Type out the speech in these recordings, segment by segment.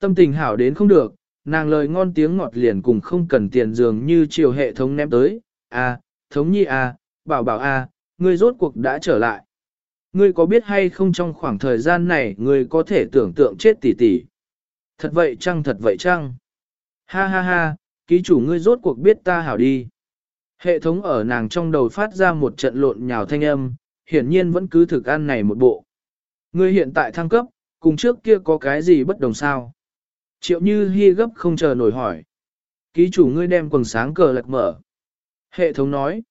Tâm tình hảo đến không được, nàng lời ngon tiếng ngọt liền cùng không cần tiền dường như chiều hệ thống ném tới, à, thống nhi à, bảo bảo à, ngươi rốt cuộc đã trở lại. Ngươi có biết hay không trong khoảng thời gian này ngươi có thể tưởng tượng chết tỷ tỷ. Thật vậy chăng thật vậy chăng? Ha ha ha, ký chủ ngươi rốt cuộc biết ta hảo đi. Hệ thống ở nàng trong đầu phát ra một trận lộn nhào thanh âm, hiển nhiên vẫn cứ thực ăn này một bộ. Ngươi hiện tại thăng cấp, cùng trước kia có cái gì bất đồng sao? Triệu như Hi gấp không chờ nổi hỏi. Ký chủ ngươi đem quần sáng cờ lật mở. Hệ thống nói.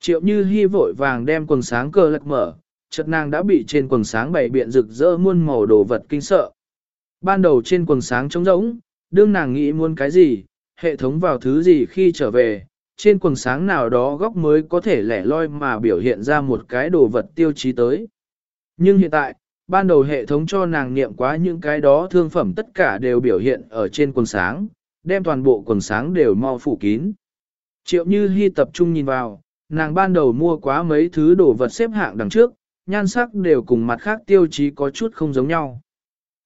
Triệu như Hi vội vàng đem quần sáng cờ lật mở, chợt nàng đã bị trên quần sáng bày biện rực rỡ muôn màu đồ vật kinh sợ. Ban đầu trên quần sáng trống rỗng, đương nàng nghĩ muốn cái gì, hệ thống vào thứ gì khi trở về, trên quần sáng nào đó góc mới có thể lẻ loi mà biểu hiện ra một cái đồ vật tiêu chí tới. Nhưng hiện tại, ban đầu hệ thống cho nàng niệm quá những cái đó thương phẩm tất cả đều biểu hiện ở trên quần sáng, đem toàn bộ quần sáng đều mau phủ kín. Triệu Như Hi tập trung nhìn vào, nàng ban đầu mua quá mấy thứ đồ vật xếp hạng đằng trước, nhan sắc đều cùng mặt khác tiêu chí có chút không giống nhau.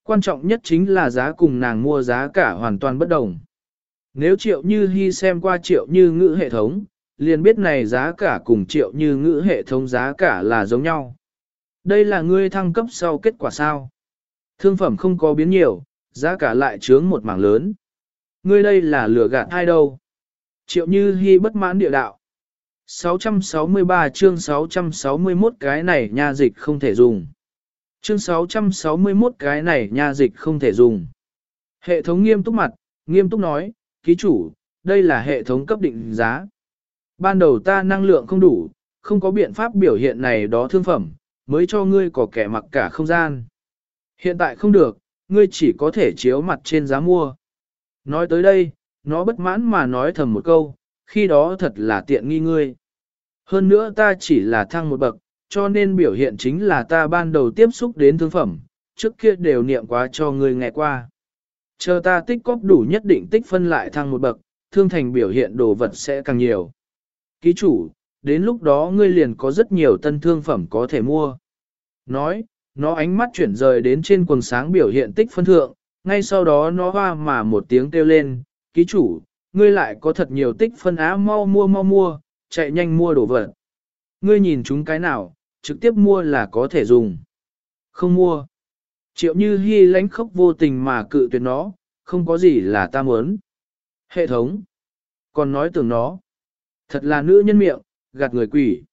Quan trọng nhất chính là giá cùng nàng mua giá cả hoàn toàn bất đồng. Nếu triệu như hy xem qua triệu như ngữ hệ thống, liền biết này giá cả cùng triệu như ngữ hệ thống giá cả là giống nhau. Đây là ngươi thăng cấp sau kết quả sao? Thương phẩm không có biến nhiều, giá cả lại chướng một mảng lớn. Ngươi đây là lừa gạt ai đâu? Triệu như hy bất mãn địa đạo. 663 chương 661 cái này nha dịch không thể dùng. Chương 661 cái này nha dịch không thể dùng. Hệ thống nghiêm túc mặt, nghiêm túc nói, ký chủ, đây là hệ thống cấp định giá. Ban đầu ta năng lượng không đủ, không có biện pháp biểu hiện này đó thương phẩm, mới cho ngươi có kẻ mặc cả không gian. Hiện tại không được, ngươi chỉ có thể chiếu mặt trên giá mua. Nói tới đây, nó bất mãn mà nói thầm một câu, khi đó thật là tiện nghi ngươi. Hơn nữa ta chỉ là thăng một bậc, cho nên biểu hiện chính là ta ban đầu tiếp xúc đến thương phẩm, trước kia đều niệm quá cho ngươi nghe qua. Chờ ta tích cóp đủ nhất định tích phân lại thăng một bậc, thương thành biểu hiện đồ vật sẽ càng nhiều. Ký chủ, đến lúc đó ngươi liền có rất nhiều tân thương phẩm có thể mua. Nói, nó ánh mắt chuyển rời đến trên quần sáng biểu hiện tích phân thượng, ngay sau đó nó hoa mà một tiếng kêu lên, ký chủ, ngươi lại có thật nhiều tích phân á mau mua mau mua, chạy nhanh mua đồ vật. Ngươi nhìn chúng cái nào, trực tiếp mua là có thể dùng. Không mua. Triệu như hy lánh khóc vô tình mà cự tuyệt nó, không có gì là ta muốn. Hệ thống. Còn nói tưởng nó. Thật là nữ nhân miệng, gạt người quỷ.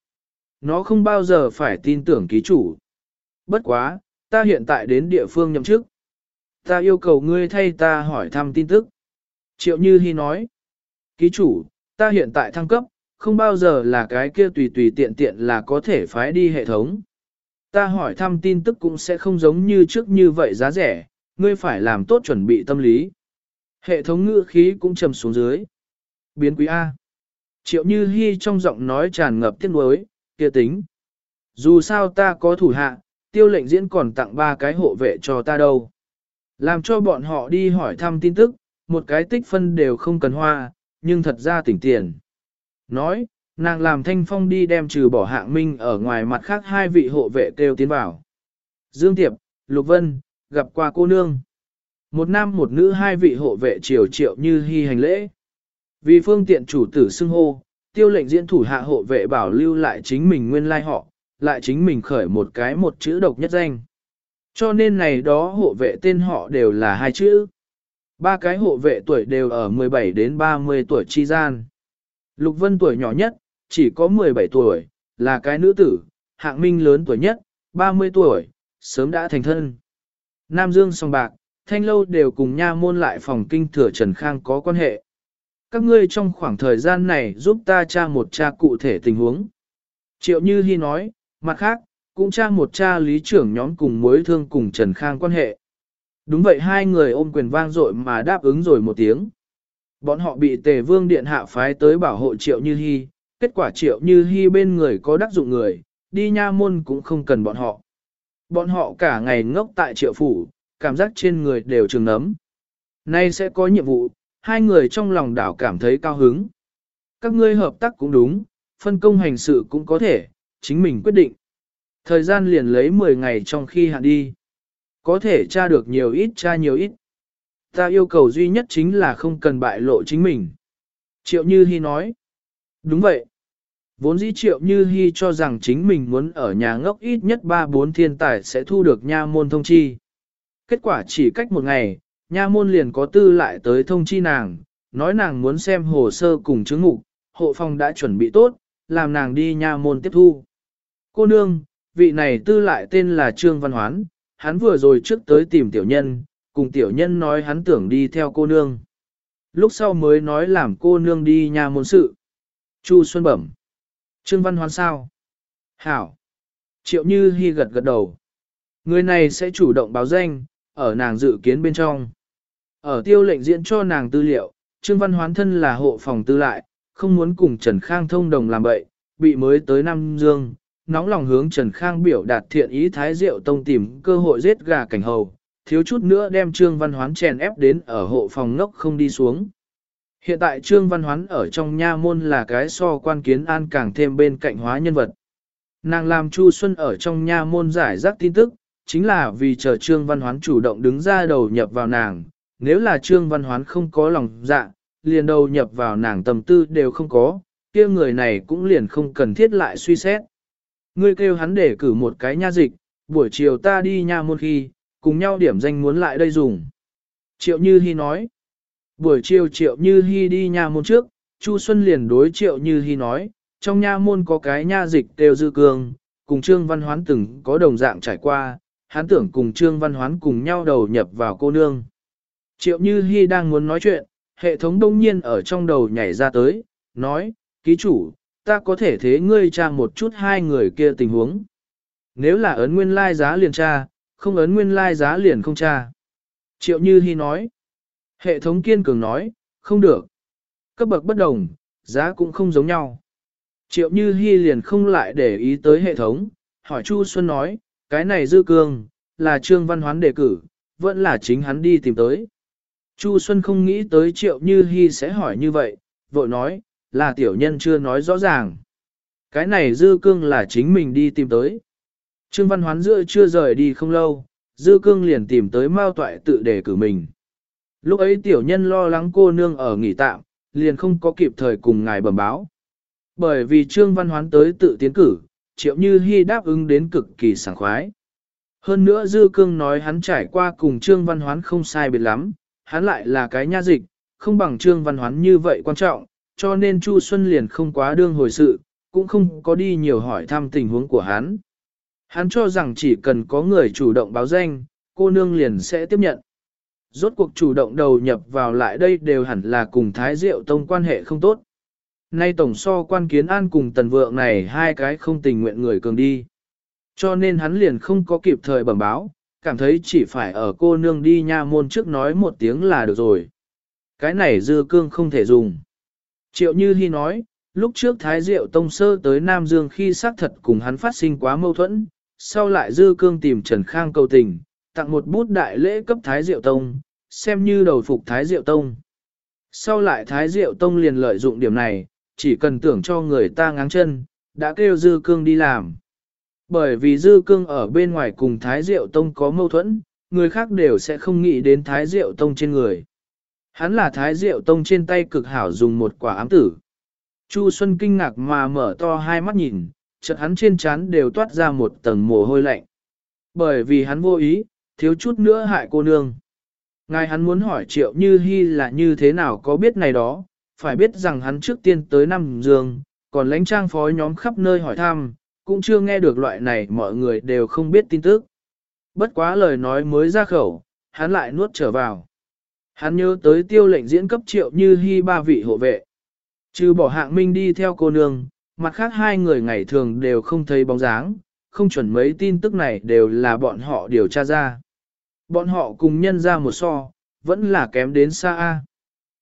Nó không bao giờ phải tin tưởng ký chủ. Bất quá, ta hiện tại đến địa phương nhậm chức. Ta yêu cầu ngươi thay ta hỏi thăm tin tức. Triệu Như Hi nói. Ký chủ, ta hiện tại thăng cấp, không bao giờ là cái kia tùy tùy tiện tiện là có thể phái đi hệ thống. Ta hỏi thăm tin tức cũng sẽ không giống như trước như vậy giá rẻ, ngươi phải làm tốt chuẩn bị tâm lý. Hệ thống ngữ khí cũng trầm xuống dưới. Biến quý A. Triệu Như Hi trong giọng nói tràn ngập tiếc nuối, kia tính. Dù sao ta có thủ hạ, tiêu lệnh diễn còn tặng ba cái hộ vệ cho ta đâu. Làm cho bọn họ đi hỏi thăm tin tức, một cái tích phân đều không cần hoa, nhưng thật ra tỉnh tiền. Nói, nàng làm thanh phong đi đem trừ bỏ hạng minh ở ngoài mặt khác hai vị hộ vệ kêu tiến vào. Dương Tiệp, Lục Vân, gặp qua cô nương. Một nam một nữ hai vị hộ vệ triều triệu như hy hành lễ. Vì phương tiện chủ tử xưng hô, tiêu lệnh diễn thủ hạ hộ vệ bảo lưu lại chính mình nguyên lai họ, lại chính mình khởi một cái một chữ độc nhất danh. Cho nên này đó hộ vệ tên họ đều là hai chữ. Ba cái hộ vệ tuổi đều ở 17 đến 30 tuổi chi gian. Lục Vân tuổi nhỏ nhất, chỉ có 17 tuổi, là cái nữ tử, hạng minh lớn tuổi nhất, 30 tuổi, sớm đã thành thân. Nam Dương song bạc, thanh lâu đều cùng nha môn lại phòng kinh thừa Trần Khang có quan hệ. Các ngươi trong khoảng thời gian này giúp ta tra một tra cụ thể tình huống. Triệu Như Hi nói, mặt khác, cũng tra một tra lý trưởng nhóm cùng mối thương cùng Trần Khang quan hệ. Đúng vậy hai người ôm quyền vang dội mà đáp ứng rồi một tiếng. Bọn họ bị tề vương điện hạ phái tới bảo hộ triệu như hi kết quả triệu như hi bên người có đắc dụng người, đi nha môn cũng không cần bọn họ. Bọn họ cả ngày ngốc tại triệu phủ, cảm giác trên người đều trường nấm. Nay sẽ có nhiệm vụ, hai người trong lòng đảo cảm thấy cao hứng. Các ngươi hợp tác cũng đúng, phân công hành sự cũng có thể, chính mình quyết định. Thời gian liền lấy 10 ngày trong khi hạn đi. Có thể tra được nhiều ít tra nhiều ít. Ta yêu cầu duy nhất chính là không cần bại lộ chính mình. Triệu Như Hi nói. Đúng vậy. Vốn dĩ Triệu Như Hi cho rằng chính mình muốn ở nhà ngốc ít nhất 3-4 thiên tài sẽ thu được nha môn thông chi. Kết quả chỉ cách một ngày, nha môn liền có tư lại tới thông chi nàng, nói nàng muốn xem hồ sơ cùng chứng ngục, hộ phòng đã chuẩn bị tốt, làm nàng đi nha môn tiếp thu. Cô nương, vị này tư lại tên là Trương Văn Hoán, hắn vừa rồi trước tới tìm tiểu nhân, cùng tiểu nhân nói hắn tưởng đi theo cô nương. Lúc sau mới nói làm cô nương đi nha môn sự. Chu Xuân Bẩm. Trương Văn Hoán sao? Hảo. Triệu Như Hi gật gật đầu. Người này sẽ chủ động báo danh, ở nàng dự kiến bên trong. Ở tiêu lệnh diễn cho nàng tư liệu, Trương Văn Hoán thân là hộ phòng tư lại, không muốn cùng Trần Khang thông đồng làm bậy, bị mới tới Nam Dương, nóng lòng hướng Trần Khang biểu đạt thiện ý Thái Diệu Tông tìm cơ hội giết gà cảnh hầu, thiếu chút nữa đem Trương Văn Hoán chèn ép đến ở hộ phòng ngốc không đi xuống. Hiện tại Trương Văn Hoán ở trong nha môn là cái so quan kiến an càng thêm bên cạnh hóa nhân vật. Nàng làm Chu Xuân ở trong nha môn giải rác tin tức, chính là vì chờ Trương Văn Hoán chủ động đứng ra đầu nhập vào nàng. Nếu là Trương Văn Hoán không có lòng dạ, liền đầu nhập vào nàng tầm tư đều không có, kia người này cũng liền không cần thiết lại suy xét. Ngươi kêu hắn để cử một cái nha dịch, buổi chiều ta đi nha môn khi, cùng nhau điểm danh muốn lại đây dùng. Triệu Như Hi nói, buổi chiều Triệu Như Hi đi nha môn trước, Chu Xuân liền đối Triệu Như Hi nói, trong nha môn có cái nha dịch đều dư cường, cùng Trương Văn Hoán từng có đồng dạng trải qua, hắn tưởng cùng Trương Văn Hoán cùng nhau đầu nhập vào cô nương. Triệu Như Hi đang muốn nói chuyện, hệ thống đông nhiên ở trong đầu nhảy ra tới, nói, ký chủ, ta có thể thế ngươi tra một chút hai người kia tình huống. Nếu là ấn nguyên lai giá liền tra, không ấn nguyên lai giá liền không tra. Triệu Như Hi nói, hệ thống kiên cường nói, không được. Cấp bậc bất đồng, giá cũng không giống nhau. Triệu Như Hi liền không lại để ý tới hệ thống, hỏi Chu Xuân nói, cái này dư cương, là Trương Văn Hoán đề cử, vẫn là chính hắn đi tìm tới. Chu Xuân không nghĩ tới Triệu Như Hi sẽ hỏi như vậy, vội nói, là tiểu nhân chưa nói rõ ràng. Cái này dư cương là chính mình đi tìm tới. Trương Văn Hoán giữa chưa rời đi không lâu, dư cương liền tìm tới Mao Toại tự đề cử mình. Lúc ấy tiểu nhân lo lắng cô nương ở nghỉ tạm, liền không có kịp thời cùng ngài bẩm báo. Bởi vì Trương Văn Hoán tới tự tiến cử, triệu như Hi đáp ứng đến cực kỳ sảng khoái. Hơn nữa Dư Cương nói hắn trải qua cùng Trương Văn Hoán không sai biệt lắm, hắn lại là cái nha dịch, không bằng Trương Văn Hoán như vậy quan trọng, cho nên Chu Xuân liền không quá đương hồi sự, cũng không có đi nhiều hỏi thăm tình huống của hắn. Hắn cho rằng chỉ cần có người chủ động báo danh, cô nương liền sẽ tiếp nhận. Rốt cuộc chủ động đầu nhập vào lại đây đều hẳn là cùng Thái Diệu Tông quan hệ không tốt. Nay tổng so quan kiến an cùng tần vượng này hai cái không tình nguyện người cường đi. Cho nên hắn liền không có kịp thời bẩm báo, cảm thấy chỉ phải ở cô nương đi nha môn trước nói một tiếng là được rồi. Cái này dư cương không thể dùng. Triệu Như Hi nói, lúc trước Thái Diệu Tông Sơ tới Nam Dương khi xác thật cùng hắn phát sinh quá mâu thuẫn, sau lại dư cương tìm Trần Khang cầu tình, tặng một bút đại lễ cấp Thái Diệu Tông, xem như đầu phục Thái Diệu Tông. Sau lại Thái Diệu Tông liền lợi dụng điểm này, chỉ cần tưởng cho người ta ngáng chân, đã kêu dư cương đi làm. Bởi vì dư cương ở bên ngoài cùng Thái Diệu Tông có mâu thuẫn, người khác đều sẽ không nghĩ đến Thái Diệu Tông trên người. Hắn là Thái Diệu Tông trên tay cực hảo dùng một quả ám tử. Chu Xuân kinh ngạc mà mở to hai mắt nhìn, chợt hắn trên trán đều toát ra một tầng mồ hôi lạnh. Bởi vì hắn vô ý, thiếu chút nữa hại cô nương. Ngài hắn muốn hỏi Triệu Như Hi là như thế nào có biết này đó, phải biết rằng hắn trước tiên tới năm dương, còn lãnh trang phó nhóm khắp nơi hỏi thăm, cũng chưa nghe được loại này mọi người đều không biết tin tức. Bất quá lời nói mới ra khẩu, hắn lại nuốt trở vào. Hắn nhớ tới tiêu lệnh diễn cấp triệu như hy ba vị hộ vệ. Trừ bỏ hạng minh đi theo cô nương, mặt khác hai người ngày thường đều không thấy bóng dáng, không chuẩn mấy tin tức này đều là bọn họ điều tra ra. Bọn họ cùng nhân ra một so, vẫn là kém đến xa A.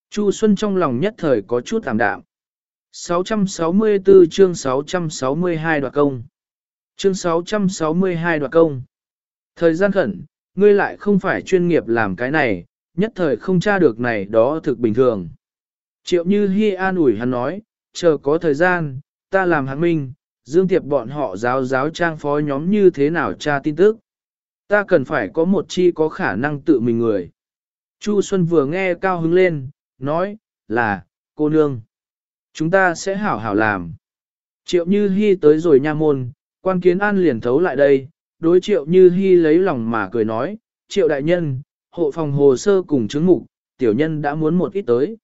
Chu Xuân trong lòng nhất thời có chút tạm đạm. 664 chương 662 đoạt công. Chương 662 đoạt công. Thời gian khẩn, ngươi lại không phải chuyên nghiệp làm cái này, nhất thời không tra được này đó thực bình thường. Triệu như Hi an ủi hắn nói, chờ có thời gian, ta làm hắn minh, dương tiệp bọn họ giáo giáo trang phó nhóm như thế nào tra tin tức. Ta cần phải có một chi có khả năng tự mình người. Chu Xuân vừa nghe cao hứng lên, nói, là, cô nương. Chúng ta sẽ hảo hảo làm. Triệu Như Hi tới rồi nha môn, quan kiến an liền thấu lại đây, đối Triệu Như Hi lấy lòng mà cười nói, Triệu đại nhân, hộ phòng hồ sơ cùng chứng mục, tiểu nhân đã muốn một ít tới.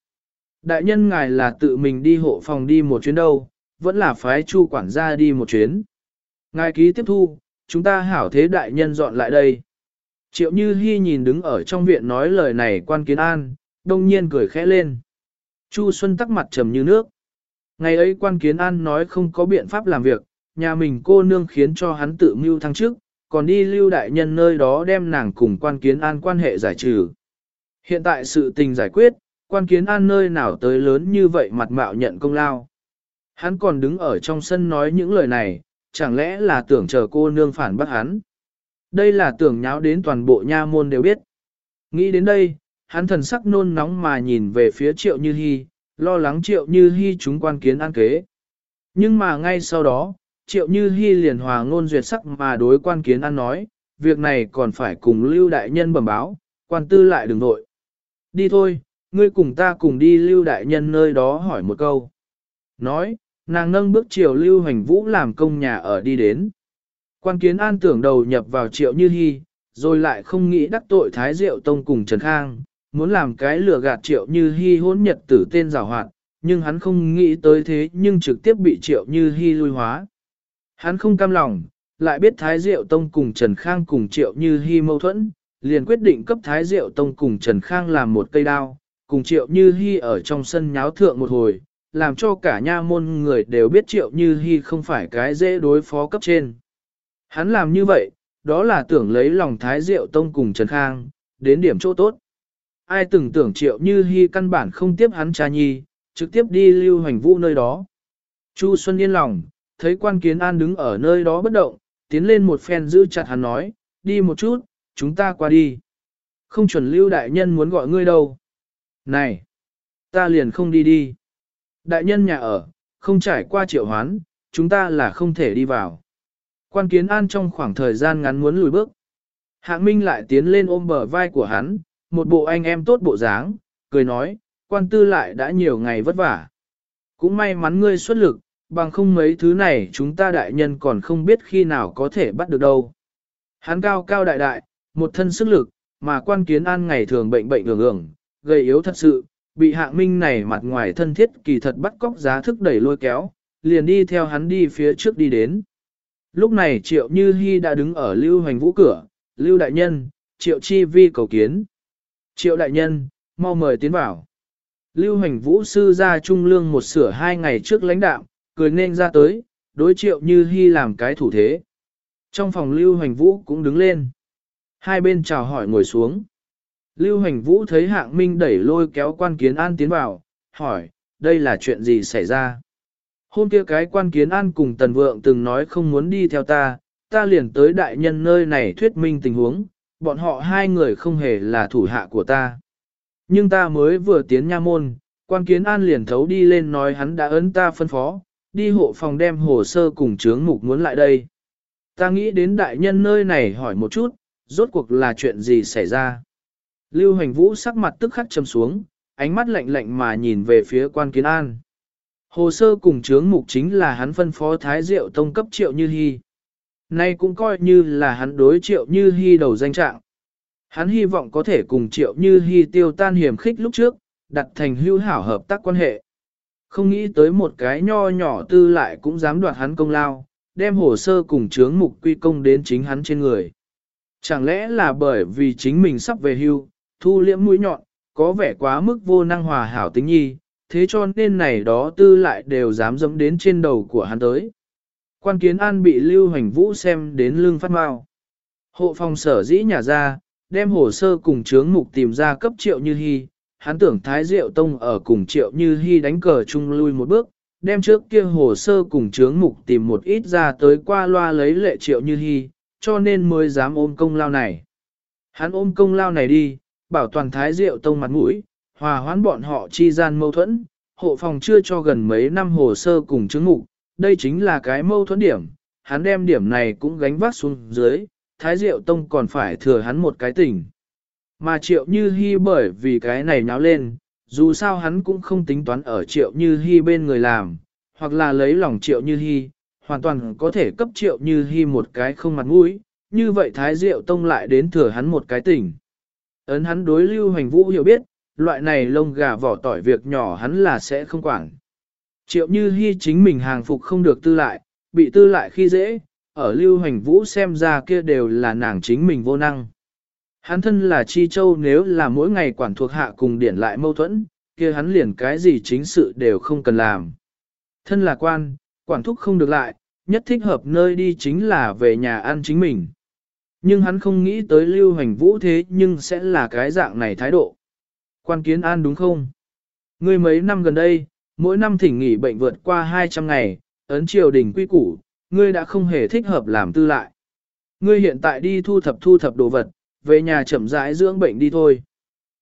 Đại nhân ngài là tự mình đi hộ phòng đi một chuyến đâu, vẫn là phái chu quản gia đi một chuyến. Ngài ký tiếp thu, chúng ta hảo thế đại nhân dọn lại đây. Triệu Như Hi nhìn đứng ở trong viện nói lời này quan kiến an, đông nhiên cười khẽ lên. Chu Xuân tắc mặt trầm như nước. Ngày ấy quan kiến an nói không có biện pháp làm việc, nhà mình cô nương khiến cho hắn tự mưu thăng trước, còn đi lưu đại nhân nơi đó đem nàng cùng quan kiến an quan hệ giải trừ. Hiện tại sự tình giải quyết, quan kiến an nơi nào tới lớn như vậy mặt mạo nhận công lao. Hắn còn đứng ở trong sân nói những lời này, chẳng lẽ là tưởng chờ cô nương phản bác hắn. Đây là tưởng nháo đến toàn bộ nha môn đều biết. Nghĩ đến đây, hắn thần sắc nôn nóng mà nhìn về phía triệu như hy, lo lắng triệu như hy chúng quan kiến an kế. Nhưng mà ngay sau đó, triệu như hy liền hòa ngôn duyệt sắc mà đối quan kiến an nói, việc này còn phải cùng lưu đại nhân bẩm báo, quan tư lại đừng nội. Đi thôi, ngươi cùng ta cùng đi lưu đại nhân nơi đó hỏi một câu. Nói, nàng nâng bước chiều lưu hành vũ làm công nhà ở đi đến. Quan kiến an tưởng đầu nhập vào triệu như hy, rồi lại không nghĩ đắc tội Thái Diệu Tông cùng Trần Khang, muốn làm cái lừa gạt triệu như hy hôn nhật tử tên rào hoạt, nhưng hắn không nghĩ tới thế nhưng trực tiếp bị triệu như hy lui hóa. Hắn không cam lòng, lại biết Thái Diệu Tông cùng Trần Khang cùng triệu như hy mâu thuẫn, liền quyết định cấp Thái Diệu Tông cùng Trần Khang làm một cây đao, cùng triệu như hy ở trong sân nháo thượng một hồi, làm cho cả nha môn người đều biết triệu như hy không phải cái dễ đối phó cấp trên. Hắn làm như vậy, đó là tưởng lấy lòng Thái Diệu Tông cùng Trần Khang, đến điểm chỗ tốt. Ai từng tưởng triệu như hy căn bản không tiếp hắn cha nhi, trực tiếp đi lưu hành vũ nơi đó. Chu Xuân yên lòng, thấy quan kiến an đứng ở nơi đó bất động, tiến lên một phen giữ chặt hắn nói, đi một chút, chúng ta qua đi. Không chuẩn lưu đại nhân muốn gọi ngươi đâu. Này, ta liền không đi đi. Đại nhân nhà ở, không trải qua triệu hoán, chúng ta là không thể đi vào. Quan kiến an trong khoảng thời gian ngắn muốn lùi bước. Hạng Minh lại tiến lên ôm bờ vai của hắn, một bộ anh em tốt bộ dáng, cười nói, quan tư lại đã nhiều ngày vất vả. Cũng may mắn ngươi xuất lực, bằng không mấy thứ này chúng ta đại nhân còn không biết khi nào có thể bắt được đâu. Hắn cao cao đại đại, một thân sức lực, mà quan kiến an ngày thường bệnh bệnh ưởng ưởng, gầy yếu thật sự, bị hạng minh này mặt ngoài thân thiết kỳ thật bắt cóc giá thức đẩy lôi kéo, liền đi theo hắn đi phía trước đi đến. Lúc này Triệu Như Hi đã đứng ở Lưu Hoành Vũ cửa, Lưu Đại Nhân, Triệu Chi Vi cầu kiến. Triệu Đại Nhân, mau mời tiến vào. Lưu hành Vũ sư ra trung lương một sửa hai ngày trước lãnh đạo, cười nên ra tới, đối Triệu Như hy làm cái thủ thế. Trong phòng Lưu hành Vũ cũng đứng lên. Hai bên chào hỏi ngồi xuống. Lưu hành Vũ thấy hạng minh đẩy lôi kéo quan kiến an tiến vào, hỏi, đây là chuyện gì xảy ra? Hôm kia cái quan kiến an cùng tần vượng từng nói không muốn đi theo ta, ta liền tới đại nhân nơi này thuyết minh tình huống, bọn họ hai người không hề là thủ hạ của ta. Nhưng ta mới vừa tiến nha môn, quan kiến an liền thấu đi lên nói hắn đã ấn ta phân phó, đi hộ phòng đem hồ sơ cùng chướng mục muốn lại đây. Ta nghĩ đến đại nhân nơi này hỏi một chút, rốt cuộc là chuyện gì xảy ra. Lưu hành vũ sắc mặt tức khắc châm xuống, ánh mắt lạnh lạnh mà nhìn về phía quan kiến an. Hồ sơ cùng chướng mục chính là hắn phân phó Thái Diệu Tông cấp Triệu Như hy. Nay cũng coi như là hắn đối Triệu Như Hi đầu danh trạng. Hắn hy vọng có thể cùng Triệu Như Hi tiêu tan hiểm khích lúc trước, đặt thành hữu hảo hợp tác quan hệ. Không nghĩ tới một cái nho nhỏ tư lại cũng dám đoạt hắn công lao, đem hồ sơ cùng chướng mục quy công đến chính hắn trên người. Chẳng lẽ là bởi vì chính mình sắp về hưu, thu liễm mũi nhọn, có vẻ quá mức vô năng hòa hảo tính nhi, thế cho nên này đó tư lại đều dám dẫm đến trên đầu của hắn tới. Quan kiến an bị lưu hành vũ xem đến lưng phát mau. Hộ phòng sở dĩ nhà ra, đem hồ sơ cùng chướng mục tìm ra cấp triệu như hy, hắn tưởng Thái Diệu Tông ở cùng triệu như hy đánh cờ chung lui một bước, đem trước kia hồ sơ cùng chướng mục tìm một ít ra tới qua loa lấy lệ triệu như hy, cho nên mới dám ôm công lao này. Hắn ôm công lao này đi, bảo toàn Thái Diệu Tông mặt mũi, hòa hoãn bọn họ chi gian mâu thuẫn, hộ phòng chưa cho gần mấy năm hồ sơ cùng chứng mục, đây chính là cái mâu thuẫn điểm, hắn đem điểm này cũng gánh vác xuống dưới, Thái Diệu Tông còn phải thừa hắn một cái tình. Mà triệu như hy bởi vì cái này náo lên, dù sao hắn cũng không tính toán ở triệu như hy bên người làm, hoặc là lấy lòng triệu như hy, hoàn toàn có thể cấp triệu như hy một cái không mặt mũi, như vậy Thái Diệu Tông lại đến thừa hắn một cái tỉnh. Ấn hắn đối lưu hành vũ hiểu biết, loại này lông gà vỏ tỏi việc nhỏ hắn là sẽ không quản. Triệu như hy chính mình hàng phục không được tư lại, bị tư lại khi dễ, ở lưu hành vũ xem ra kia đều là nàng chính mình vô năng. Hắn thân là chi châu nếu là mỗi ngày quản thuộc hạ cùng điển lại mâu thuẫn, kia hắn liền cái gì chính sự đều không cần làm. Thân là quan, quản thúc không được lại, nhất thích hợp nơi đi chính là về nhà ăn chính mình. Nhưng hắn không nghĩ tới lưu hành vũ thế nhưng sẽ là cái dạng này thái độ. Quan kiến an đúng không? Ngươi mấy năm gần đây, mỗi năm thỉnh nghỉ bệnh vượt qua 200 ngày, ấn triều đình quy củ, ngươi đã không hề thích hợp làm tư lại. Ngươi hiện tại đi thu thập thu thập đồ vật, về nhà chậm rãi dưỡng bệnh đi thôi.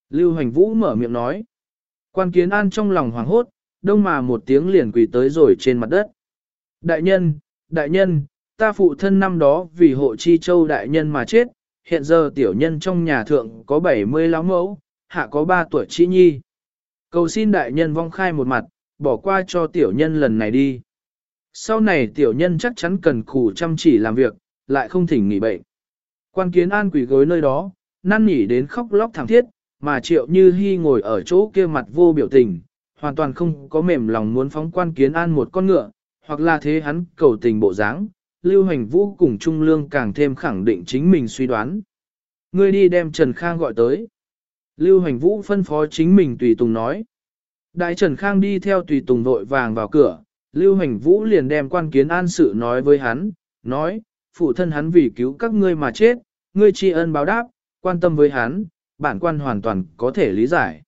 Lưu Hành Vũ mở miệng nói. Quan kiến an trong lòng hoảng hốt, đông mà một tiếng liền quỳ tới rồi trên mặt đất. Đại nhân, đại nhân, ta phụ thân năm đó vì hộ chi châu đại nhân mà chết, hiện giờ tiểu nhân trong nhà thượng có 70 lão mẫu, hạ có 3 tuổi chi nhi. Cầu xin đại nhân vong khai một mặt, bỏ qua cho tiểu nhân lần này đi. Sau này tiểu nhân chắc chắn cần cù chăm chỉ làm việc, lại không thỉnh nghỉ bệnh. Quan kiến an quỷ gối nơi đó, năn nỉ đến khóc lóc thẳng thiết, mà triệu như hy ngồi ở chỗ kia mặt vô biểu tình, hoàn toàn không có mềm lòng muốn phóng quan kiến an một con ngựa, hoặc là thế hắn cầu tình bộ dáng. Lưu Hành Vũ cùng Trung Lương càng thêm khẳng định chính mình suy đoán. Ngươi đi đem Trần Khang gọi tới. Lưu Hành Vũ phân phó chính mình tùy tùng nói. Đại Trần Khang đi theo tùy tùng vội vàng vào cửa, Lưu Hành Vũ liền đem quan kiến an sự nói với hắn, nói, phụ thân hắn vì cứu các ngươi mà chết, ngươi tri ân báo đáp, quan tâm với hắn, bản quan hoàn toàn có thể lý giải.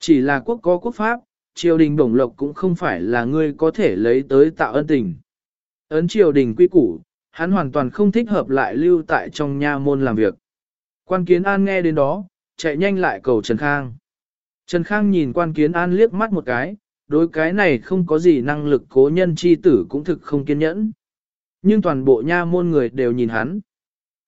Chỉ là quốc có quốc pháp, triều đình đồng lộc cũng không phải là ngươi có thể lấy tới tạo ân tình. Ấn triều đình quy củ, hắn hoàn toàn không thích hợp lại lưu tại trong nha môn làm việc. Quan kiến an nghe đến đó, chạy nhanh lại cầu Trần Khang. Trần Khang nhìn quan kiến an liếc mắt một cái, đối cái này không có gì năng lực cố nhân chi tử cũng thực không kiên nhẫn. Nhưng toàn bộ nha môn người đều nhìn hắn.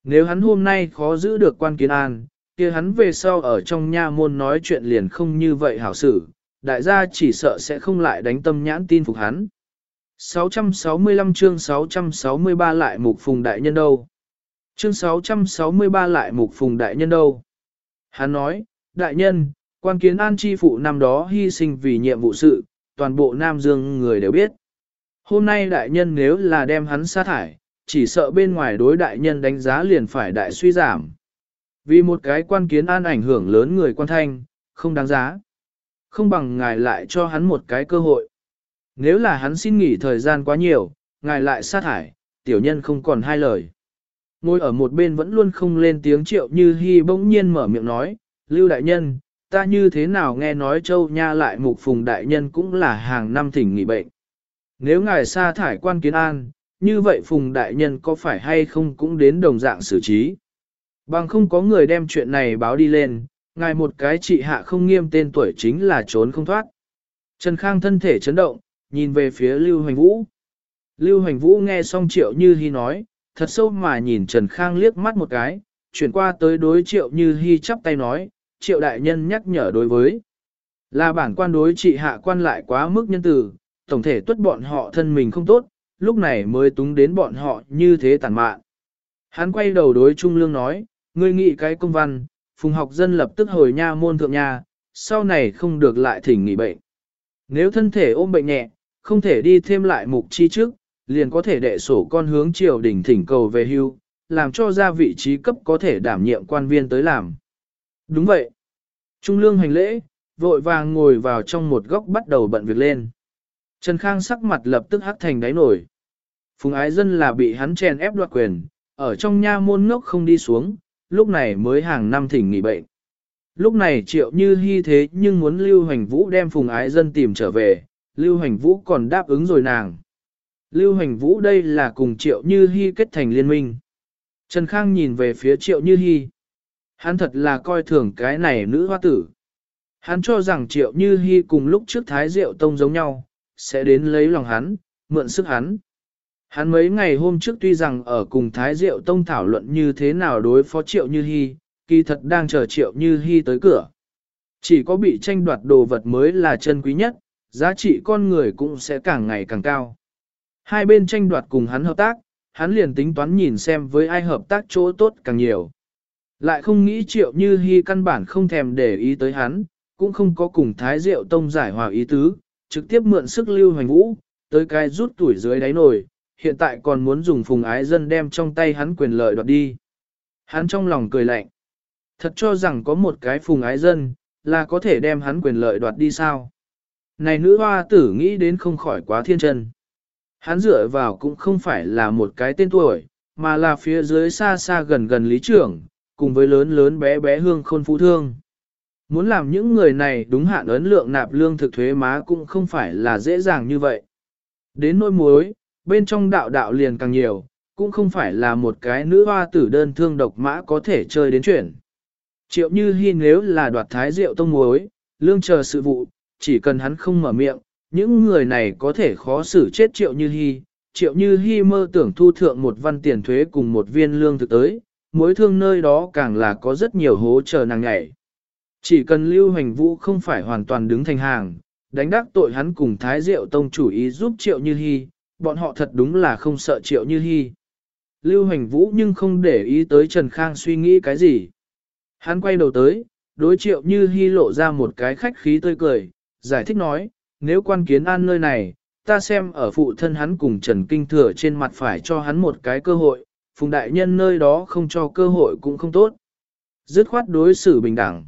Nếu hắn hôm nay khó giữ được quan kiến an, kia hắn về sau ở trong nha môn nói chuyện liền không như vậy hảo xử, đại gia chỉ sợ sẽ không lại đánh tâm nhãn tin phục hắn. 665 chương 663 lại mục phùng đại nhân đâu? Chương 663 lại mục phùng đại nhân đâu? Hắn nói, đại nhân, quan kiến an chi phụ năm đó hy sinh vì nhiệm vụ sự, toàn bộ Nam Dương người đều biết. Hôm nay đại nhân nếu là đem hắn sát thải, chỉ sợ bên ngoài đối đại nhân đánh giá liền phải đại suy giảm. Vì một cái quan kiến an ảnh hưởng lớn người quan thanh, không đáng giá. Không bằng ngài lại cho hắn một cái cơ hội. Nếu là hắn xin nghỉ thời gian quá nhiều, ngài lại sát thải, tiểu nhân không còn hai lời. Ngồi ở một bên vẫn luôn không lên tiếng triệu như hy bỗng nhiên mở miệng nói, Lưu đại nhân, ta như thế nào nghe nói châu nha lại mục phùng đại nhân cũng là hàng năm thỉnh nghỉ bệnh. Nếu ngài sa thải quan kiến an, như vậy phùng đại nhân có phải hay không cũng đến đồng dạng xử trí. Bằng không có người đem chuyện này báo đi lên, ngài một cái trị hạ không nghiêm tên tuổi chính là trốn không thoát. Trần Khang thân thể chấn động, nhìn về phía Lưu Hoành Vũ. Lưu Hoành Vũ nghe xong triệu như hy nói, thật sâu mà nhìn Trần Khang liếc mắt một cái, chuyển qua tới đối triệu như hy chắp tay nói, triệu đại nhân nhắc nhở đối với. Là bản quan đối trị hạ quan lại quá mức nhân từ, tổng thể tuất bọn họ thân mình không tốt, lúc này mới túng đến bọn họ như thế tàn mạn. Hắn quay đầu đối Trung Lương nói, ngươi nghị cái công văn, phùng học dân lập tức hồi nha môn thượng nha, sau này không được lại thỉnh nghỉ bệnh. Nếu thân thể ôm bệnh nhẹ, không thể đi thêm lại mục chi trước, liền có thể đệ sổ con hướng triều đình thỉnh cầu về hưu, làm cho ra vị trí cấp có thể đảm nhiệm quan viên tới làm. Đúng vậy. Trung lương hành lễ, vội vàng ngồi vào trong một góc bắt đầu bận việc lên. Trần Khang sắc mặt lập tức hắc thành đáy nổi. Phùng ái dân là bị hắn chèn ép đoạt quyền, ở trong nha môn ngốc không đi xuống, lúc này mới hàng năm thỉnh nghỉ bệnh. Lúc này triệu như hy thế nhưng muốn Lưu Hoành Vũ đem Phùng ái dân tìm trở về, Lưu Hoành Vũ còn đáp ứng rồi nàng. Lưu Hoành Vũ đây là cùng triệu như hy kết thành liên minh. Trần Khang nhìn về phía triệu như hy. Hắn thật là coi thường cái này nữ hoa tử. Hắn cho rằng triệu như hy cùng lúc trước Thái Diệu Tông giống nhau, sẽ đến lấy lòng hắn, mượn sức hắn. Hắn mấy ngày hôm trước tuy rằng ở cùng Thái Diệu Tông thảo luận như thế nào đối phó triệu như hy, kỳ thật đang chờ triệu như hy tới cửa. Chỉ có bị tranh đoạt đồ vật mới là chân quý nhất, giá trị con người cũng sẽ càng ngày càng cao. Hai bên tranh đoạt cùng hắn hợp tác, hắn liền tính toán nhìn xem với ai hợp tác chỗ tốt càng nhiều. Lại không nghĩ triệu như hy căn bản không thèm để ý tới hắn, cũng không có cùng thái diệu tông giải hòa ý tứ, trực tiếp mượn sức lưu hoành vũ, tới cái rút tuổi dưới đáy nồi, hiện tại còn muốn dùng phùng ái dân đem trong tay hắn quyền lợi đoạt đi. Hắn trong lòng cười lạnh. Thật cho rằng có một cái phùng ái dân, là có thể đem hắn quyền lợi đoạt đi sao. Này nữ hoa tử nghĩ đến không khỏi quá thiên chân. Hắn dựa vào cũng không phải là một cái tên tuổi, mà là phía dưới xa xa gần gần lý trưởng, cùng với lớn lớn bé bé hương khôn phú thương. Muốn làm những người này đúng hạn ấn lượng nạp lương thực thuế má cũng không phải là dễ dàng như vậy. Đến nỗi muối, bên trong đạo đạo liền càng nhiều, cũng không phải là một cái nữ hoa tử đơn thương độc mã có thể chơi đến chuyển. Triệu như hy nếu là đoạt thái rượu tông muối, lương chờ sự vụ, chỉ cần hắn không mở miệng, những người này có thể khó xử chết triệu như hy. Triệu như hy mơ tưởng thu thượng một văn tiền thuế cùng một viên lương thực tới, mối thương nơi đó càng là có rất nhiều hố chờ nàng nhảy. Chỉ cần lưu Hoành vũ không phải hoàn toàn đứng thành hàng, đánh đắc tội hắn cùng thái diệu tông chủ ý giúp triệu như hi, bọn họ thật đúng là không sợ triệu như hi. Lưu Hoành vũ nhưng không để ý tới Trần Khang suy nghĩ cái gì. Hắn quay đầu tới, đối triệu như hi lộ ra một cái khách khí tươi cười, giải thích nói, nếu quan kiến an nơi này, ta xem ở phụ thân hắn cùng Trần Kinh Thừa trên mặt phải cho hắn một cái cơ hội, phùng đại nhân nơi đó không cho cơ hội cũng không tốt. Dứt khoát đối xử bình đẳng.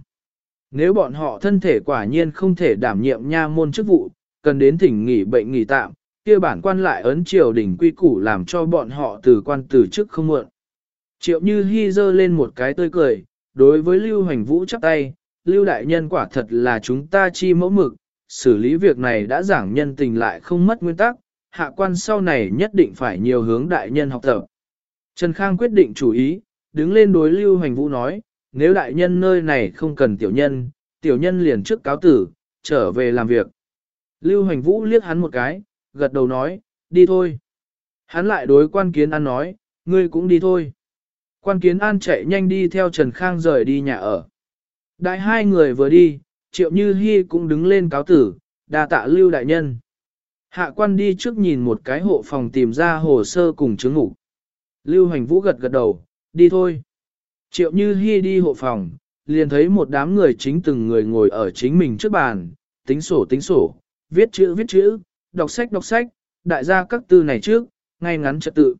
Nếu bọn họ thân thể quả nhiên không thể đảm nhiệm nha môn chức vụ, cần đến thỉnh nghỉ bệnh nghỉ tạm, kia bản quan lại ấn triều đỉnh quy củ làm cho bọn họ từ quan từ chức không muộn. Triệu Như Hi dơ lên một cái tươi cười, đối với Lưu Hoành Vũ chắp tay, Lưu Đại Nhân quả thật là chúng ta chi mẫu mực, xử lý việc này đã giảng nhân tình lại không mất nguyên tắc, hạ quan sau này nhất định phải nhiều hướng Đại Nhân học tập. Trần Khang quyết định chủ ý, đứng lên đối Lưu Hoành Vũ nói, nếu Đại Nhân nơi này không cần tiểu nhân, tiểu nhân liền trước cáo tử, trở về làm việc. Lưu Hoành Vũ liếc hắn một cái, gật đầu nói, đi thôi. Hắn lại đối quan kiến an nói, ngươi cũng đi thôi. Quan kiến an chạy nhanh đi theo Trần Khang rời đi nhà ở. Đại hai người vừa đi, triệu như hy cũng đứng lên cáo tử, đà tạ lưu đại nhân. Hạ quan đi trước nhìn một cái hộ phòng tìm ra hồ sơ cùng chứng ngủ. Lưu Hoành vũ gật gật đầu, đi thôi. Triệu như Hi đi hộ phòng, liền thấy một đám người chính từng người ngồi ở chính mình trước bàn, tính sổ tính sổ, viết chữ viết chữ, đọc sách đọc sách, đại gia các tư này trước, ngay ngắn trật tự.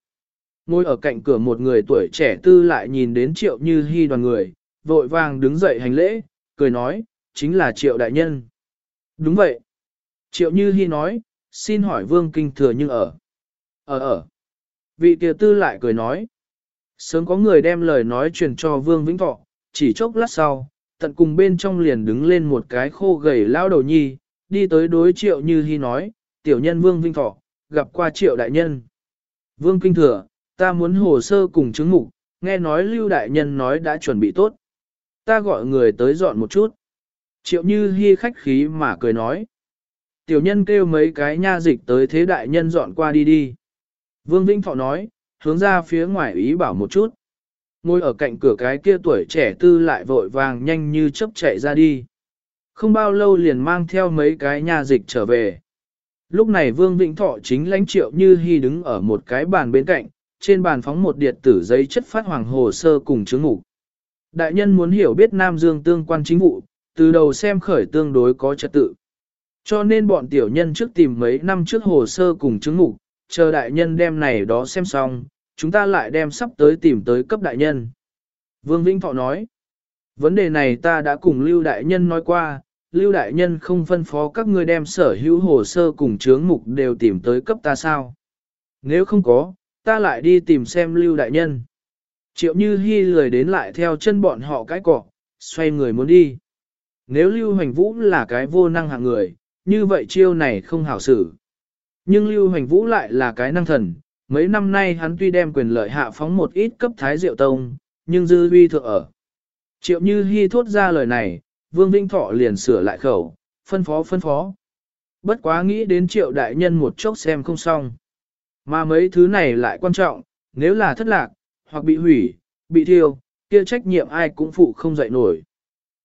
Ngồi ở cạnh cửa một người tuổi trẻ tư lại nhìn đến triệu như Hi đoàn người, vội vàng đứng dậy hành lễ, cười nói, chính là triệu đại nhân. Đúng vậy. Triệu như Hi nói, xin hỏi vương kinh thừa nhưng ở. Ở ở. Vị kia tư lại cười nói. Sớm có người đem lời nói truyền cho vương vĩnh thọ, chỉ chốc lát sau, tận cùng bên trong liền đứng lên một cái khô gầy lao đầu nhi, đi tới đối triệu như hy nói, tiểu nhân Vương vĩnh Thọ, gặp qua triệu đại nhân. Vương Kinh Thừa, ta muốn hồ sơ cùng chứng mục, nghe nói Lưu Đại Nhân nói đã chuẩn bị tốt. Ta gọi người tới dọn một chút. Triệu Như Hi khách khí mà cười nói. Tiểu nhân kêu mấy cái nha dịch tới thế đại nhân dọn qua đi đi. Vương Vĩnh Thọ nói, hướng ra phía ngoài ý bảo một chút. Ngồi ở cạnh cửa cái kia tuổi trẻ tư lại vội vàng nhanh như chớp chạy ra đi. Không bao lâu liền mang theo mấy cái nha dịch trở về. Lúc này Vương Vĩnh Thọ chính lãnh triệu như hy đứng ở một cái bàn bên cạnh, trên bàn phóng một điện tử giấy chất phát hoàng hồ sơ cùng chứng ngủ. Đại nhân muốn hiểu biết Nam Dương tương quan chính vụ, từ đầu xem khởi tương đối có trật tự. Cho nên bọn tiểu nhân trước tìm mấy năm trước hồ sơ cùng chứng ngục, chờ đại nhân đem này đó xem xong, chúng ta lại đem sắp tới tìm tới cấp đại nhân. Vương Vĩnh Thọ nói, vấn đề này ta đã cùng Lưu Đại Nhân nói qua, Lưu Đại Nhân không phân phó các ngươi đem sở hữu hồ sơ cùng chướng mục đều tìm tới cấp ta sao. Nếu không có, ta lại đi tìm xem Lưu Đại Nhân. Triệu Như Hi lười đến lại theo chân bọn họ cái cọ, xoay người muốn đi. Nếu Lưu Hoành Vũ là cái vô năng hạng người, như vậy chiêu này không hảo xử. Nhưng Lưu Hoành Vũ lại là cái năng thần, mấy năm nay hắn tuy đem quyền lợi hạ phóng một ít cấp thái diệu tông, nhưng dư huy thượng ở. Triệu Như Hi thốt ra lời này, Vương Vinh Thọ liền sửa lại khẩu, phân phó phân phó. Bất quá nghĩ đến triệu đại nhân một chốc xem không xong. Mà mấy thứ này lại quan trọng, nếu là thất lạc, hoặc bị hủy, bị thiêu, kia trách nhiệm ai cũng phụ không dậy nổi.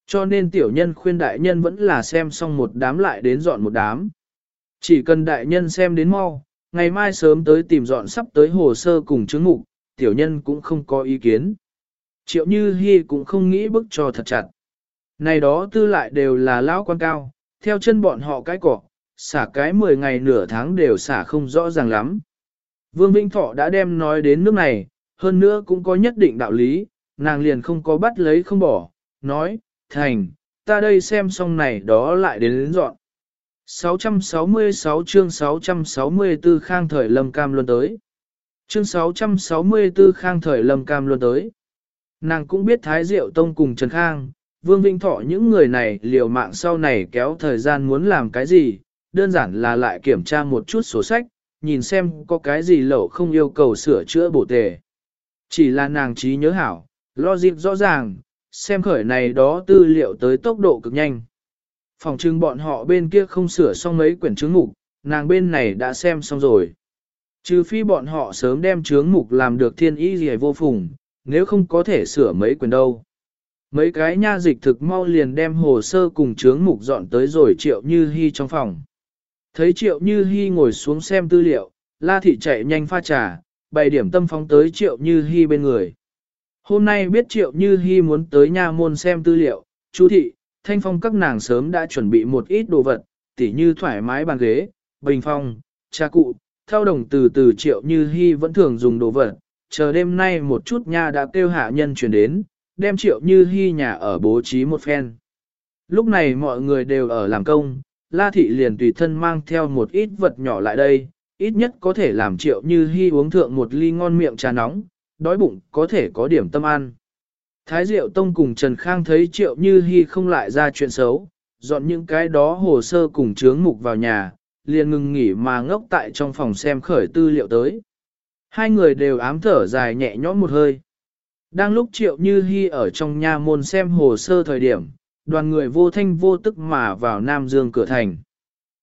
Cho nên tiểu nhân khuyên đại nhân vẫn là xem xong một đám lại đến dọn một đám. Chỉ cần đại nhân xem đến mau, ngày mai sớm tới tìm dọn sắp tới hồ sơ cùng chứng mục, tiểu nhân cũng không có ý kiến. Triệu Như Hi cũng không nghĩ bức cho thật chặt. Này đó tư lại đều là lão quan cao, theo chân bọn họ cái cỏ, xả cái 10 ngày nửa tháng đều xả không rõ ràng lắm. Vương Vĩnh Thọ đã đem nói đến nước này, hơn nữa cũng có nhất định đạo lý, nàng liền không có bắt lấy không bỏ, nói, thành, ta đây xem xong này đó lại đến, đến dọn. 666 chương 664 khang thời lâm cam luôn tới. Chương 664 khang thời lâm cam luôn tới. Nàng cũng biết Thái Diệu Tông cùng Trần Khang, Vương Vinh Thọ những người này liều mạng sau này kéo thời gian muốn làm cái gì, đơn giản là lại kiểm tra một chút sổ sách, nhìn xem có cái gì lẩu không yêu cầu sửa chữa bổ tề. Chỉ là nàng trí nhớ hảo, lo dịp rõ ràng, xem khởi này đó tư liệu tới tốc độ cực nhanh. Phòng trưng bọn họ bên kia không sửa xong mấy quyển chứng mục, nàng bên này đã xem xong rồi. Trừ phi bọn họ sớm đem chướng mục làm được thiên ý gì vô phùng, nếu không có thể sửa mấy quyển đâu. Mấy cái nha dịch thực mau liền đem hồ sơ cùng chướng mục dọn tới rồi triệu như hy trong phòng. Thấy triệu như hy ngồi xuống xem tư liệu, la thị chạy nhanh pha trà, bày điểm tâm phóng tới triệu như hy bên người. Hôm nay biết triệu như hy muốn tới nha môn xem tư liệu, chú thị, thanh phong các nàng sớm đã chuẩn bị một ít đồ vật, tỉ như thoải mái bàn ghế, bình phong, trà cụ, theo đồng từ từ triệu như hy vẫn thường dùng đồ vật, chờ đêm nay một chút nha đã kêu hạ nhân chuyển đến, đem triệu như hy nhà ở bố trí một phen. Lúc này mọi người đều ở làm công, La Thị liền tùy thân mang theo một ít vật nhỏ lại đây, ít nhất có thể làm triệu như hy uống thượng một ly ngon miệng trà nóng, đói bụng có thể có điểm tâm ăn. Thái Diệu Tông cùng Trần Khang thấy triệu như Hi không lại ra chuyện xấu, dọn những cái đó hồ sơ cùng chướng mục vào nhà, liền ngừng nghỉ mà ngốc tại trong phòng xem khởi tư liệu tới. Hai người đều ám thở dài nhẹ nhõm một hơi. Đang lúc triệu như Hi ở trong nhà môn xem hồ sơ thời điểm, đoàn người vô thanh vô tức mà vào Nam Dương cửa thành.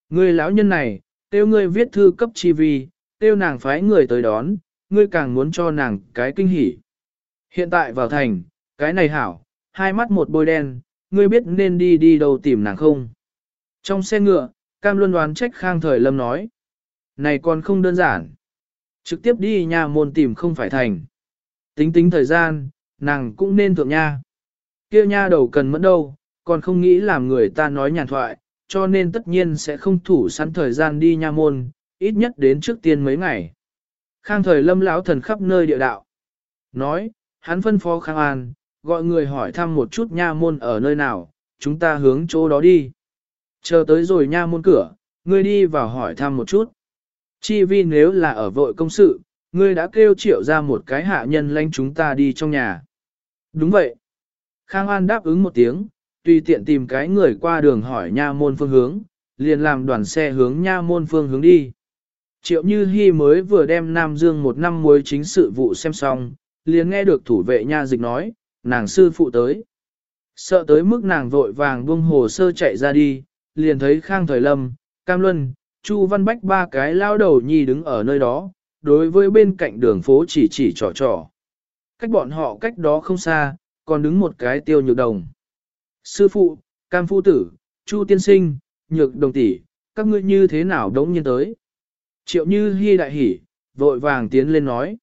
Người lão nhân này, tiêu ngươi viết thư cấp chi vi, tiêu nàng phái người tới đón, ngươi càng muốn cho nàng cái kinh hỉ. Hiện tại vào thành, cái này hảo, hai mắt một bôi đen, ngươi biết nên đi đi đâu tìm nàng không? Trong xe ngựa, Cam Luân đoán trách Khang Thời Lâm nói. Này còn không đơn giản. Trực tiếp đi nhà môn tìm không phải thành. Tính tính thời gian, nàng cũng nên thượng nha. kia nha đầu cần mẫn đâu, còn không nghĩ làm người ta nói nhàn thoại, cho nên tất nhiên sẽ không thủ sẵn thời gian đi nha môn, ít nhất đến trước tiên mấy ngày. Khang thời lâm lão thần khắp nơi địa đạo. Nói, hắn phân phó Khang An, gọi người hỏi thăm một chút nha môn ở nơi nào, chúng ta hướng chỗ đó đi. Chờ tới rồi nha môn cửa, ngươi đi vào hỏi thăm một chút. Chi vi nếu là ở vội công sự, ngươi đã kêu triệu ra một cái hạ nhân lanh chúng ta đi trong nhà. Đúng vậy. Khang An đáp ứng một tiếng, tùy tiện tìm cái người qua đường hỏi nha môn phương hướng, liền làm đoàn xe hướng nha môn phương hướng đi. Triệu Như Hi mới vừa đem Nam Dương một năm muối chính sự vụ xem xong, liền nghe được thủ vệ nha dịch nói, nàng sư phụ tới. Sợ tới mức nàng vội vàng buông hồ sơ chạy ra đi, liền thấy Khang Thời Lâm, Cam Luân, Chu Văn Bách ba cái lao đầu nhi đứng ở nơi đó, đối với bên cạnh đường phố chỉ chỉ trò trò. Cách bọn họ cách đó không xa, còn đứng một cái tiêu nhược đồng. Sư phụ, Cam Phu Tử, Chu Tiên Sinh, Nhược Đồng Tỷ, các ngươi như thế nào đống nhiên tới. Triệu Như Hi đại hỉ, vội vàng tiến lên nói.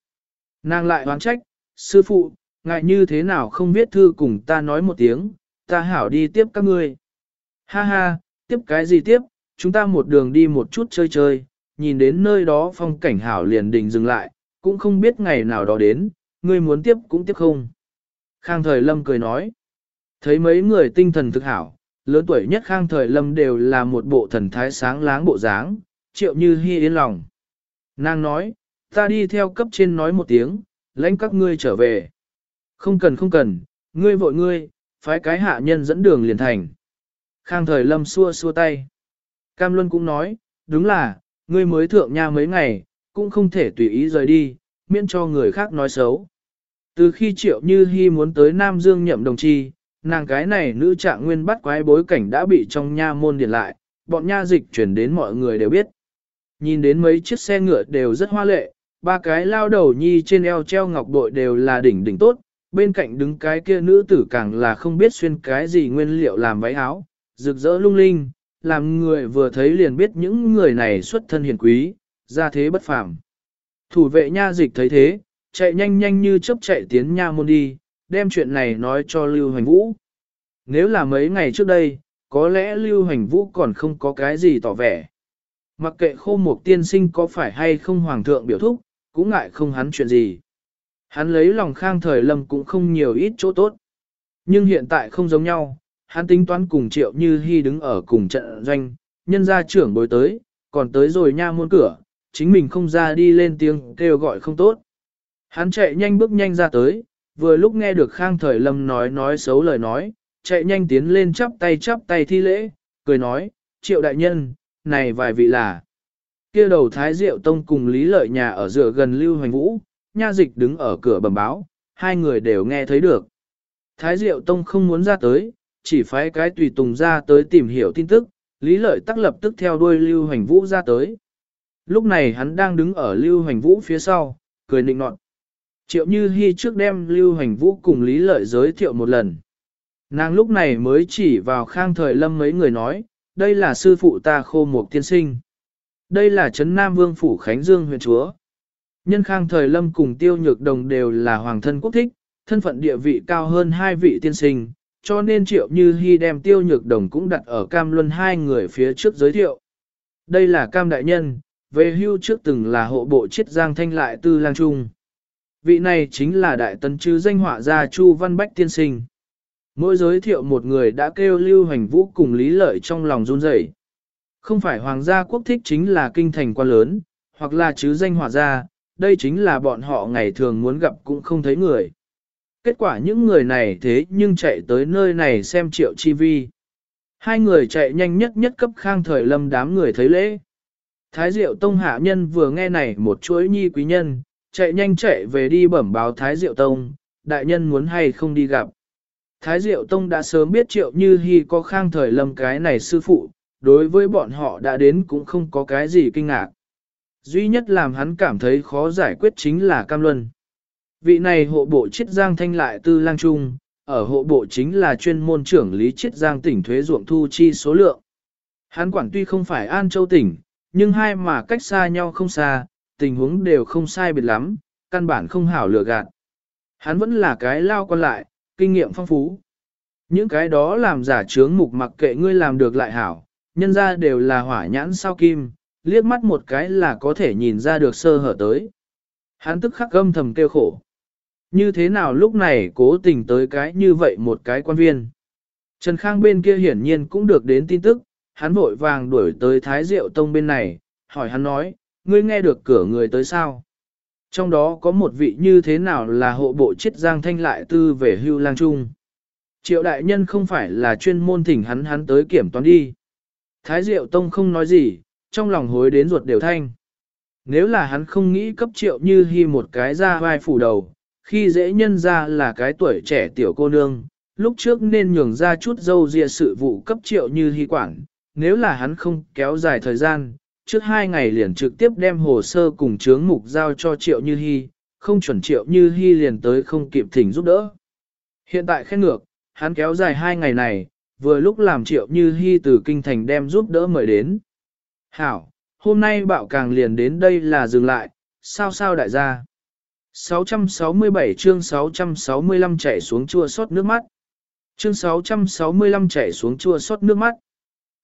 Nàng lại oán trách, sư phụ, ngại như thế nào không viết thư cùng ta nói một tiếng, ta hảo đi tiếp các ngươi. Ha ha, tiếp cái gì tiếp, chúng ta một đường đi một chút chơi chơi, nhìn đến nơi đó phong cảnh hảo liền đình dừng lại, cũng không biết ngày nào đó đến, ngươi muốn tiếp cũng tiếp không. Khang Thời Lâm cười nói, thấy mấy người tinh thần thực hảo, lớn tuổi nhất Khang Thời Lâm đều là một bộ thần thái sáng láng bộ dáng, triệu như hy yên lòng. Nàng nói, ta đi theo cấp trên nói một tiếng, lãnh các ngươi trở về. Không cần không cần, ngươi vội ngươi, phái cái hạ nhân dẫn đường liền thành. Khang thời lâm xua xua tay. Cam Luân cũng nói, đúng là, ngươi mới thượng nha mấy ngày, cũng không thể tùy ý rời đi, miễn cho người khác nói xấu. Từ khi triệu như hy muốn tới Nam Dương nhậm đồng chi, nàng cái này nữ trạng nguyên bắt quái bối cảnh đã bị trong nha môn điền lại, bọn nha dịch chuyển đến mọi người đều biết. Nhìn đến mấy chiếc xe ngựa đều rất hoa lệ, ba cái lao đầu nhi trên eo treo ngọc bội đều là đỉnh đỉnh tốt, bên cạnh đứng cái kia nữ tử càng là không biết xuyên cái gì nguyên liệu làm váy áo, rực rỡ lung linh, làm người vừa thấy liền biết những người này xuất thân hiền quý, ra thế bất phàm. Thủ vệ nha dịch thấy thế, chạy nhanh nhanh như chớp chạy tiến nha môn đi, đem chuyện này nói cho Lưu Hoành Vũ. Nếu là mấy ngày trước đây, có lẽ Lưu Hoành Vũ còn không có cái gì tỏ vẻ. Mặc kệ khô mục tiên sinh có phải hay không hoàng thượng biểu thúc, cũng ngại không hắn chuyện gì. Hắn lấy lòng khang thời lâm cũng không nhiều ít chỗ tốt. Nhưng hiện tại không giống nhau, hắn tính toán cùng triệu như hy đứng ở cùng trận doanh, nhân gia trưởng bối tới, còn tới rồi nha muôn cửa, chính mình không ra đi lên tiếng kêu gọi không tốt. Hắn chạy nhanh bước nhanh ra tới, vừa lúc nghe được khang thời lâm nói nói xấu lời nói, chạy nhanh tiến lên chắp tay chắp tay thi lễ, cười nói, triệu đại nhân, này vài vị là. kia đầu thái diệu tông cùng lý lợi nhà ở dựa gần lưu hoành vũ, nha dịch đứng ở cửa bẩm báo, hai người đều nghe thấy được. Thái diệu tông không muốn ra tới, chỉ phái cái tùy tùng ra tới tìm hiểu tin tức, lý lợi tắc lập tức theo đuôi lưu hoành vũ ra tới. Lúc này hắn đang đứng ở lưu hoành vũ phía sau, cười nịnh nọt. Triệu Như Hi trước đem Lưu Hoành Vũ cùng Lý Lợi giới thiệu một lần. Nàng lúc này mới chỉ vào khang thời lâm mấy người nói, đây là sư phụ ta khô một tiên sinh. Đây là Trấn Nam Vương Phủ Khánh Dương huyện chúa. Nhân khang thời lâm cùng tiêu nhược đồng đều là hoàng thân quốc thích, thân phận địa vị cao hơn hai vị tiên sinh, cho nên triệu như hy đem tiêu nhược đồng cũng đặt ở cam luân hai người phía trước giới thiệu. Đây là cam đại nhân, về hưu trước từng là hộ bộ chiết giang thanh lại tư lang trung vị này chính là đại tấn chứ danh họa gia Chu Văn Bách tiên sinh. Mỗi giới thiệu một người đã kêu lưu hành vũ cùng lý lợi trong lòng run rẩy. Không phải hoàng gia quốc thích chính là kinh thành quan lớn, hoặc là chứ danh họa gia, đây chính là bọn họ ngày thường muốn gặp cũng không thấy người. Kết quả những người này thế nhưng chạy tới nơi này xem triệu chi vi. Hai người chạy nhanh nhất nhất cấp khang thời lâm đám người thấy lễ. Thái diệu tông hạ nhân vừa nghe này một chuỗi nhi quý nhân, chạy nhanh chạy về đi bẩm báo Thái Diệu Tông, đại nhân muốn hay không đi gặp. Thái Diệu Tông đã sớm biết triệu như hy có khang thời lâm cái này sư phụ, đối với bọn họ đã đến cũng không có cái gì kinh ngạc. Duy nhất làm hắn cảm thấy khó giải quyết chính là Cam Luân. Vị này hộ bộ chiết giang thanh lại tư lang trung, ở hộ bộ chính là chuyên môn trưởng lý chiết giang tỉnh thuế ruộng thu chi số lượng. Hắn quản tuy không phải An Châu tỉnh, nhưng hai mà cách xa nhau không xa, tình huống đều không sai biệt lắm, căn bản không hảo lừa gạt. Hắn vẫn là cái lao con lại, kinh nghiệm phong phú. Những cái đó làm giả trướng mục mặc kệ ngươi làm được lại hảo, nhân ra đều là hỏa nhãn sao kim, liếc mắt một cái là có thể nhìn ra được sơ hở tới. Hắn tức khắc gâm thầm kêu khổ. Như thế nào lúc này cố tình tới cái như vậy một cái quan viên. Trần Khang bên kia hiển nhiên cũng được đến tin tức, hắn vội vàng đuổi tới Thái Diệu Tông bên này, hỏi hắn nói, ngươi nghe được cửa người tới sao? Trong đó có một vị như thế nào là hộ bộ chết giang thanh lại tư về hưu lang trung. Triệu đại nhân không phải là chuyên môn thỉnh hắn hắn tới kiểm toán đi. Thái Diệu Tông không nói gì, trong lòng hối đến ruột đều thanh. Nếu là hắn không nghĩ cấp triệu như hy một cái ra vai phủ đầu, khi dễ nhân ra là cái tuổi trẻ tiểu cô nương, lúc trước nên nhường ra chút dâu dịa sự vụ cấp triệu như hy quản, nếu là hắn không kéo dài thời gian, trước hai ngày liền trực tiếp đem hồ sơ cùng chướng mục giao cho Triệu Như Hi, không chuẩn Triệu Như Hi liền tới không kịp thỉnh giúp đỡ. Hiện tại khen ngược, hắn kéo dài hai ngày này, vừa lúc làm Triệu Như Hi từ kinh thành đem giúp đỡ mời đến. Hảo, hôm nay bạo càng liền đến đây là dừng lại, sao sao đại gia. 667 chương 665 chảy xuống chua xót nước mắt. Chương 665 chảy xuống chua xót nước mắt.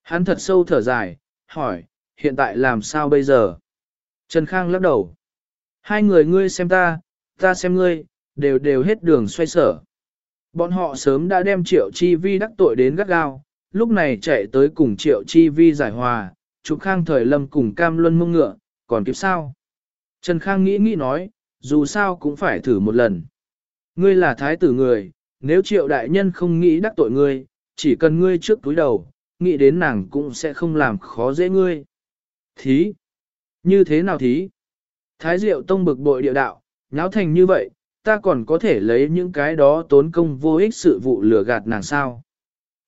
Hắn thật sâu thở dài, hỏi, hiện tại làm sao bây giờ? Trần Khang lắc đầu. Hai người ngươi xem ta, ta xem ngươi, đều đều hết đường xoay sở. Bọn họ sớm đã đem triệu chi vi đắc tội đến gắt gao, lúc này chạy tới cùng triệu chi vi giải hòa, Chụp Khang thời lâm cùng cam luân mông ngựa, còn kịp sao? Trần Khang nghĩ nghĩ nói, dù sao cũng phải thử một lần. Ngươi là thái tử người, nếu triệu đại nhân không nghĩ đắc tội ngươi, chỉ cần ngươi trước túi đầu, nghĩ đến nàng cũng sẽ không làm khó dễ ngươi. Thí! Như thế nào thí? Thái Diệu Tông bực bội địa đạo, nháo thành như vậy, ta còn có thể lấy những cái đó tốn công vô ích sự vụ lừa gạt nàng sao.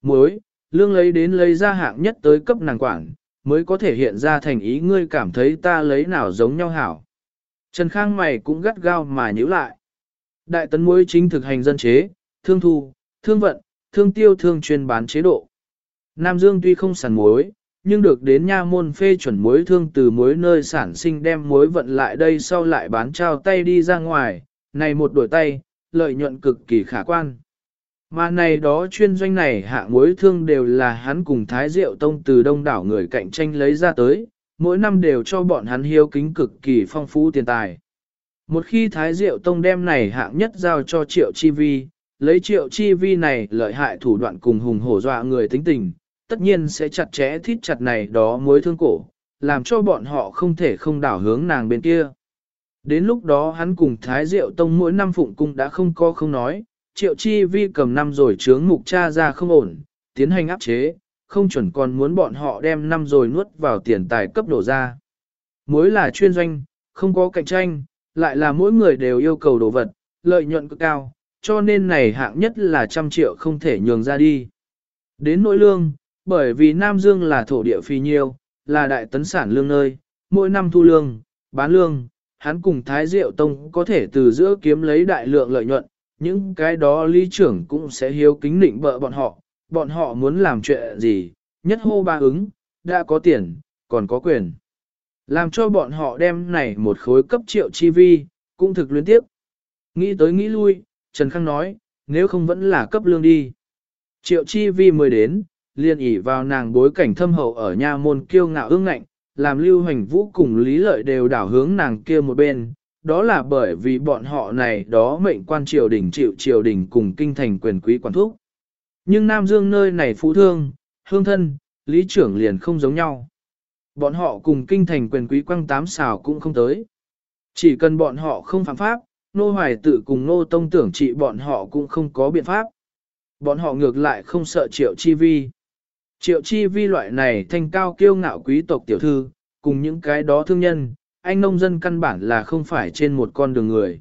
Muối, lương lấy đến lấy ra hạng nhất tới cấp nàng quản, mới có thể hiện ra thành ý ngươi cảm thấy ta lấy nào giống nhau hảo. Trần Khang mày cũng gắt gao mà nhíu lại. Đại tấn muối chính thực hành dân chế, thương thu, thương vận, thương tiêu thương chuyên bán chế độ. Nam Dương tuy không sản muối, nhưng được đến nha môn phê chuẩn muối thương từ muối nơi sản sinh đem muối vận lại đây sau lại bán trao tay đi ra ngoài, này một đổi tay, lợi nhuận cực kỳ khả quan. Mà này đó chuyên doanh này hạng mối thương đều là hắn cùng Thái Diệu Tông từ đông đảo người cạnh tranh lấy ra tới, mỗi năm đều cho bọn hắn hiếu kính cực kỳ phong phú tiền tài. Một khi Thái Diệu Tông đem này hạng nhất giao cho Triệu Chi Vi, lấy Triệu Chi Vi này lợi hại thủ đoạn cùng hùng hổ dọa người tính tình, tất nhiên sẽ chặt chẽ thít chặt này đó mối thương cổ, làm cho bọn họ không thể không đảo hướng nàng bên kia. Đến lúc đó hắn cùng Thái Diệu Tông mỗi năm phụng cung đã không có không nói, Triệu Chi Vi cầm năm rồi chướng mục cha ra không ổn, tiến hành áp chế, không chuẩn còn muốn bọn họ đem năm rồi nuốt vào tiền tài cấp đổ ra. Mối là chuyên doanh, không có cạnh tranh, lại là mỗi người đều yêu cầu đồ vật, lợi nhuận cực cao, cho nên này hạng nhất là trăm triệu không thể nhường ra đi. Đến nỗi lương, bởi vì Nam Dương là thổ địa phi nhiêu, là đại tấn sản lương nơi, mỗi năm thu lương, bán lương, hắn cùng Thái Diệu Tông có thể từ giữa kiếm lấy đại lượng lợi nhuận, những cái đó lý trưởng cũng sẽ hiếu kính định bợ bọn họ, bọn họ muốn làm chuyện gì, nhất hô ba ứng, đã có tiền, còn có quyền. Làm cho bọn họ đem này một khối cấp triệu chi vi, cũng thực luyến tiếp. Nghĩ tới nghĩ lui, Trần Khang nói, nếu không vẫn là cấp lương đi. Triệu chi vi mới đến, liền ỉ vào nàng bối cảnh thâm hậu ở nha môn kiêu ngạo ương ngạnh, làm lưu hành vũ cùng lý lợi đều đảo hướng nàng kia một bên. Đó là bởi vì bọn họ này đó mệnh quan triều đình chịu triều đình cùng kinh thành quyền quý quản thúc. Nhưng Nam Dương nơi này phú thương, hương thân, lý trưởng liền không giống nhau. Bọn họ cùng kinh thành quyền quý quăng tám xào cũng không tới. Chỉ cần bọn họ không phạm pháp, nô hoài tự cùng nô tông tưởng trị bọn họ cũng không có biện pháp. Bọn họ ngược lại không sợ triệu chi vi. Triệu chi vi loại này thanh cao kiêu ngạo quý tộc tiểu thư, cùng những cái đó thương nhân, anh nông dân căn bản là không phải trên một con đường người.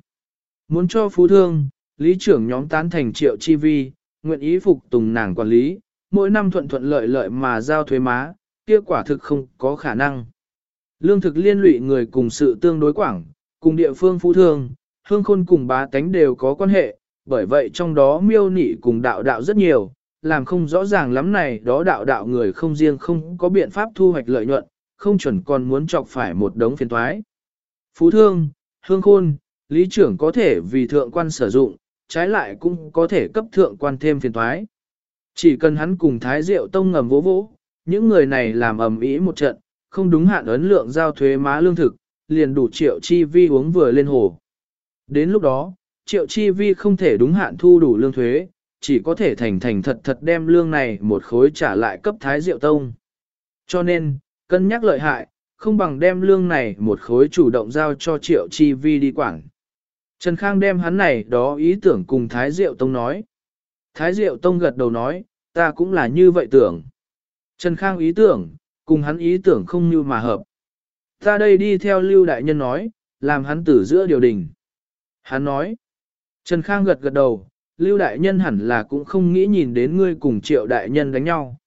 Muốn cho phú thương, lý trưởng nhóm tán thành triệu chi vi, nguyện ý phục tùng nàng quản lý, mỗi năm thuận thuận lợi lợi mà giao thuế má, kia quả thực không có khả năng. Lương thực liên lụy người cùng sự tương đối quảng, cùng địa phương phú thương, hương khôn cùng bá tánh đều có quan hệ, bởi vậy trong đó miêu nị cùng đạo đạo rất nhiều, làm không rõ ràng lắm này đó đạo đạo người không riêng không có biện pháp thu hoạch lợi nhuận, không chuẩn còn muốn chọc phải một đống phiền toái. Phú thương, hương khôn, lý trưởng có thể vì thượng quan sử dụng, trái lại cũng có thể cấp thượng quan thêm phiền toái. Chỉ cần hắn cùng Thái Diệu Tông ngầm vỗ vỗ, những người này làm ầm ĩ một trận, không đúng hạn ấn lượng giao thuế má lương thực, liền đủ triệu chi vi uống vừa lên hồ. Đến lúc đó, triệu chi vi không thể đúng hạn thu đủ lương thuế, chỉ có thể thành thành thật thật đem lương này một khối trả lại cấp Thái Diệu Tông. Cho nên, cân nhắc lợi hại, không bằng đem lương này một khối chủ động giao cho triệu chi vi đi quản. Trần Khang đem hắn này đó ý tưởng cùng Thái Diệu Tông nói. Thái Diệu Tông gật đầu nói, ta cũng là như vậy tưởng. Trần Khang ý tưởng, cùng hắn ý tưởng không như mà hợp. Ta đây đi theo Lưu Đại Nhân nói, làm hắn tử giữa điều đình. Hắn nói, Trần Khang gật gật đầu, Lưu Đại Nhân hẳn là cũng không nghĩ nhìn đến ngươi cùng Triệu Đại Nhân đánh nhau.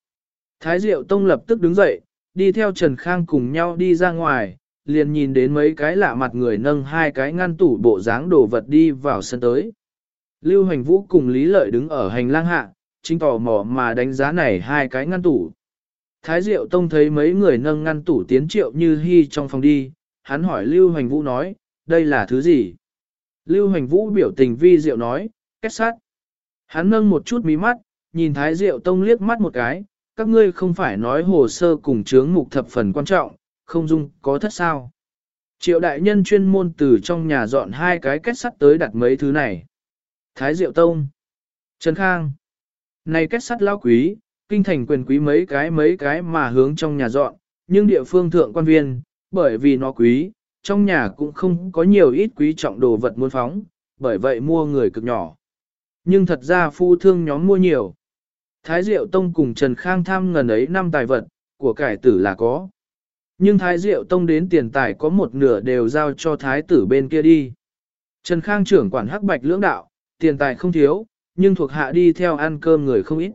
Thái Diệu Tông lập tức đứng dậy, đi theo Trần Khang cùng nhau đi ra ngoài, liền nhìn đến mấy cái lạ mặt người nâng hai cái ngăn tủ bộ dáng đồ vật đi vào sân tới. Lưu Hành Vũ cùng Lý Lợi đứng ở hành lang hạ, chính tò mò mà đánh giá này hai cái ngăn tủ. Thái Diệu Tông thấy mấy người nâng ngăn tủ tiến triệu như hy trong phòng đi, hắn hỏi Lưu Hành Vũ nói, đây là thứ gì? Lưu Hành Vũ biểu tình vi diệu nói, kết sát. Hắn nâng một chút mí mắt, nhìn Thái Diệu Tông liếc mắt một cái, các ngươi không phải nói hồ sơ cùng chướng mục thập phần quan trọng, không dung có thất sao. Triệu đại nhân chuyên môn từ trong nhà dọn hai cái kết sắt tới đặt mấy thứ này. Thái Diệu Tông, Trần Khang, này kết sắt lao quý, kinh thành quyền quý mấy cái mấy cái mà hướng trong nhà dọn, nhưng địa phương thượng quan viên, bởi vì nó quý, trong nhà cũng không có nhiều ít quý trọng đồ vật muốn phóng, bởi vậy mua người cực nhỏ. Nhưng thật ra phu thương nhóm mua nhiều. Thái Diệu Tông cùng Trần Khang tham ngần ấy năm tài vật, của cải tử là có. Nhưng Thái Diệu Tông đến tiền tài có một nửa đều giao cho Thái tử bên kia đi. Trần Khang trưởng quản hắc bạch lưỡng đạo, tiền tài không thiếu, nhưng thuộc hạ đi theo ăn cơm người không ít.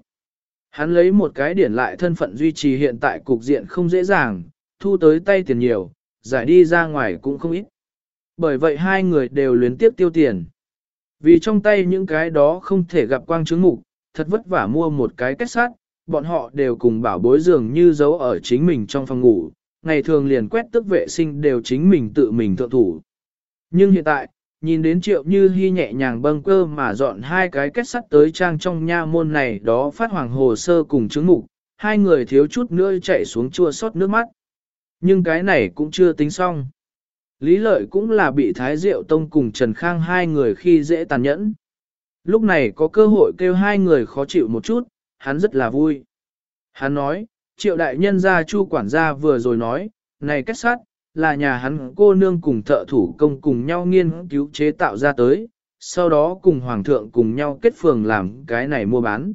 Hắn lấy một cái điển lại thân phận duy trì hiện tại cục diện không dễ dàng, thu tới tay tiền nhiều, giải đi ra ngoài cũng không ít. Bởi vậy hai người đều luyến tiếp tiêu tiền. Vì trong tay những cái đó không thể gặp quang chứng mục, thật vất vả mua một cái kết sắt, bọn họ đều cùng bảo bối dường như giấu ở chính mình trong phòng ngủ, ngày thường liền quét tức vệ sinh đều chính mình tự mình thượng thủ. Nhưng hiện tại, nhìn đến triệu như hy nhẹ nhàng bâng cơ mà dọn hai cái kết sắt tới trang trong nha môn này đó phát hoàng hồ sơ cùng chứng mục, hai người thiếu chút nữa chạy xuống chua sót nước mắt. Nhưng cái này cũng chưa tính xong. Lý lợi cũng là bị Thái Diệu Tông cùng Trần Khang hai người khi dễ tàn nhẫn. Lúc này có cơ hội kêu hai người khó chịu một chút, hắn rất là vui. Hắn nói, triệu đại nhân gia chu quản gia vừa rồi nói, này kết sát, là nhà hắn cô nương cùng thợ thủ công cùng nhau nghiên cứu chế tạo ra tới, sau đó cùng hoàng thượng cùng nhau kết phường làm cái này mua bán.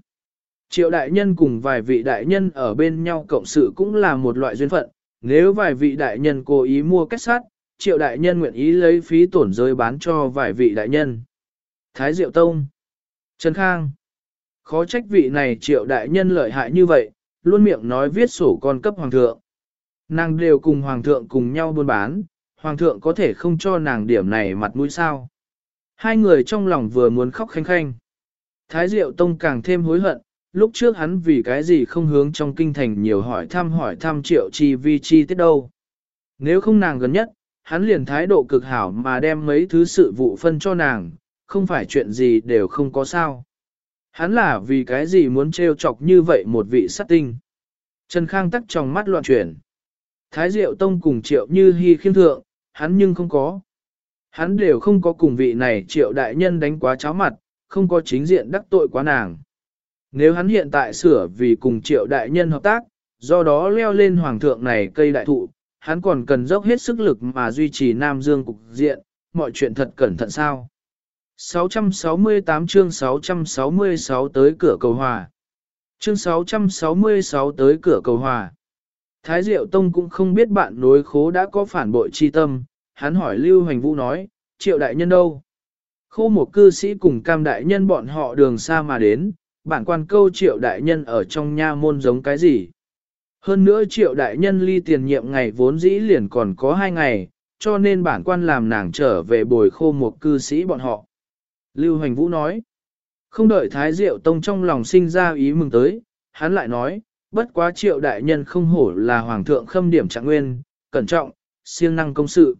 Triệu đại nhân cùng vài vị đại nhân ở bên nhau cộng sự cũng là một loại duyên phận, nếu vài vị đại nhân cố ý mua kết sát, triệu đại nhân nguyện ý lấy phí tổn rơi bán cho vài vị đại nhân. Thái Diệu Tông Trần Khang Khó trách vị này triệu đại nhân lợi hại như vậy, luôn miệng nói viết sổ con cấp hoàng thượng. Nàng đều cùng hoàng thượng cùng nhau buôn bán, hoàng thượng có thể không cho nàng điểm này mặt mũi sao. Hai người trong lòng vừa muốn khóc khanh khanh. Thái Diệu Tông càng thêm hối hận, lúc trước hắn vì cái gì không hướng trong kinh thành nhiều hỏi thăm hỏi thăm triệu chi vi chi tiết đâu. Nếu không nàng gần nhất, hắn liền thái độ cực hảo mà đem mấy thứ sự vụ phân cho nàng, không phải chuyện gì đều không có sao. Hắn là vì cái gì muốn trêu chọc như vậy một vị sát tinh. Trần Khang tắc trong mắt loạn chuyển. Thái Diệu Tông cùng triệu như hi khiêm thượng, hắn nhưng không có. Hắn đều không có cùng vị này triệu đại nhân đánh quá cháo mặt, không có chính diện đắc tội quá nàng. Nếu hắn hiện tại sửa vì cùng triệu đại nhân hợp tác, do đó leo lên hoàng thượng này cây đại thụ, hắn còn cần dốc hết sức lực mà duy trì Nam Dương cục diện, mọi chuyện thật cẩn thận sao. 668 chương 666 tới cửa cầu hòa. Chương 666 tới cửa cầu hòa. Thái Diệu Tông cũng không biết bạn nối khố đã có phản bội chi tâm, hắn hỏi Lưu Hoành Vũ nói, triệu đại nhân đâu? Khô một cư sĩ cùng cam đại nhân bọn họ đường xa mà đến, bản quan câu triệu đại nhân ở trong nha môn giống cái gì? Hơn nữa triệu đại nhân ly tiền nhiệm ngày vốn dĩ liền còn có hai ngày, cho nên bản quan làm nàng trở về bồi khô một cư sĩ bọn họ. Lưu Hoành Vũ nói, không đợi Thái Diệu Tông trong lòng sinh ra ý mừng tới, hắn lại nói, bất quá triệu đại nhân không hổ là hoàng thượng khâm điểm trạng nguyên, cẩn trọng, siêng năng công sự.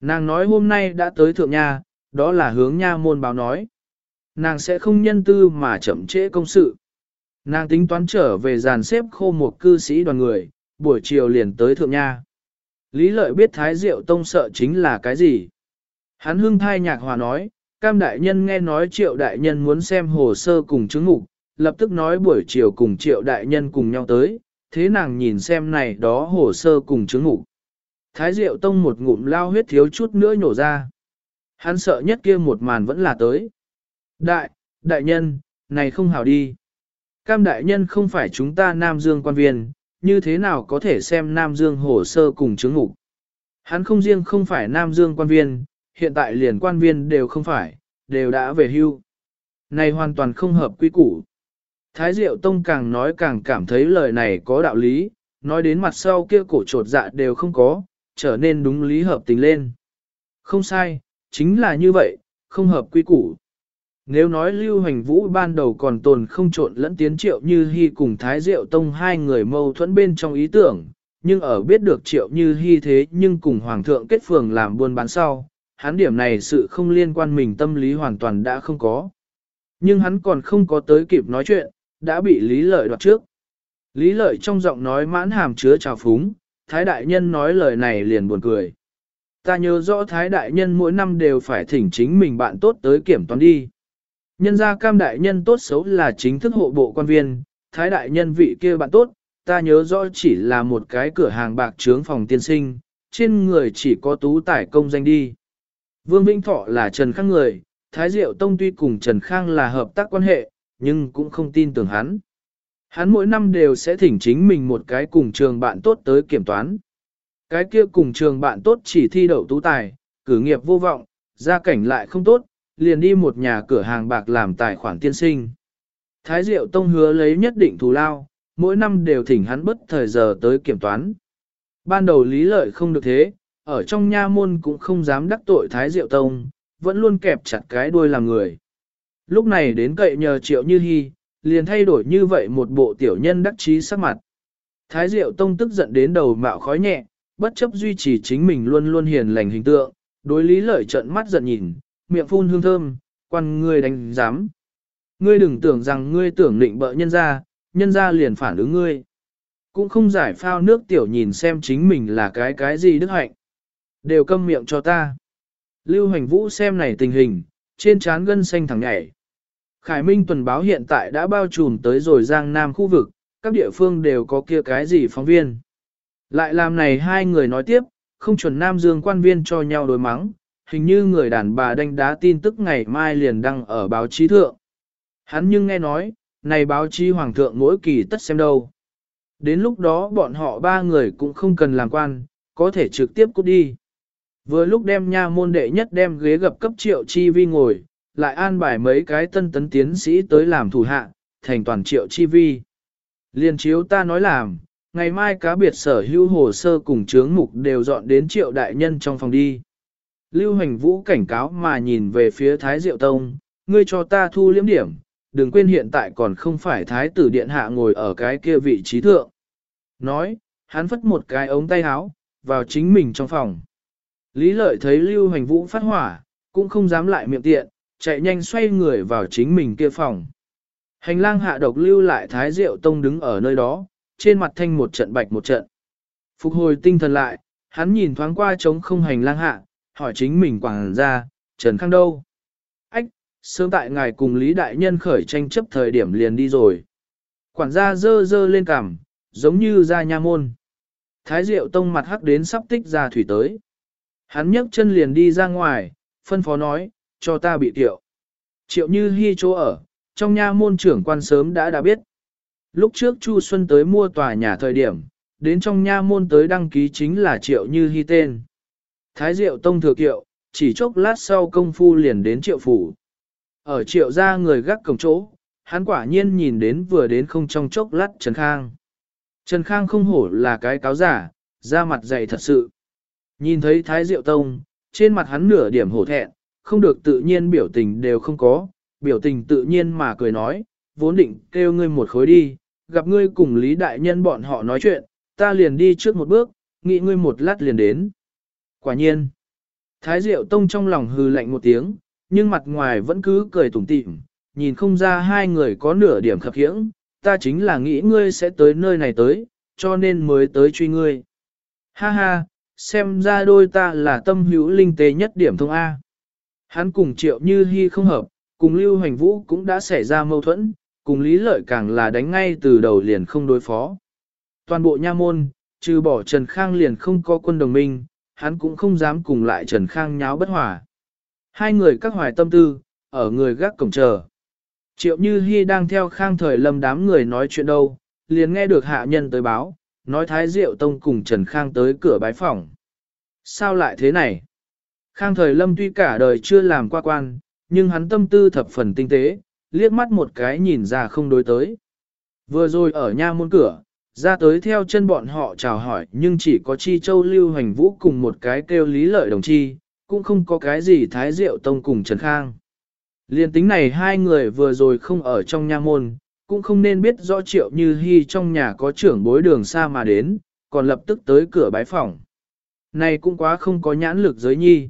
Nàng nói hôm nay đã tới thượng nha, đó là hướng nha môn báo nói. Nàng sẽ không nhân tư mà chậm trễ công sự. Nàng tính toán trở về dàn xếp khô một cư sĩ đoàn người, buổi chiều liền tới thượng nha. Lý lợi biết Thái Diệu Tông sợ chính là cái gì. Hắn hưng thai nhạc hòa nói, cam đại nhân nghe nói triệu đại nhân muốn xem hồ sơ cùng chứng ngục, lập tức nói buổi chiều cùng triệu đại nhân cùng nhau tới, thế nàng nhìn xem này đó hồ sơ cùng chứng ngục. Thái Diệu Tông một ngụm lao huyết thiếu chút nữa nhổ ra. Hắn sợ nhất kia một màn vẫn là tới. Đại, đại nhân, này không hảo đi. Cam đại nhân không phải chúng ta Nam Dương quan viên, như thế nào có thể xem Nam Dương hồ sơ cùng chứng ngục. Hắn không riêng không phải Nam Dương quan viên, hiện tại liền quan viên đều không phải, đều đã về hưu. Này hoàn toàn không hợp quy củ. Thái Diệu Tông càng nói càng cảm thấy lời này có đạo lý, nói đến mặt sau kia cổ trột dạ đều không có, trở nên đúng lý hợp tình lên. Không sai, chính là như vậy, không hợp quy củ. Nếu nói Lưu Hành Vũ ban đầu còn tồn không trộn lẫn tiến triệu như hy cùng Thái Diệu Tông hai người mâu thuẫn bên trong ý tưởng, nhưng ở biết được triệu như hy thế nhưng cùng Hoàng thượng kết phường làm buôn bán sau, hắn điểm này sự không liên quan mình tâm lý hoàn toàn đã không có. Nhưng hắn còn không có tới kịp nói chuyện, đã bị Lý Lợi đoạt trước. Lý Lợi trong giọng nói mãn hàm chứa trào phúng, Thái Đại Nhân nói lời này liền buồn cười. Ta nhớ rõ Thái Đại Nhân mỗi năm đều phải thỉnh chính mình bạn tốt tới kiểm toán đi. Nhân gia cam đại nhân tốt xấu là chính thức hộ bộ quan viên, thái đại nhân vị kia bạn tốt, ta nhớ rõ chỉ là một cái cửa hàng bạc trướng phòng tiên sinh, trên người chỉ có tú tải công danh đi. Vương Vĩnh Thọ là Trần Khang người, Thái Diệu Tông tuy cùng Trần Khang là hợp tác quan hệ, nhưng cũng không tin tưởng hắn. Hắn mỗi năm đều sẽ thỉnh chính mình một cái cùng trường bạn tốt tới kiểm toán. Cái kia cùng trường bạn tốt chỉ thi đậu tú tài, cử nghiệp vô vọng, gia cảnh lại không tốt, liền đi một nhà cửa hàng bạc làm tài khoản tiên sinh. Thái Diệu Tông hứa lấy nhất định thù lao, mỗi năm đều thỉnh hắn bất thời giờ tới kiểm toán. Ban đầu lý lợi không được thế, ở trong nha môn cũng không dám đắc tội Thái Diệu Tông, vẫn luôn kẹp chặt cái đuôi làm người. Lúc này đến cậy nhờ triệu như hy, liền thay đổi như vậy một bộ tiểu nhân đắc chí sắc mặt. Thái Diệu Tông tức giận đến đầu mạo khói nhẹ, bất chấp duy trì chính mình luôn luôn hiền lành hình tượng, đối lý lợi trận mắt giận nhìn, miệng phun hương thơm, quan ngươi đánh giám. Ngươi đừng tưởng rằng ngươi tưởng định bợ nhân ra, nhân ra liền phản ứng ngươi. Cũng không giải phao nước tiểu nhìn xem chính mình là cái cái gì đức hạnh. Đều câm miệng cho ta. Lưu Hoành vũ xem này tình hình, trên trán gân xanh thẳng nhảy. Khải Minh tuần báo hiện tại đã bao trùm tới rồi Giang Nam khu vực, các địa phương đều có kia cái gì phóng viên. Lại làm này hai người nói tiếp, không chuẩn Nam Dương quan viên cho nhau đối mắng, hình như người đàn bà đánh đá tin tức ngày mai liền đăng ở báo chí thượng. Hắn nhưng nghe nói, này báo chí hoàng thượng mỗi kỳ tất xem đâu. Đến lúc đó bọn họ ba người cũng không cần làm quan, có thể trực tiếp cút đi. Vừa lúc đem nha môn đệ nhất đem ghế gặp cấp triệu chi vi ngồi, lại an bài mấy cái tân tấn tiến sĩ tới làm thủ hạ, thành toàn triệu chi vi. Liên chiếu ta nói làm, ngày mai cá biệt sở hữu hồ sơ cùng chướng mục đều dọn đến triệu đại nhân trong phòng đi. Lưu hành vũ cảnh cáo mà nhìn về phía Thái Diệu Tông, ngươi cho ta thu liếm điểm, đừng quên hiện tại còn không phải Thái tử Điện Hạ ngồi ở cái kia vị trí thượng. Nói, hắn phất một cái ống tay áo, vào chính mình trong phòng. Lý lợi thấy Lưu Hoành vũ phát hỏa, cũng không dám lại miệng tiện, chạy nhanh xoay người vào chính mình kia phòng. Hành lang hạ độc lưu lại Thái Diệu Tông đứng ở nơi đó, trên mặt thanh một trận bạch một trận. Phục hồi tinh thần lại, hắn nhìn thoáng qua trống không hành lang hạ, hỏi chính mình quảng ra, Trần Khang đâu? Ách, sớm tại ngài cùng Lý Đại Nhân khởi tranh chấp thời điểm liền đi rồi. Quản gia dơ dơ lên cằm, giống như ra nha môn. Thái Diệu Tông mặt hắc đến sắp tích ra thủy tới. Hắn nhấc chân liền đi ra ngoài, phân phó nói, cho ta bị tiệu. Triệu như hy chỗ ở, trong nha môn trưởng quan sớm đã đã biết. Lúc trước Chu Xuân tới mua tòa nhà thời điểm, đến trong nha môn tới đăng ký chính là Triệu Như Hy tên. Thái Diệu Tông thừa kiệu, chỉ chốc lát sau công phu liền đến Triệu Phủ. Ở Triệu ra người gác cổng chỗ, hắn quả nhiên nhìn đến vừa đến không trong chốc lát Trần Khang. Trần Khang không hổ là cái cáo giả, ra mặt dày thật sự. Nhìn thấy Thái Diệu Tông, trên mặt hắn nửa điểm hổ thẹn, không được tự nhiên biểu tình đều không có, biểu tình tự nhiên mà cười nói, vốn định kêu ngươi một khối đi, gặp ngươi cùng Lý Đại Nhân bọn họ nói chuyện, ta liền đi trước một bước, nghĩ ngươi một lát liền đến. Quả nhiên, Thái Diệu Tông trong lòng hừ lạnh một tiếng, nhưng mặt ngoài vẫn cứ cười tủm tỉm, nhìn không ra hai người có nửa điểm khập khiễng, ta chính là nghĩ ngươi sẽ tới nơi này tới, cho nên mới tới truy ngươi. Ha ha, xem ra đôi ta là tâm hữu linh tế nhất điểm thông A. Hắn cùng triệu như hy không hợp, cùng lưu hành vũ cũng đã xảy ra mâu thuẫn, cùng lý lợi càng là đánh ngay từ đầu liền không đối phó. Toàn bộ nha môn, trừ bỏ Trần Khang liền không có quân đồng minh, hắn cũng không dám cùng lại Trần Khang nháo bất hòa. Hai người các hoài tâm tư, ở người gác cổng chờ. Triệu Như Hi đang theo Khang Thời Lâm đám người nói chuyện đâu, liền nghe được hạ nhân tới báo, nói Thái Diệu Tông cùng Trần Khang tới cửa bái phòng. Sao lại thế này? Khang Thời Lâm tuy cả đời chưa làm qua quan, nhưng hắn tâm tư thập phần tinh tế, liếc mắt một cái nhìn ra không đối tới. Vừa rồi ở nha môn cửa, ra tới theo chân bọn họ chào hỏi nhưng chỉ có Chi Châu Lưu Hành Vũ cùng một cái kêu lý lợi đồng chi, cũng không có cái gì Thái Diệu Tông cùng Trần Khang. Liên tính này hai người vừa rồi không ở trong nha môn, cũng không nên biết rõ triệu như hy trong nhà có trưởng bối đường xa mà đến, còn lập tức tới cửa bái phòng. Này cũng quá không có nhãn lực giới nhi.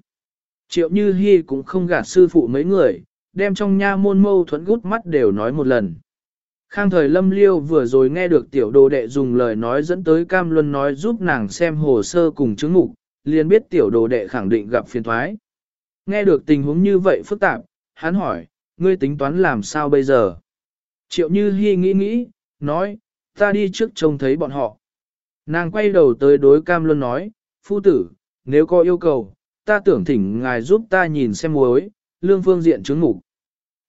Triệu như hy cũng không gạt sư phụ mấy người, đem trong nha môn mâu thuẫn gút mắt đều nói một lần. Khang thời lâm liêu vừa rồi nghe được tiểu đồ đệ dùng lời nói dẫn tới cam luân nói giúp nàng xem hồ sơ cùng chứng mục, liền biết tiểu đồ đệ khẳng định gặp phiền thoái. Nghe được tình huống như vậy phức tạp, hắn hỏi, ngươi tính toán làm sao bây giờ? Triệu Như Hi nghĩ nghĩ, nói, ta đi trước trông thấy bọn họ. Nàng quay đầu tới đối Cam Luân nói, phu tử, nếu có yêu cầu, ta tưởng thỉnh ngài giúp ta nhìn xem muối, lương phương diện chứng ngủ.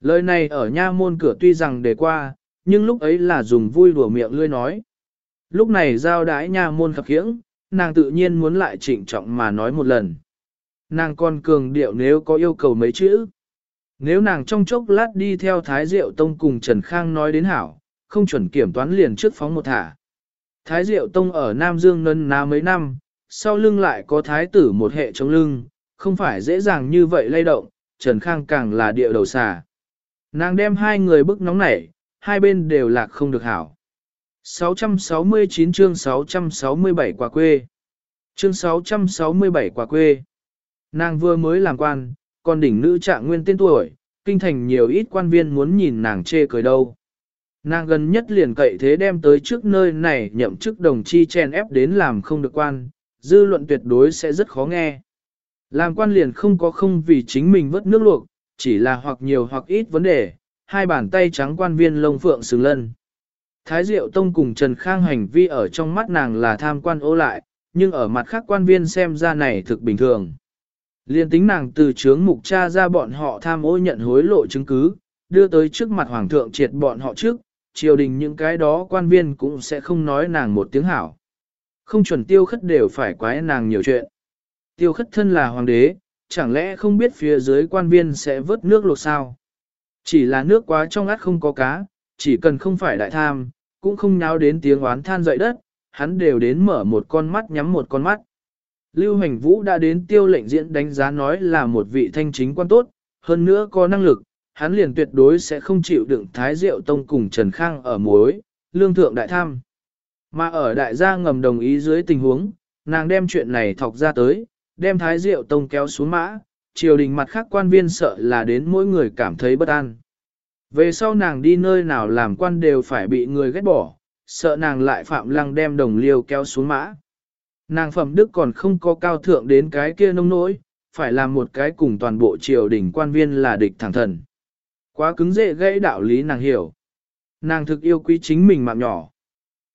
Lời này ở nha môn cửa tuy rằng đề qua, nhưng lúc ấy là dùng vui đùa miệng lươi nói. Lúc này giao đái nha môn khập khiễng, nàng tự nhiên muốn lại trịnh trọng mà nói một lần. Nàng còn cường điệu nếu có yêu cầu mấy chữ. Nếu nàng trong chốc lát đi theo Thái Diệu Tông cùng Trần Khang nói đến hảo, không chuẩn kiểm toán liền trước phóng một thả. Thái Diệu Tông ở Nam Dương nân ná mấy năm, sau lưng lại có thái tử một hệ chống lưng, không phải dễ dàng như vậy lay động, Trần Khang càng là địa đầu xà. Nàng đem hai người bức nóng nảy, hai bên đều lạc không được hảo. 669 chương 667 quả quê. Chương 667 quả quê. Nàng vừa mới làm quan, còn đỉnh nữ trạng nguyên tên tuổi, kinh thành nhiều ít quan viên muốn nhìn nàng chê cười đâu. Nàng gần nhất liền cậy thế đem tới trước nơi này nhậm chức đồng chi chen ép đến làm không được quan, dư luận tuyệt đối sẽ rất khó nghe. Làm quan liền không có không vì chính mình vớt nước luộc, chỉ là hoặc nhiều hoặc ít vấn đề, hai bàn tay trắng quan viên lông phượng xứng lân. Thái Diệu Tông cùng Trần Khang hành vi ở trong mắt nàng là tham quan ô lại, nhưng ở mặt khác quan viên xem ra này thực bình thường. Liên tính nàng từ chướng mục cha ra bọn họ tham ô nhận hối lộ chứng cứ, đưa tới trước mặt hoàng thượng triệt bọn họ trước, triều đình những cái đó quan viên cũng sẽ không nói nàng một tiếng hảo. Không chuẩn tiêu khất đều phải quái nàng nhiều chuyện. Tiêu khất thân là hoàng đế, chẳng lẽ không biết phía dưới quan viên sẽ vớt nước lột sao? Chỉ là nước quá trong át không có cá, chỉ cần không phải đại tham, cũng không nháo đến tiếng oán than dậy đất, hắn đều đến mở một con mắt nhắm một con mắt. Lưu Hành Vũ đã đến tiêu lệnh diễn đánh giá nói là một vị thanh chính quan tốt, hơn nữa có năng lực, hắn liền tuyệt đối sẽ không chịu đựng Thái Diệu Tông cùng Trần Khang ở mối, lương thượng đại tham. Mà ở đại gia ngầm đồng ý dưới tình huống, nàng đem chuyện này thọc ra tới, đem Thái Diệu Tông kéo xuống mã, triều đình mặt khác quan viên sợ là đến mỗi người cảm thấy bất an. Về sau nàng đi nơi nào làm quan đều phải bị người ghét bỏ, sợ nàng lại phạm lăng đem đồng liêu kéo xuống mã. Nàng phẩm đức còn không có cao thượng đến cái kia nông nỗi, phải làm một cái cùng toàn bộ triều đình quan viên là địch thẳng thần. Quá cứng dễ gãy đạo lý nàng hiểu. Nàng thực yêu quý chính mình mạng nhỏ.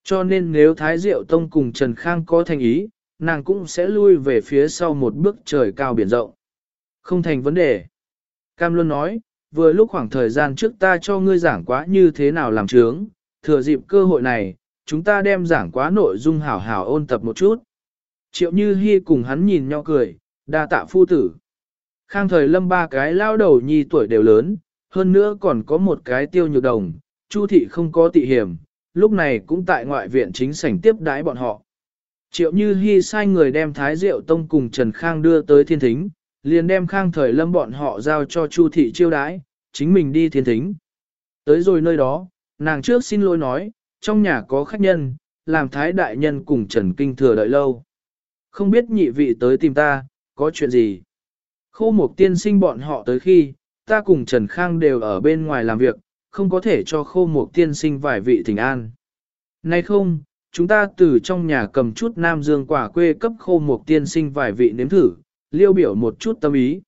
Cho nên nếu Thái Diệu Tông cùng Trần Khang có thành ý, nàng cũng sẽ lui về phía sau một bước trời cao biển rộng. Không thành vấn đề. Cam luôn nói, vừa lúc khoảng thời gian trước ta cho ngươi giảng quá như thế nào làm trướng, thừa dịp cơ hội này, chúng ta đem giảng quá nội dung hảo hảo ôn tập một chút. Triệu Như Hi cùng hắn nhìn nhau cười, đa tạ phu tử. Khang thời lâm ba cái lao đầu nhi tuổi đều lớn, hơn nữa còn có một cái tiêu nhược đồng, Chu thị không có tị hiểm, lúc này cũng tại ngoại viện chính sảnh tiếp đái bọn họ. Triệu Như Hi sai người đem Thái Diệu Tông cùng Trần Khang đưa tới thiên thính, liền đem Khang thời lâm bọn họ giao cho Chu thị chiêu đái, chính mình đi thiên thính. Tới rồi nơi đó, nàng trước xin lỗi nói, trong nhà có khách nhân, làm Thái Đại Nhân cùng Trần Kinh Thừa đợi lâu. Không biết nhị vị tới tìm ta, có chuyện gì? Khô Mộc tiên sinh bọn họ tới khi, ta cùng Trần Khang đều ở bên ngoài làm việc, không có thể cho khô Mộc tiên sinh vài vị thỉnh an. Nay không, chúng ta từ trong nhà cầm chút nam dương quả quê cấp khô Mộc tiên sinh vài vị nếm thử, liêu biểu một chút tâm ý.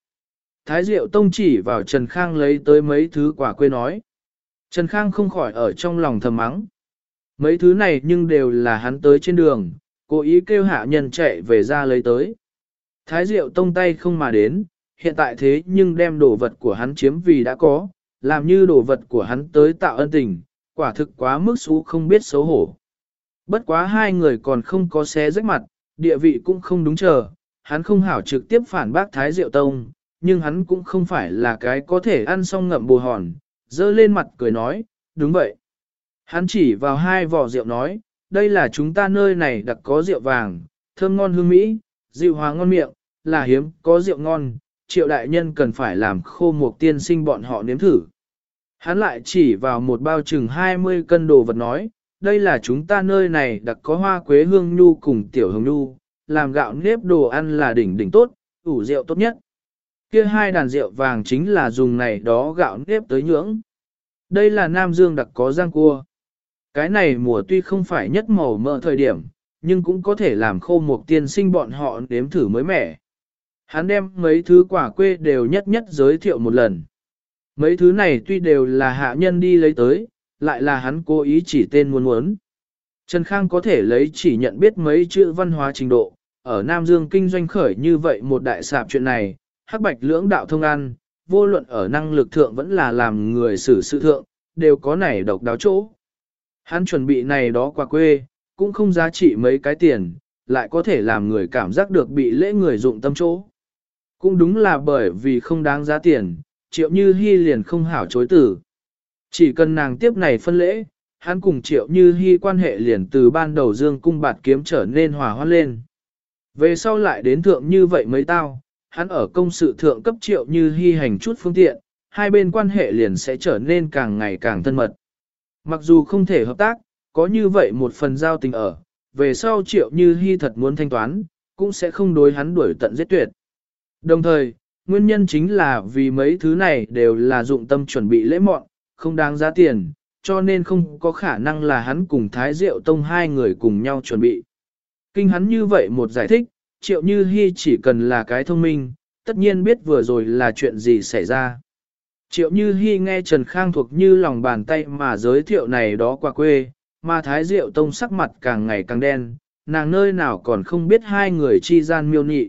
Thái Diệu Tông chỉ vào Trần Khang lấy tới mấy thứ quả quê nói. Trần Khang không khỏi ở trong lòng thầm mắng. Mấy thứ này nhưng đều là hắn tới trên đường, cố ý kêu hạ nhân chạy về ra lấy tới. Thái Diệu Tông tay không mà đến, hiện tại thế nhưng đem đồ vật của hắn chiếm vì đã có, làm như đồ vật của hắn tới tạo ân tình, quả thực quá mức xú không biết xấu hổ. Bất quá hai người còn không có xé rách mặt, địa vị cũng không đúng chờ, hắn không hảo trực tiếp phản bác Thái Diệu Tông, nhưng hắn cũng không phải là cái có thể ăn xong ngậm bù hòn, dơ lên mặt cười nói, đúng vậy. Hắn chỉ vào hai vỏ rượu nói, đây là chúng ta nơi này đặc có rượu vàng, thơm ngon hương mỹ, dịu hòa ngon miệng, là hiếm, có rượu ngon, triệu đại nhân cần phải làm khô một tiên sinh bọn họ nếm thử. Hắn lại chỉ vào một bao chừng 20 cân đồ vật nói, đây là chúng ta nơi này đặc có hoa quế hương nhu cùng tiểu hồng nhu, làm gạo nếp đồ ăn là đỉnh đỉnh tốt, ủ rượu tốt nhất. Kia hai đàn rượu vàng chính là dùng này đó gạo nếp tới nhưỡng. Đây là Nam Dương đặc có giang cua. Cái này mùa tuy không phải nhất màu mỡ thời điểm, nhưng cũng có thể làm khô một tiên sinh bọn họ nếm thử mới mẻ. Hắn đem mấy thứ quả quê đều nhất nhất giới thiệu một lần. Mấy thứ này tuy đều là hạ nhân đi lấy tới, lại là hắn cố ý chỉ tên muốn muốn. Trần Khang có thể lấy chỉ nhận biết mấy chữ văn hóa trình độ, ở Nam Dương kinh doanh khởi như vậy một đại sạp chuyện này, hắc bạch lưỡng đạo thông ăn, vô luận ở năng lực thượng vẫn là làm người xử sự thượng, đều có nảy độc đáo chỗ. Hắn chuẩn bị này đó qua quê, cũng không giá trị mấy cái tiền, lại có thể làm người cảm giác được bị lễ người dụng tâm chỗ. Cũng đúng là bởi vì không đáng giá tiền, triệu như hy liền không hảo chối tử. Chỉ cần nàng tiếp này phân lễ, hắn cùng triệu như hy quan hệ liền từ ban đầu dương cung bạt kiếm trở nên hòa hoan lên. Về sau lại đến thượng như vậy mấy tao, hắn ở công sự thượng cấp triệu như hy hành chút phương tiện, hai bên quan hệ liền sẽ trở nên càng ngày càng thân mật. Mặc dù không thể hợp tác, có như vậy một phần giao tình ở, về sau triệu như hy thật muốn thanh toán, cũng sẽ không đối hắn đuổi tận giết tuyệt. Đồng thời, nguyên nhân chính là vì mấy thứ này đều là dụng tâm chuẩn bị lễ mọn, không đáng giá tiền, cho nên không có khả năng là hắn cùng Thái Diệu Tông hai người cùng nhau chuẩn bị. Kinh hắn như vậy một giải thích, triệu như hy chỉ cần là cái thông minh, tất nhiên biết vừa rồi là chuyện gì xảy ra. Triệu như Hi nghe Trần Khang thuộc như lòng bàn tay mà giới thiệu này đó qua quê, mà Thái Diệu Tông sắc mặt càng ngày càng đen, nàng nơi nào còn không biết hai người chi gian miêu nị.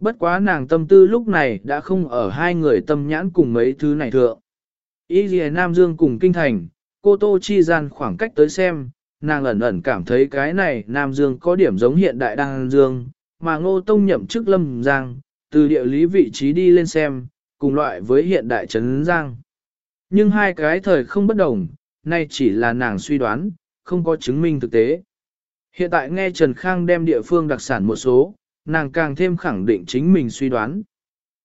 Bất quá nàng tâm tư lúc này đã không ở hai người tâm nhãn cùng mấy thứ này thượng. Ý Lìa Nam Dương cùng Kinh Thành, cô Tô chi gian khoảng cách tới xem, nàng ẩn ẩn cảm thấy cái này Nam Dương có điểm giống hiện đại Đăng Dương, mà Ngô Tông nhậm chức Lâm Giang, từ địa lý vị trí đi lên xem, cùng loại với hiện đại Trấn Giang. Nhưng hai cái thời không bất đồng, nay chỉ là nàng suy đoán, không có chứng minh thực tế. Hiện tại nghe Trần Khang đem địa phương đặc sản một số, nàng càng thêm khẳng định chính mình suy đoán.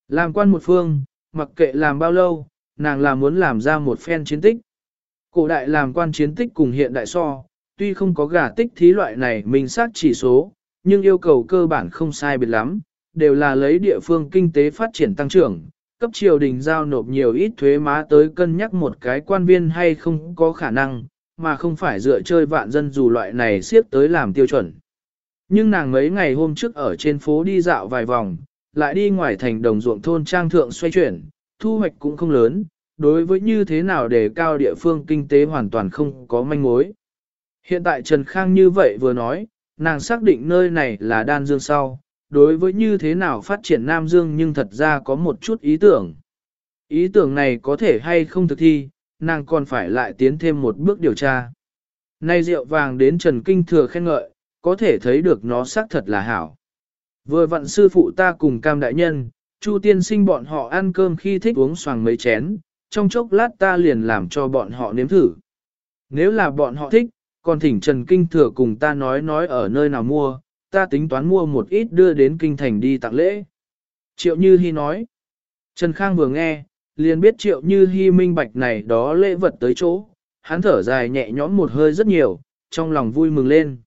Làm quan một phương, mặc kệ làm bao lâu, nàng là muốn làm ra một phen chiến tích. Cổ đại làm quan chiến tích cùng hiện đại so, tuy không có gà tích thí loại này mình xác chỉ số, nhưng yêu cầu cơ bản không sai biệt lắm, đều là lấy địa phương kinh tế phát triển tăng trưởng, cấp triều đình giao nộp nhiều ít thuế má tới cân nhắc một cái quan viên hay không có khả năng, mà không phải dựa chơi vạn dân dù loại này siết tới làm tiêu chuẩn. Nhưng nàng mấy ngày hôm trước ở trên phố đi dạo vài vòng, lại đi ngoài thành đồng ruộng thôn trang thượng xoay chuyển, thu hoạch cũng không lớn, đối với như thế nào để cao địa phương kinh tế hoàn toàn không có manh mối. Hiện tại Trần Khang như vậy vừa nói, nàng xác định nơi này là đan dương sau, đối với như thế nào phát triển Nam Dương nhưng thật ra có một chút ý tưởng. Ý tưởng này có thể hay không thực thi, nàng còn phải lại tiến thêm một bước điều tra. Nay rượu vàng đến Trần Kinh Thừa khen ngợi, có thể thấy được nó xác thật là hảo. Vừa vặn sư phụ ta cùng cam đại nhân, Chu tiên sinh bọn họ ăn cơm khi thích uống xoàng mấy chén, trong chốc lát ta liền làm cho bọn họ nếm thử. Nếu là bọn họ thích, còn thỉnh Trần Kinh Thừa cùng ta nói nói ở nơi nào mua, ta tính toán mua một ít đưa đến Kinh Thành đi tặng lễ. Triệu Như Hi nói. Trần Khang vừa nghe, liền biết Triệu Như Hi minh bạch này đó lễ vật tới chỗ, hắn thở dài nhẹ nhõm một hơi rất nhiều, trong lòng vui mừng lên.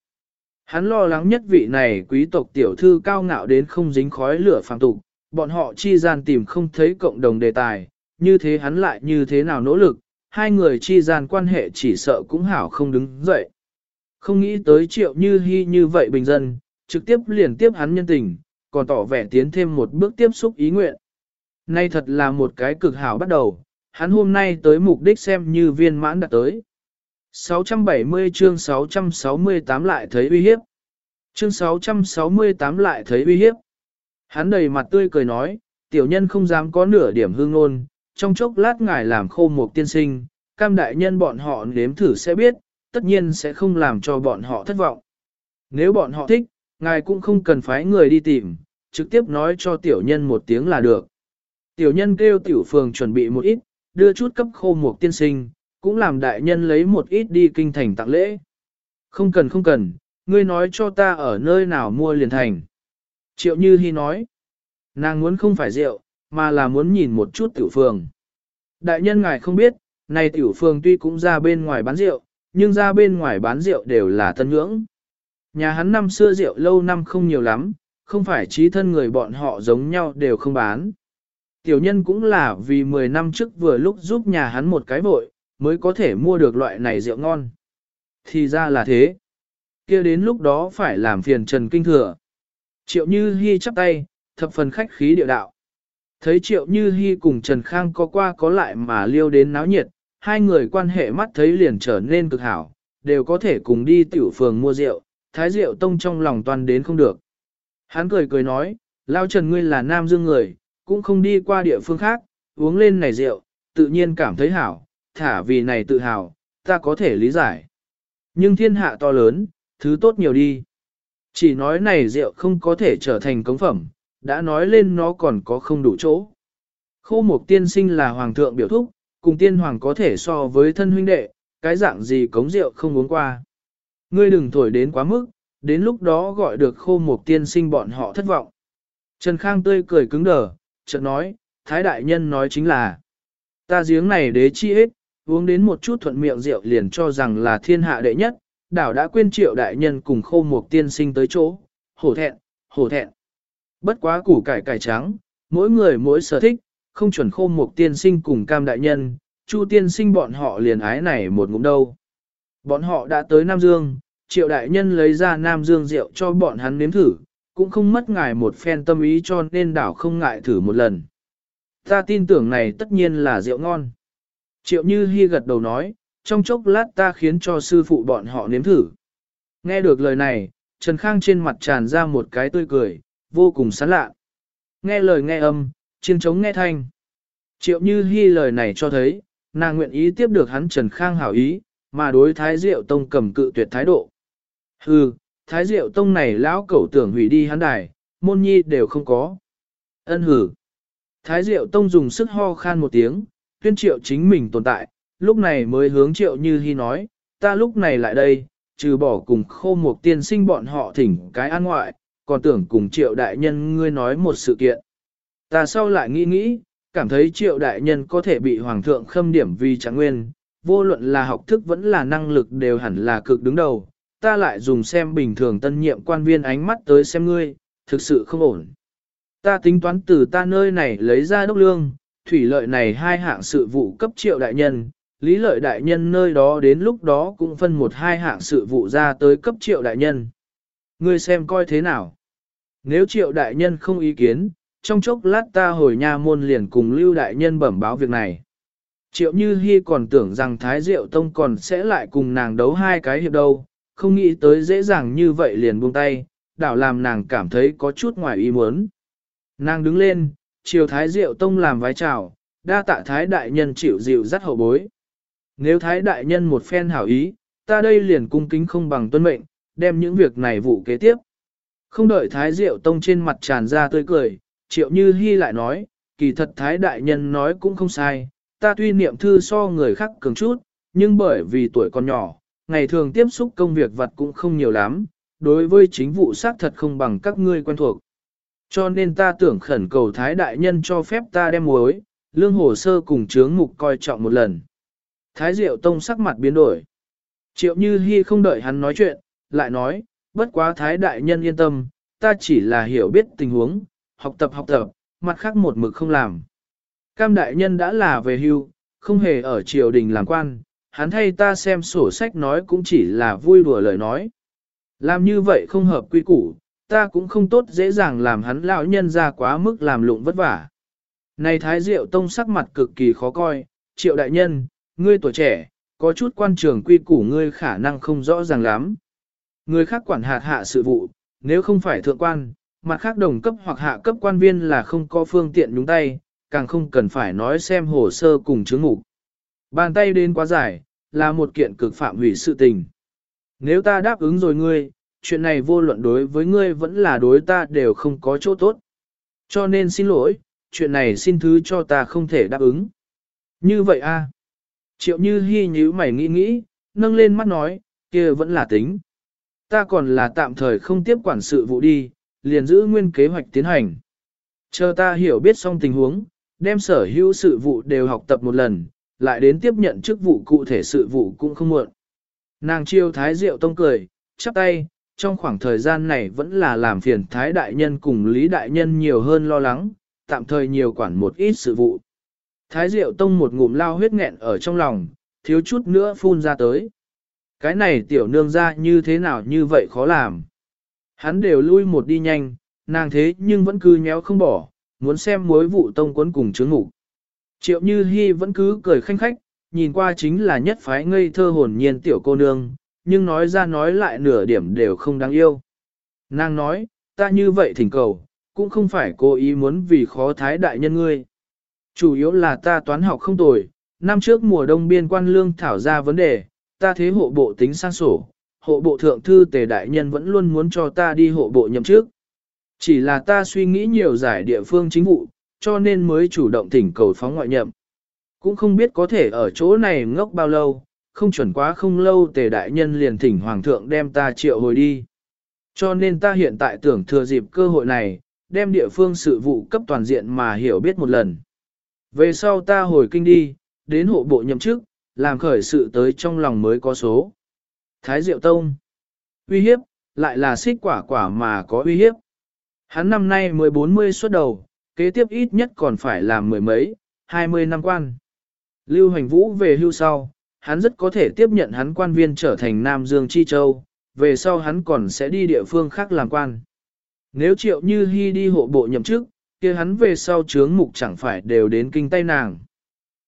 Hắn lo lắng nhất vị này quý tộc tiểu thư cao ngạo đến không dính khói lửa phàm tục, bọn họ chi gian tìm không thấy cộng đồng đề tài, như thế hắn lại như thế nào nỗ lực, hai người chi gian quan hệ chỉ sợ cũng hảo không đứng dậy. Không nghĩ tới triệu như hy như vậy bình dân, trực tiếp liền tiếp hắn nhân tình, còn tỏ vẻ tiến thêm một bước tiếp xúc ý nguyện. Nay thật là một cái cực hảo bắt đầu, hắn hôm nay tới mục đích xem như viên mãn đạt tới. 670 chương 668 lại thấy uy hiếp. Chương 668 lại thấy uy hiếp. Hắn đầy mặt tươi cười nói, tiểu nhân không dám có nửa điểm hương ngôn, trong chốc lát ngài làm khô một tiên sinh, cam đại nhân bọn họ nếm thử sẽ biết, tất nhiên sẽ không làm cho bọn họ thất vọng. Nếu bọn họ thích, ngài cũng không cần phái người đi tìm, trực tiếp nói cho tiểu nhân một tiếng là được. Tiểu nhân kêu tiểu phường chuẩn bị một ít, đưa chút cấp khô mục tiên sinh, cũng làm đại nhân lấy một ít đi kinh thành tặng lễ. Không cần không cần, ngươi nói cho ta ở nơi nào mua liền thành. Triệu Như Hi nói, nàng muốn không phải rượu, mà là muốn nhìn một chút tiểu phường. Đại nhân ngài không biết, này tiểu phường tuy cũng ra bên ngoài bán rượu, nhưng ra bên ngoài bán rượu đều là tân ngưỡng. Nhà hắn năm xưa rượu lâu năm không nhiều lắm, không phải trí thân người bọn họ giống nhau đều không bán. Tiểu nhân cũng là vì 10 năm trước vừa lúc giúp nhà hắn một cái vội, mới có thể mua được loại này rượu ngon. Thì ra là thế. kia đến lúc đó phải làm phiền Trần Kinh Thừa. Triệu Như Hi chắp tay, thập phần khách khí địa đạo. Thấy Triệu Như Hi cùng Trần Khang có qua có lại mà liêu đến náo nhiệt, hai người quan hệ mắt thấy liền trở nên cực hảo, đều có thể cùng đi tiểu phường mua rượu, thái Diệu tông trong lòng toàn đến không được. Hắn cười cười nói, Lao Trần ngươi là nam dương người, cũng không đi qua địa phương khác, uống lên này rượu, tự nhiên cảm thấy hảo, thả vì này tự hào, ta có thể lý giải. Nhưng thiên hạ to lớn, thứ tốt nhiều đi. Chỉ nói này rượu không có thể trở thành cống phẩm, đã nói lên nó còn có không đủ chỗ. Khô mục tiên sinh là hoàng thượng biểu thúc, cùng tiên hoàng có thể so với thân huynh đệ, cái dạng gì cống rượu không uống qua. Ngươi đừng thổi đến quá mức, đến lúc đó gọi được khô một tiên sinh bọn họ thất vọng. Trần Khang tươi cười cứng đờ, chợt nói, Thái Đại Nhân nói chính là, ta giếng này đế chi hết, uống đến một chút thuận miệng rượu liền cho rằng là thiên hạ đệ nhất, đảo đã quên triệu đại nhân cùng khô một tiên sinh tới chỗ, hổ thẹn, hổ thẹn. Bất quá củ cải cải trắng, mỗi người mỗi sở thích, không chuẩn khô một tiên sinh cùng cam đại nhân, chu tiên sinh bọn họ liền ái này một ngụm đâu. Bọn họ đã tới Nam Dương, triệu đại nhân lấy ra Nam Dương rượu cho bọn hắn nếm thử, cũng không mất ngài một phen tâm ý cho nên đảo không ngại thử một lần. Ta tin tưởng này tất nhiên là rượu ngon. Triệu Như Hi gật đầu nói, trong chốc lát ta khiến cho sư phụ bọn họ nếm thử. Nghe được lời này, Trần Khang trên mặt tràn ra một cái tươi cười, vô cùng sán lạ. Nghe lời nghe âm, chiêng trống nghe thanh. Triệu Như Hi lời này cho thấy, nàng nguyện ý tiếp được hắn Trần Khang hảo ý, mà đối Thái Diệu Tông cầm cự tuyệt thái độ. Hừ, Thái Diệu Tông này lão cẩu tưởng hủy đi hắn đài, môn nhi đều không có. Ân hử. Thái Diệu Tông dùng sức ho khan một tiếng, tuyên triệu chính mình tồn tại, lúc này mới hướng triệu như hy nói, ta lúc này lại đây, trừ bỏ cùng khô một tiên sinh bọn họ thỉnh cái an ngoại, còn tưởng cùng triệu đại nhân ngươi nói một sự kiện. Ta sau lại nghĩ nghĩ, cảm thấy triệu đại nhân có thể bị hoàng thượng khâm điểm vì trạng nguyên, vô luận là học thức vẫn là năng lực đều hẳn là cực đứng đầu, ta lại dùng xem bình thường tân nhiệm quan viên ánh mắt tới xem ngươi, thực sự không ổn. Ta tính toán từ ta nơi này lấy ra đốc lương, thủy lợi này hai hạng sự vụ cấp triệu đại nhân, lý lợi đại nhân nơi đó đến lúc đó cũng phân một hai hạng sự vụ ra tới cấp triệu đại nhân. Ngươi xem coi thế nào. Nếu triệu đại nhân không ý kiến, trong chốc lát ta hồi nha môn liền cùng lưu đại nhân bẩm báo việc này. Triệu Như Hi còn tưởng rằng Thái Diệu Tông còn sẽ lại cùng nàng đấu hai cái hiệp đâu, không nghĩ tới dễ dàng như vậy liền buông tay, đảo làm nàng cảm thấy có chút ngoài ý muốn. Nàng đứng lên, chiều Thái Diệu Tông làm vái chào, đa tạ Thái Đại Nhân chịu dịu dắt hậu bối. Nếu Thái Đại Nhân một phen hảo ý, ta đây liền cung kính không bằng tuân mệnh, đem những việc này vụ kế tiếp. Không đợi Thái Diệu Tông trên mặt tràn ra tươi cười, Triệu Như Hi lại nói, kỳ thật Thái Đại Nhân nói cũng không sai, ta tuy niệm thư so người khác cường chút, nhưng bởi vì tuổi còn nhỏ, ngày thường tiếp xúc công việc vật cũng không nhiều lắm, đối với chính vụ xác thật không bằng các ngươi quen thuộc. Cho nên ta tưởng khẩn cầu Thái Đại Nhân cho phép ta đem muối, lương hồ sơ cùng chướng mục coi trọng một lần. Thái Diệu Tông sắc mặt biến đổi. Triệu Như Hi không đợi hắn nói chuyện, lại nói, bất quá Thái Đại Nhân yên tâm, ta chỉ là hiểu biết tình huống, học tập học tập, mặt khác một mực không làm. Cam Đại Nhân đã là về hưu, không hề ở triều đình làm quan, hắn thay ta xem sổ sách nói cũng chỉ là vui đùa lời nói. Làm như vậy không hợp quy củ, ta cũng không tốt dễ dàng làm hắn lão nhân ra quá mức làm lụng vất vả. Này Thái Diệu Tông sắc mặt cực kỳ khó coi, triệu đại nhân, ngươi tuổi trẻ, có chút quan trường quy củ ngươi khả năng không rõ ràng lắm. Người khác quản hạt hạ sự vụ, nếu không phải thượng quan, mặt khác đồng cấp hoặc hạ cấp quan viên là không có phương tiện đúng tay, càng không cần phải nói xem hồ sơ cùng chứng ngục. Bàn tay đến quá dài, là một kiện cực phạm hủy sự tình. Nếu ta đáp ứng rồi ngươi, chuyện này vô luận đối với ngươi vẫn là đối ta đều không có chỗ tốt. Cho nên xin lỗi, chuyện này xin thứ cho ta không thể đáp ứng. Như vậy a Triệu như hy nhíu mày nghĩ nghĩ, nâng lên mắt nói, kia vẫn là tính. Ta còn là tạm thời không tiếp quản sự vụ đi, liền giữ nguyên kế hoạch tiến hành. Chờ ta hiểu biết xong tình huống, đem sở hữu sự vụ đều học tập một lần, lại đến tiếp nhận chức vụ cụ thể sự vụ cũng không muộn. Nàng chiêu thái diệu tông cười, chắp tay, trong khoảng thời gian này vẫn là làm phiền thái đại nhân cùng lý đại nhân nhiều hơn lo lắng, tạm thời nhiều quản một ít sự vụ. Thái diệu tông một ngụm lao huyết nghẹn ở trong lòng, thiếu chút nữa phun ra tới. Cái này tiểu nương ra như thế nào như vậy khó làm. Hắn đều lui một đi nhanh, nàng thế nhưng vẫn cứ nhéo không bỏ, muốn xem mối vụ tông quấn cùng chướng ngủ. Triệu Như Hi vẫn cứ cười khanh khách, nhìn qua chính là nhất phái ngây thơ hồn nhiên tiểu cô nương, nhưng nói ra nói lại nửa điểm đều không đáng yêu. Nàng nói, ta như vậy thỉnh cầu, cũng không phải cố ý muốn vì khó thái đại nhân ngươi. Chủ yếu là ta toán học không tồi, năm trước mùa đông biên quan lương thảo ra vấn đề, ta thế hộ bộ tính sang sổ, hộ bộ thượng thư tề đại nhân vẫn luôn muốn cho ta đi hộ bộ nhậm trước. Chỉ là ta suy nghĩ nhiều giải địa phương chính vụ, cho nên mới chủ động thỉnh cầu phóng ngoại nhậm. Cũng không biết có thể ở chỗ này ngốc bao lâu, không chuẩn quá không lâu tề đại nhân liền thỉnh hoàng thượng đem ta triệu hồi đi. Cho nên ta hiện tại tưởng thừa dịp cơ hội này, đem địa phương sự vụ cấp toàn diện mà hiểu biết một lần. Về sau ta hồi kinh đi, đến hộ bộ nhậm chức, làm khởi sự tới trong lòng mới có số. Thái Diệu Tông Uy hiếp, lại là xích quả quả mà có uy hiếp. Hắn năm nay mới 40 xuất đầu, kế tiếp ít nhất còn phải làm mười mấy, 20 năm quan. Lưu Hoành Vũ về hưu sau, hắn rất có thể tiếp nhận hắn quan viên trở thành Nam Dương Chi Châu, về sau hắn còn sẽ đi địa phương khác làm quan. Nếu triệu như hy đi hộ bộ nhậm chức, kia hắn về sau chướng mục chẳng phải đều đến kinh tay nàng.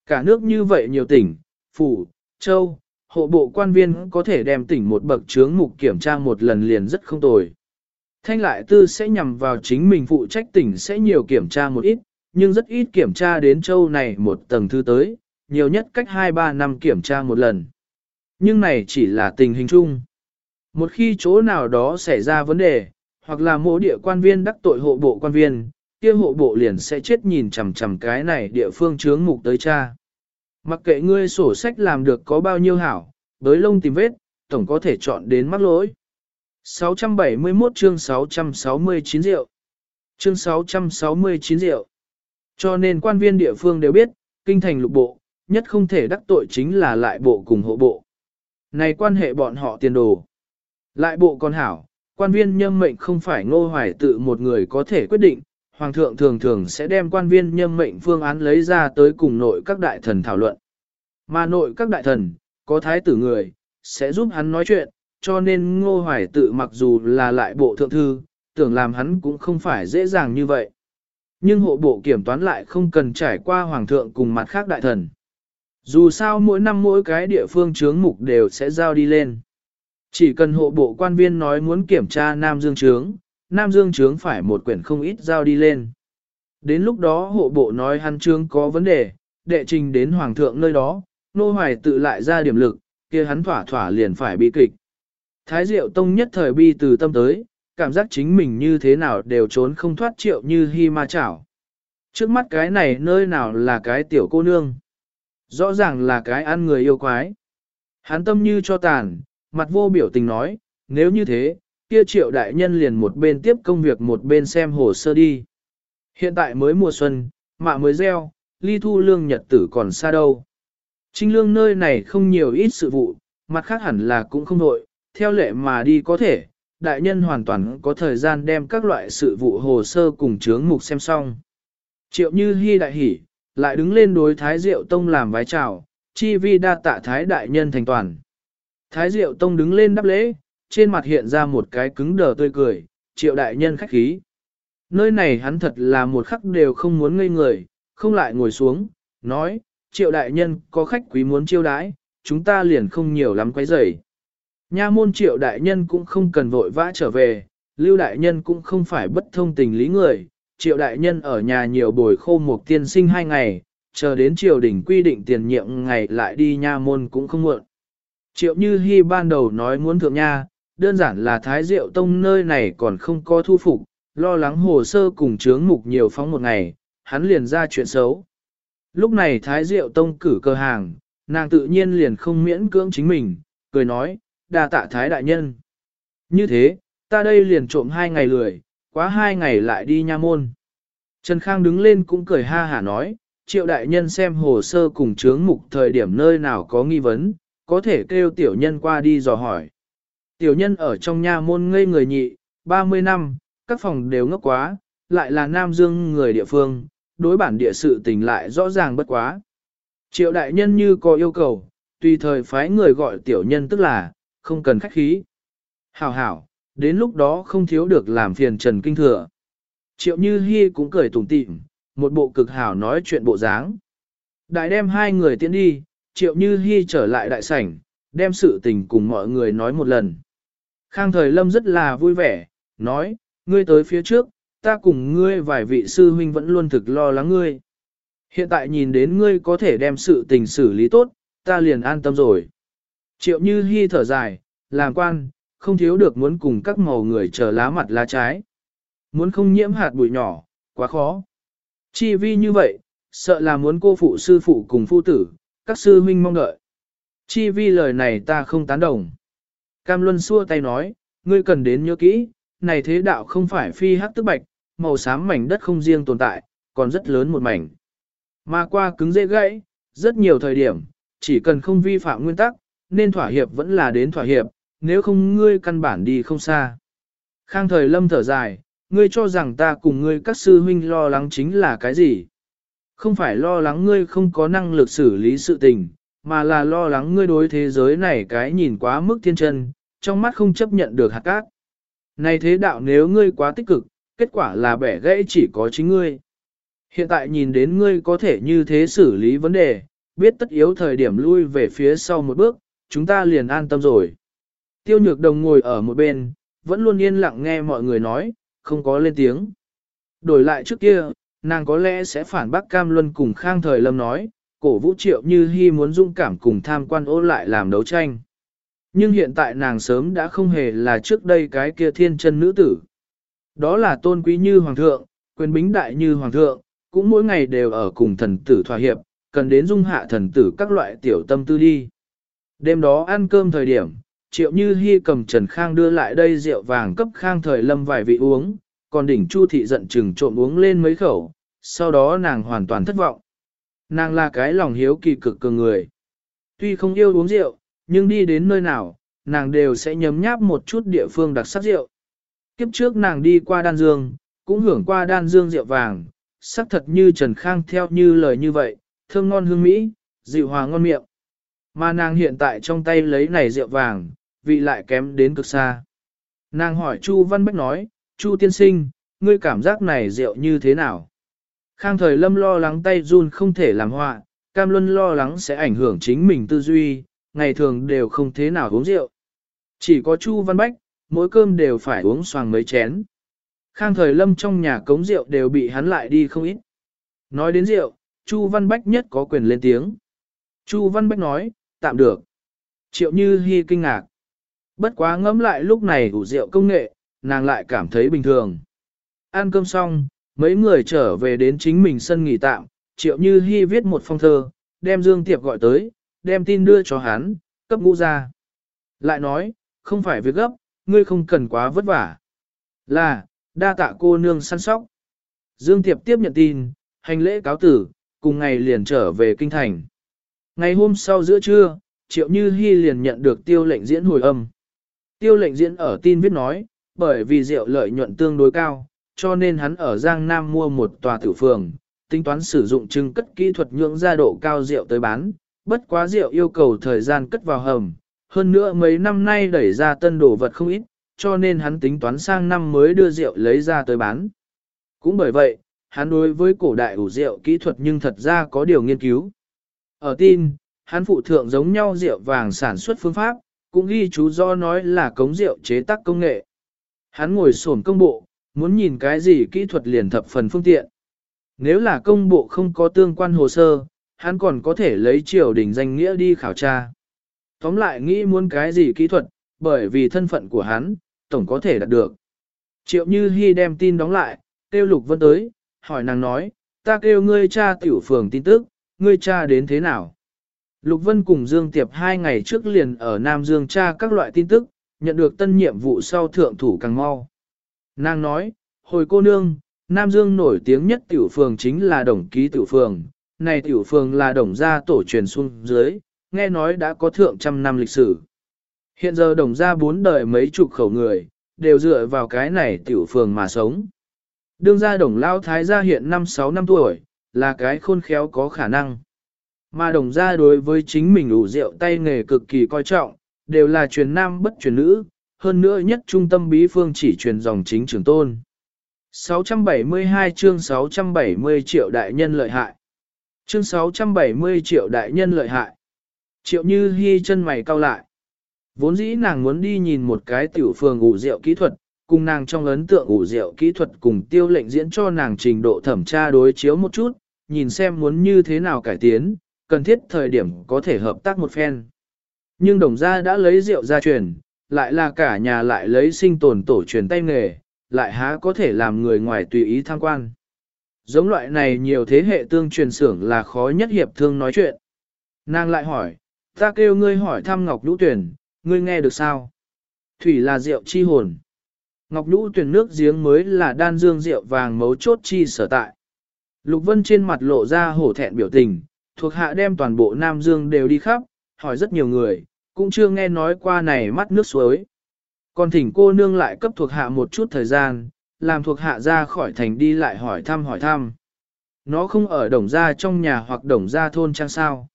Cả nước như vậy nhiều tỉnh, phủ, châu, hộ bộ quan viên có thể đem tỉnh một bậc chướng mục kiểm tra một lần liền rất không tồi. Thanh lại tư sẽ nhằm vào chính mình phụ trách tỉnh sẽ nhiều kiểm tra một ít, nhưng rất ít kiểm tra đến châu này một tầng thứ tới, nhiều nhất cách 2-3 năm kiểm tra một lần. Nhưng này chỉ là tình hình chung. Một khi chỗ nào đó xảy ra vấn đề, hoặc là mỗi địa quan viên đắc tội hộ bộ quan viên, kia hộ bộ liền sẽ chết nhìn chằm chằm cái này địa phương chướng mục tới cha. Mặc kệ ngươi sổ sách làm được có bao nhiêu hảo, với lông tìm vết, tổng có thể chọn đến mắc lỗi. 671 chương 669 rượu. Chương 669 rượu. Cho nên quan viên địa phương đều biết, kinh thành lục bộ, nhất không thể đắc tội chính là lại bộ cùng hộ bộ. Này quan hệ bọn họ tiền đồ. Lại bộ con hảo, quan viên nhâm mệnh không phải ngô hoài tự một người có thể quyết định, Hoàng thượng thường thường sẽ đem quan viên nhâm mệnh phương án lấy ra tới cùng nội các đại thần thảo luận. Mà nội các đại thần, có thái tử người, sẽ giúp hắn nói chuyện, cho nên ngô hoài tự mặc dù là lại bộ thượng thư, tưởng làm hắn cũng không phải dễ dàng như vậy. Nhưng hộ bộ kiểm toán lại không cần trải qua hoàng thượng cùng mặt khác đại thần. Dù sao mỗi năm mỗi cái địa phương chướng mục đều sẽ giao đi lên. Chỉ cần hộ bộ quan viên nói muốn kiểm tra Nam Dương chướng, Nam Dương chướng phải một quyển không ít giao đi lên. Đến lúc đó hộ bộ nói hắn chướng có vấn đề, đệ trình đến hoàng thượng nơi đó, nô hoài tự lại ra điểm lực, kia hắn thỏa thỏa liền phải bị kịch. Thái Diệu Tông nhất thời bi từ tâm tới, cảm giác chính mình như thế nào đều trốn không thoát triệu như hy ma chảo. Trước mắt cái này nơi nào là cái tiểu cô nương. Rõ ràng là cái ăn người yêu quái. Hắn tâm như cho tàn, mặt vô biểu tình nói, nếu như thế, kia triệu đại nhân liền một bên tiếp công việc một bên xem hồ sơ đi. Hiện tại mới mùa xuân, mạ mới gieo, ly thu lương nhật tử còn xa đâu. Trinh lương nơi này không nhiều ít sự vụ, mặt khác hẳn là cũng không đội, theo lệ mà đi có thể, đại nhân hoàn toàn có thời gian đem các loại sự vụ hồ sơ cùng chướng mục xem xong. Triệu như hy đại hỉ, lại đứng lên đối Thái Diệu Tông làm vái chào, chi vi đa tạ Thái đại nhân thành toàn. Thái Diệu Tông đứng lên đáp lễ, trên mặt hiện ra một cái cứng đờ tươi cười, triệu đại nhân khách khí. Nơi này hắn thật là một khắc đều không muốn ngây người, không lại ngồi xuống, nói, triệu đại nhân có khách quý muốn chiêu đãi, chúng ta liền không nhiều lắm quấy rầy. Nha môn triệu đại nhân cũng không cần vội vã trở về, lưu đại nhân cũng không phải bất thông tình lý người, triệu đại nhân ở nhà nhiều bồi khô một tiên sinh hai ngày, chờ đến triều đình quy định tiền nhiệm ngày lại đi nha môn cũng không muộn. Triệu như hy ban đầu nói muốn thượng nha, đơn giản là thái diệu tông nơi này còn không có thu phục, lo lắng hồ sơ cùng chướng mục nhiều phóng một ngày, hắn liền ra chuyện xấu. Lúc này thái diệu tông cử cơ hàng, nàng tự nhiên liền không miễn cưỡng chính mình, cười nói, đa tạ thái đại nhân. Như thế, ta đây liền trộm hai ngày lười, quá hai ngày lại đi nha môn. Trần Khang đứng lên cũng cười ha hả nói, triệu đại nhân xem hồ sơ cùng chướng mục thời điểm nơi nào có nghi vấn, có thể kêu tiểu nhân qua đi dò hỏi. Tiểu nhân ở trong nha môn ngây người nhị, 30 năm, các phòng đều ngốc quá, lại là Nam Dương người địa phương, đối bản địa sự tình lại rõ ràng bất quá. Triệu đại nhân như có yêu cầu, tùy thời phái người gọi tiểu nhân tức là, không cần khách khí. Hảo hảo, đến lúc đó không thiếu được làm phiền Trần Kinh Thừa. Triệu Như Hi cũng cười tủm tỉm, một bộ cực hảo nói chuyện bộ dáng. Đại đem hai người tiến đi, Triệu Như Hi trở lại đại sảnh, đem sự tình cùng mọi người nói một lần. Khang Thời Lâm rất là vui vẻ, nói, ngươi tới phía trước, ta cùng ngươi vài vị sư huynh vẫn luôn thực lo lắng ngươi. Hiện tại nhìn đến ngươi có thể đem sự tình xử lý tốt, ta liền an tâm rồi. Triệu Như Hi thở dài, làm quan, không thiếu được muốn cùng các màu người chờ lá mặt lá trái. Muốn không nhiễm hạt bụi nhỏ, quá khó. Chi vi như vậy, sợ là muốn cô phụ sư phụ cùng phu tử, các sư huynh mong đợi. Chi vi lời này ta không tán đồng. Cam Luân xua tay nói, ngươi cần đến nhớ kỹ, này thế đạo không phải phi hắc tức bạch, màu xám mảnh đất không riêng tồn tại, còn rất lớn một mảnh. Mà qua cứng dễ gãy, rất nhiều thời điểm, chỉ cần không vi phạm nguyên tắc, nên thỏa hiệp vẫn là đến thỏa hiệp, nếu không ngươi căn bản đi không xa. Khang thời lâm thở dài, ngươi cho rằng ta cùng ngươi các sư huynh lo lắng chính là cái gì? Không phải lo lắng ngươi không có năng lực xử lý sự tình, mà là lo lắng ngươi đối thế giới này cái nhìn quá mức thiên chân, trong mắt không chấp nhận được hạt cát. Này thế đạo nếu ngươi quá tích cực, kết quả là bẻ gãy chỉ có chính ngươi. Hiện tại nhìn đến ngươi có thể như thế xử lý vấn đề, biết tất yếu thời điểm lui về phía sau một bước, chúng ta liền an tâm rồi. Tiêu nhược đồng ngồi ở một bên, vẫn luôn yên lặng nghe mọi người nói, không có lên tiếng. Đổi lại trước kia, nàng có lẽ sẽ phản bác Cam Luân cùng Khang Thời Lâm nói, cổ vũ triệu như hy muốn dung cảm cùng tham quan ô lại làm đấu tranh. Nhưng hiện tại nàng sớm đã không hề là trước đây cái kia thiên chân nữ tử. Đó là tôn quý như hoàng thượng, quyền bính đại như hoàng thượng, cũng mỗi ngày đều ở cùng thần tử thỏa hiệp, cần đến dung hạ thần tử các loại tiểu tâm tư đi. Đêm đó ăn cơm thời điểm, triệu như hy cầm Trần Khang đưa lại đây rượu vàng cấp Khang thời lâm vài vị uống, còn đỉnh Chu thị giận chừng trộm uống lên mấy khẩu, sau đó nàng hoàn toàn thất vọng. Nàng là cái lòng hiếu kỳ cực cường người. Tuy không yêu uống rượu, nhưng đi đến nơi nào, nàng đều sẽ nhấm nháp một chút địa phương đặc sắc rượu. Kiếp trước nàng đi qua đan dương, cũng hưởng qua đan dương rượu vàng, sắc thật như Trần Khang theo như lời như vậy, thơm ngon hương mỹ, dịu hòa ngon miệng. Mà nàng hiện tại trong tay lấy này rượu vàng, vị lại kém đến cực xa. Nàng hỏi Chu Văn Bách nói, Chu tiên sinh, ngươi cảm giác này rượu như thế nào? Khang thời lâm lo lắng tay run không thể làm họa, cam luân lo lắng sẽ ảnh hưởng chính mình tư duy, ngày thường đều không thế nào uống rượu. Chỉ có Chu Văn Bách, mỗi cơm đều phải uống xoàng mấy chén. Khang thời lâm trong nhà cống rượu đều bị hắn lại đi không ít. Nói đến rượu, Chu Văn Bách nhất có quyền lên tiếng. Chu Văn Bách nói, tạm được. Triệu Như Hi kinh ngạc. Bất quá ngẫm lại lúc này ủ rượu công nghệ, nàng lại cảm thấy bình thường. Ăn cơm xong, mấy người trở về đến chính mình sân nghỉ tạm, Triệu Như Hi viết một phong thơ, đem Dương Tiệp gọi tới, đem tin đưa cho hắn, cấp ngũ ra. Lại nói, không phải việc gấp, ngươi không cần quá vất vả. Là, đa tạ cô nương săn sóc. Dương Tiệp tiếp nhận tin, hành lễ cáo tử, cùng ngày liền trở về kinh thành. Ngày hôm sau giữa trưa, Triệu Như Hi liền nhận được tiêu lệnh diễn hồi âm. Tiêu lệnh diễn ở tin viết nói, bởi vì rượu lợi nhuận tương đối cao, cho nên hắn ở Giang Nam mua một tòa tử phường, tính toán sử dụng trưng cất kỹ thuật nhưỡng ra độ cao rượu tới bán, bất quá rượu yêu cầu thời gian cất vào hầm, hơn nữa mấy năm nay đẩy ra tân đồ vật không ít, cho nên hắn tính toán sang năm mới đưa rượu lấy ra tới bán. Cũng bởi vậy, hắn đối với cổ đại ủ rượu kỹ thuật nhưng thật ra có điều nghiên cứu. Ở tin, hắn phụ thượng giống nhau rượu vàng sản xuất phương pháp, cũng ghi chú do nói là cống rượu chế tác công nghệ. Hắn ngồi sổn công bộ, muốn nhìn cái gì kỹ thuật liền thập phần phương tiện. Nếu là công bộ không có tương quan hồ sơ, hắn còn có thể lấy triều đình danh nghĩa đi khảo tra. Tóm lại nghĩ muốn cái gì kỹ thuật, bởi vì thân phận của hắn, tổng có thể đạt được. Triệu Như Hi đem tin đóng lại, kêu Lục Vân tới, hỏi nàng nói, ta kêu ngươi cha tiểu phường tin tức, ngươi cha đến thế nào? Lục Vân cùng Dương Tiệp hai ngày trước liền ở Nam Dương tra các loại tin tức, nhận được tân nhiệm vụ sau thượng thủ càng mau. Nàng nói, hồi cô nương, Nam Dương nổi tiếng nhất tiểu phường chính là đồng ký tiểu phường, này tiểu phường là đồng gia tổ truyền xuống dưới, nghe nói đã có thượng trăm năm lịch sử. Hiện giờ đồng gia bốn đời mấy chục khẩu người, đều dựa vào cái này tiểu phường mà sống. Đương gia đồng lao thái gia hiện năm sáu năm tuổi, là cái khôn khéo có khả năng. Mà đồng gia đối với chính mình ủ rượu tay nghề cực kỳ coi trọng, đều là truyền nam bất truyền nữ, hơn nữa nhất trung tâm bí phương chỉ truyền dòng chính trường tôn. 672 chương 670 triệu đại nhân lợi hại. Chương 670 triệu đại nhân lợi hại. Triệu như hy chân mày cau lại. Vốn dĩ nàng muốn đi nhìn một cái tiểu phường ủ rượu kỹ thuật, cùng nàng trong ấn tượng ủ rượu kỹ thuật cùng tiêu lệnh diễn cho nàng trình độ thẩm tra đối chiếu một chút, nhìn xem muốn như thế nào cải tiến, cần thiết thời điểm có thể hợp tác một phen. Nhưng đồng gia đã lấy rượu ra truyền, lại là cả nhà lại lấy sinh tồn tổ truyền tay nghề, lại há có thể làm người ngoài tùy ý tham quan. Giống loại này nhiều thế hệ tương truyền xưởng là khó nhất hiệp thương nói chuyện. Nàng lại hỏi, ta kêu ngươi hỏi thăm Ngọc Nhũ Tuyển, ngươi nghe được sao? Thủy là rượu chi hồn. Ngọc Nhũ tuyển nước giếng mới là đan dương rượu vàng mấu chốt chi sở tại. Lục Vân trên mặt lộ ra hổ thẹn biểu tình, thuộc hạ đem toàn bộ Nam Dương đều đi khắp, hỏi rất nhiều người, cũng chưa nghe nói qua này mắt nước suối. Còn thỉnh cô nương lại cấp thuộc hạ một chút thời gian, làm thuộc hạ ra khỏi thành đi lại hỏi thăm hỏi thăm. Nó không ở đồng gia trong nhà hoặc đồng gia thôn trang sao.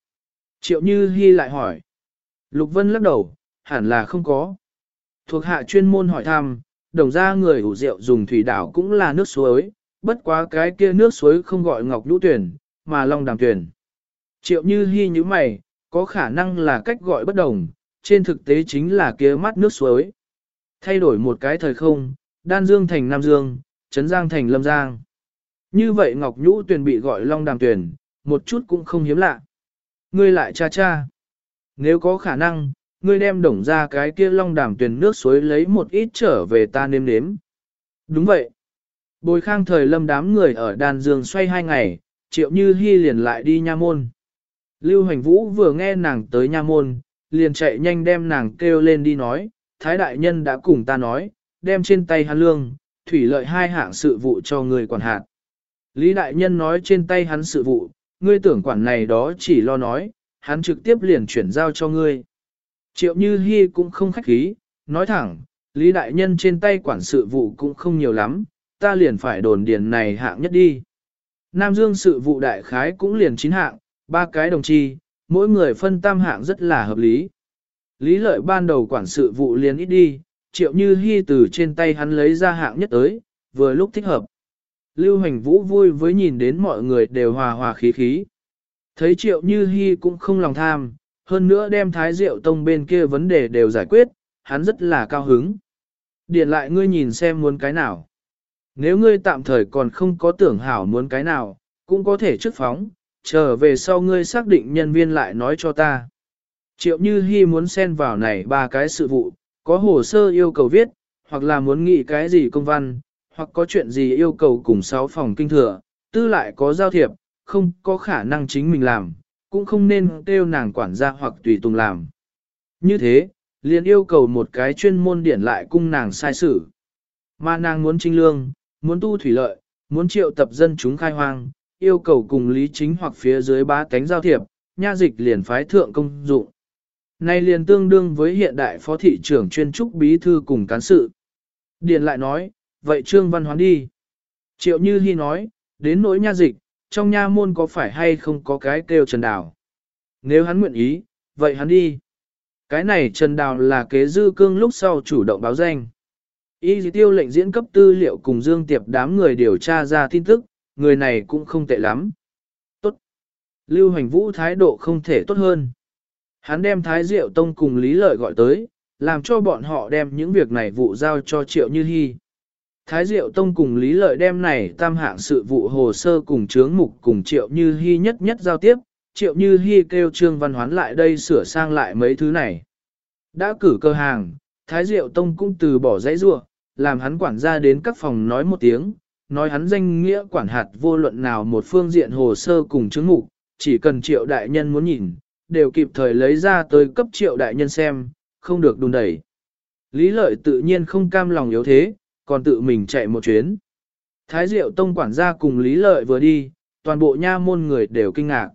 Triệu Như Hi lại hỏi. Lục Vân lắc đầu, hẳn là không có. Thuộc hạ chuyên môn hỏi thăm, đồng gia người ủ rượu dùng thủy đảo cũng là nước suối, bất quá cái kia nước suối không gọi ngọc lũ tuyển, mà long đàm tuyển. Triệu Như hy như mày, có khả năng là cách gọi bất đồng, trên thực tế chính là kia mắt nước suối. Thay đổi một cái thời không, Đan Dương thành Nam Dương, Trấn Giang thành Lâm Giang. Như vậy Ngọc Nhũ tuyển bị gọi Long Đàm tuyển một chút cũng không hiếm lạ. Ngươi lại cha cha. Nếu có khả năng, ngươi đem đổng ra cái kia Long Đàm tuyển nước suối lấy một ít trở về ta nêm nếm. Đúng vậy. Bồi khang thời lâm đám người ở đàn dương xoay hai ngày, triệu như hy liền lại đi nha môn. Lưu Hoành Vũ vừa nghe nàng tới nha môn, liền chạy nhanh đem nàng kêu lên đi nói, Thái Đại Nhân đã cùng ta nói, đem trên tay hắn lương, thủy lợi hai hạng sự vụ cho người quản hạt. Lý Đại Nhân nói trên tay hắn sự vụ, ngươi tưởng quản này đó chỉ lo nói, hắn trực tiếp liền chuyển giao cho ngươi. Triệu Như Hi cũng không khách khí, nói thẳng, Lý Đại Nhân trên tay quản sự vụ cũng không nhiều lắm, ta liền phải đồn điền này hạng nhất đi. Nam Dương sự vụ đại khái cũng liền chín hạng, ba cái đồng chi, mỗi người phân tam hạng rất là hợp lý. Lý lợi ban đầu quản sự vụ liền ít đi, triệu như hy từ trên tay hắn lấy ra hạng nhất tới, vừa lúc thích hợp. Lưu hành vũ vui với nhìn đến mọi người đều hòa hòa khí khí. Thấy triệu như hy cũng không lòng tham, hơn nữa đem thái rượu tông bên kia vấn đề đều giải quyết, hắn rất là cao hứng. điện lại ngươi nhìn xem muốn cái nào. Nếu ngươi tạm thời còn không có tưởng hảo muốn cái nào, cũng có thể trước phóng, trở về sau ngươi xác định nhân viên lại nói cho ta. Triệu Như Hi muốn xen vào này ba cái sự vụ, có hồ sơ yêu cầu viết, hoặc là muốn nghị cái gì công văn, hoặc có chuyện gì yêu cầu cùng sáu phòng kinh thừa, tư lại có giao thiệp, không có khả năng chính mình làm, cũng không nên kêu nàng quản gia hoặc tùy tùng làm. Như thế, liền yêu cầu một cái chuyên môn điển lại cung nàng sai sử. Mà nàng muốn trinh lương, muốn tu thủy lợi, muốn triệu tập dân chúng khai hoang, yêu cầu cùng lý chính hoặc phía dưới bá cánh giao thiệp, nha dịch liền phái thượng công dụng. nay liền tương đương với hiện đại phó thị trưởng chuyên trúc bí thư cùng cán sự. Điền lại nói, vậy Trương Văn Hoán đi. Triệu Như Hi nói, đến nỗi nha dịch, trong nha môn có phải hay không có cái kêu Trần Đào. Nếu hắn nguyện ý, vậy hắn đi. Cái này Trần Đào là kế dư cương lúc sau chủ động báo danh. Y tiêu lệnh diễn cấp tư liệu cùng Dương Tiệp đám người điều tra ra tin tức, người này cũng không tệ lắm. Tốt. Lưu Hoành Vũ thái độ không thể tốt hơn. Hắn đem Thái Diệu Tông cùng Lý Lợi gọi tới, làm cho bọn họ đem những việc này vụ giao cho Triệu Như Hi. Thái Diệu Tông cùng Lý Lợi đem này tam hạng sự vụ hồ sơ cùng chướng mục cùng Triệu Như Hi nhất nhất giao tiếp, Triệu Như Hi kêu Trương Văn Hoán lại đây sửa sang lại mấy thứ này. Đã cử cơ hàng, Thái Diệu Tông cũng từ bỏ giấy rua, làm hắn quản gia đến các phòng nói một tiếng, nói hắn danh nghĩa quản hạt vô luận nào một phương diện hồ sơ cùng chứng mục, chỉ cần Triệu Đại Nhân muốn nhìn, đều kịp thời lấy ra tới cấp triệu đại nhân xem, không được đùn đẩy. Lý lợi tự nhiên không cam lòng yếu thế, còn tự mình chạy một chuyến. Thái diệu tông quản gia cùng Lý lợi vừa đi, toàn bộ nha môn người đều kinh ngạc.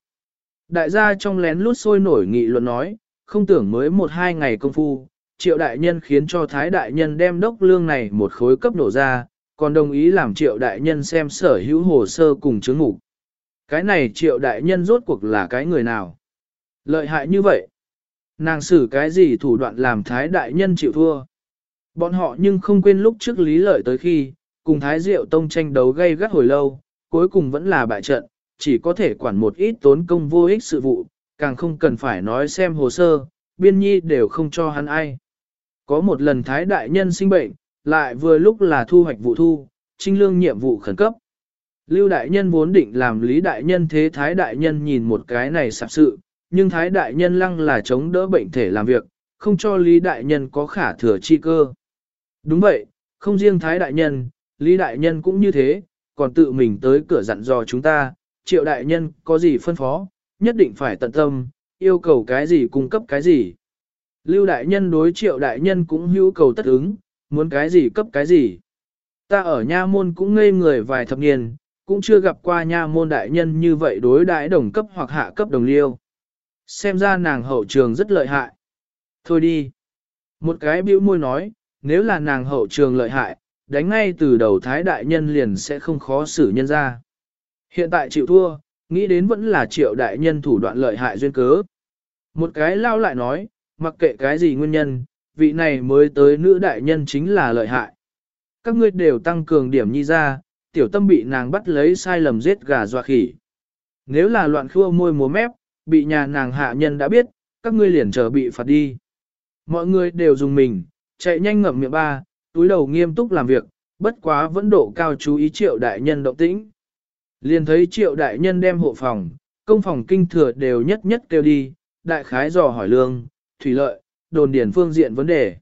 Đại gia trong lén lút sôi nổi nghị luận nói, không tưởng mới một hai ngày công phu, triệu đại nhân khiến cho thái đại nhân đem đốc lương này một khối cấp nổ ra, còn đồng ý làm triệu đại nhân xem sở hữu hồ sơ cùng chứng ngục. Cái này triệu đại nhân rốt cuộc là cái người nào? Lợi hại như vậy. Nàng xử cái gì thủ đoạn làm thái đại nhân chịu thua. Bọn họ nhưng không quên lúc trước lý lợi tới khi, cùng thái diệu tông tranh đấu gây gắt hồi lâu, cuối cùng vẫn là bại trận, chỉ có thể quản một ít tốn công vô ích sự vụ, càng không cần phải nói xem hồ sơ, biên nhi đều không cho hắn ai. Có một lần thái đại nhân sinh bệnh, lại vừa lúc là thu hoạch vụ thu, trinh lương nhiệm vụ khẩn cấp. Lưu đại nhân vốn định làm lý đại nhân thế thái đại nhân nhìn một cái này sạp sự, nhưng Thái Đại Nhân lăng là chống đỡ bệnh thể làm việc, không cho Lý Đại Nhân có khả thừa chi cơ. Đúng vậy, không riêng Thái Đại Nhân, Lý Đại Nhân cũng như thế, còn tự mình tới cửa dặn dò chúng ta, Triệu Đại Nhân có gì phân phó, nhất định phải tận tâm, yêu cầu cái gì cung cấp cái gì. Lưu Đại Nhân đối Triệu Đại Nhân cũng hữu cầu tất ứng, muốn cái gì cấp cái gì. Ta ở nha môn cũng ngây người vài thập niên, cũng chưa gặp qua nha môn đại nhân như vậy đối đãi đồng cấp hoặc hạ cấp đồng liêu. Xem ra nàng hậu trường rất lợi hại. Thôi đi. Một cái bĩu môi nói, nếu là nàng hậu trường lợi hại, đánh ngay từ đầu thái đại nhân liền sẽ không khó xử nhân ra. Hiện tại chịu thua, nghĩ đến vẫn là triệu đại nhân thủ đoạn lợi hại duyên cớ. Một cái lao lại nói, mặc kệ cái gì nguyên nhân, vị này mới tới nữ đại nhân chính là lợi hại. Các ngươi đều tăng cường điểm nhi ra, tiểu tâm bị nàng bắt lấy sai lầm giết gà dọa khỉ. Nếu là loạn khua môi múa mép, bị nhà nàng hạ nhân đã biết, các ngươi liền chờ bị phạt đi. Mọi người đều dùng mình, chạy nhanh ngậm miệng ba, túi đầu nghiêm túc làm việc, bất quá vẫn độ cao chú ý triệu đại nhân động tĩnh. Liền thấy triệu đại nhân đem hộ phòng, công phòng kinh thừa đều nhất nhất kêu đi, đại khái dò hỏi lương, thủy lợi, đồn điền phương diện vấn đề.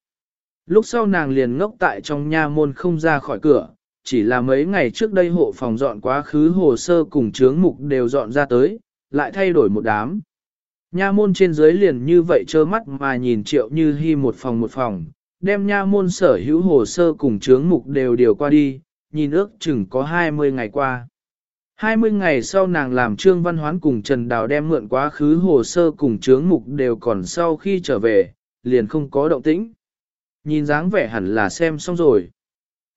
Lúc sau nàng liền ngốc tại trong nha môn không ra khỏi cửa, chỉ là mấy ngày trước đây hộ phòng dọn quá khứ hồ sơ cùng chướng mục đều dọn ra tới, lại thay đổi một đám. Nha môn trên dưới liền như vậy trơ mắt mà nhìn triệu như hy một phòng một phòng, đem nha môn sở hữu hồ sơ cùng chướng mục đều điều qua đi, nhìn ước chừng có 20 ngày qua. 20 ngày sau nàng làm trương văn hoán cùng Trần Đào đem mượn quá khứ hồ sơ cùng chướng mục đều còn sau khi trở về, liền không có động tĩnh. Nhìn dáng vẻ hẳn là xem xong rồi.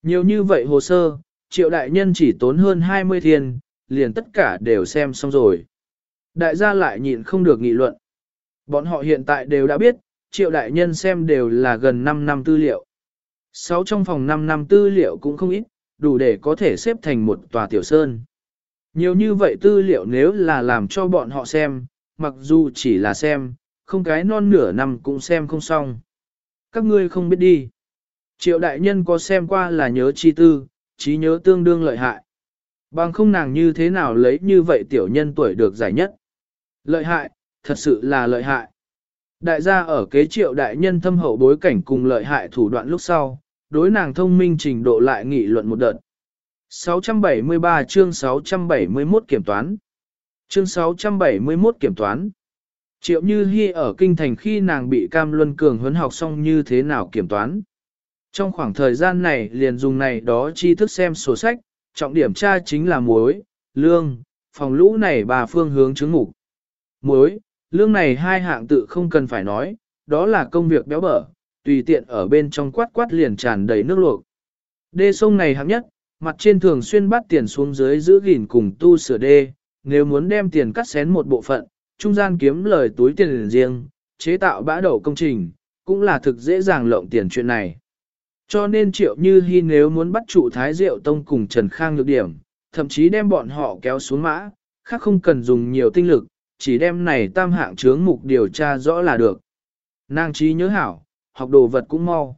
Nhiều như vậy hồ sơ, triệu đại nhân chỉ tốn hơn 20 thiên, liền tất cả đều xem xong rồi. Đại gia lại nhịn không được nghị luận. Bọn họ hiện tại đều đã biết, triệu đại nhân xem đều là gần 5 năm tư liệu. Sáu trong phòng 5 năm tư liệu cũng không ít, đủ để có thể xếp thành một tòa tiểu sơn. Nhiều như vậy tư liệu nếu là làm cho bọn họ xem, mặc dù chỉ là xem, không cái non nửa năm cũng xem không xong. Các ngươi không biết đi. Triệu đại nhân có xem qua là nhớ chi tư, trí nhớ tương đương lợi hại. Bằng không nàng như thế nào lấy như vậy tiểu nhân tuổi được giải nhất. Lợi hại, thật sự là lợi hại. Đại gia ở kế triệu đại nhân thâm hậu bối cảnh cùng lợi hại thủ đoạn lúc sau, đối nàng thông minh trình độ lại nghị luận một đợt. 673 chương 671 kiểm toán. Chương 671 kiểm toán. Triệu Như Hi ở kinh thành khi nàng bị Cam Luân Cường huấn học xong như thế nào kiểm toán. Trong khoảng thời gian này liền dùng này đó tri thức xem sổ sách, trọng điểm tra chính là muối, lương, phòng lũ này bà phương hướng chứng mục. Muối, lương này hai hạng tự không cần phải nói, đó là công việc béo bở, tùy tiện ở bên trong quát quát liền tràn đầy nước luộc. Đê sông này hạng nhất, mặt trên thường xuyên bắt tiền xuống dưới giữ gìn cùng tu sửa đê, nếu muốn đem tiền cắt xén một bộ phận, trung gian kiếm lời túi tiền riêng, chế tạo bã đậu công trình, cũng là thực dễ dàng lộng tiền chuyện này. Cho nên triệu như hy nếu muốn bắt trụ Thái Diệu Tông cùng Trần Khang nhược điểm, thậm chí đem bọn họ kéo xuống mã, khác không cần dùng nhiều tinh lực, chỉ đem này tam hạng chướng mục điều tra rõ là được. Nàng trí nhớ hảo, học đồ vật cũng mau.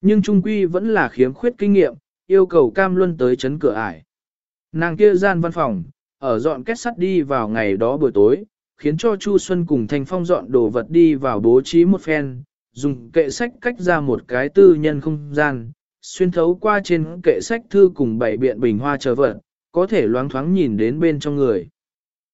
Nhưng trung quy vẫn là khiếm khuyết kinh nghiệm, yêu cầu cam luân tới chấn cửa ải. Nàng kia gian văn phòng, ở dọn kết sắt đi vào ngày đó buổi tối, khiến cho Chu Xuân cùng Thanh Phong dọn đồ vật đi vào bố trí một phen, dùng kệ sách cách ra một cái tư nhân không gian, xuyên thấu qua trên kệ sách thư cùng bảy biện bình hoa chờ vật, có thể loáng thoáng nhìn đến bên trong người.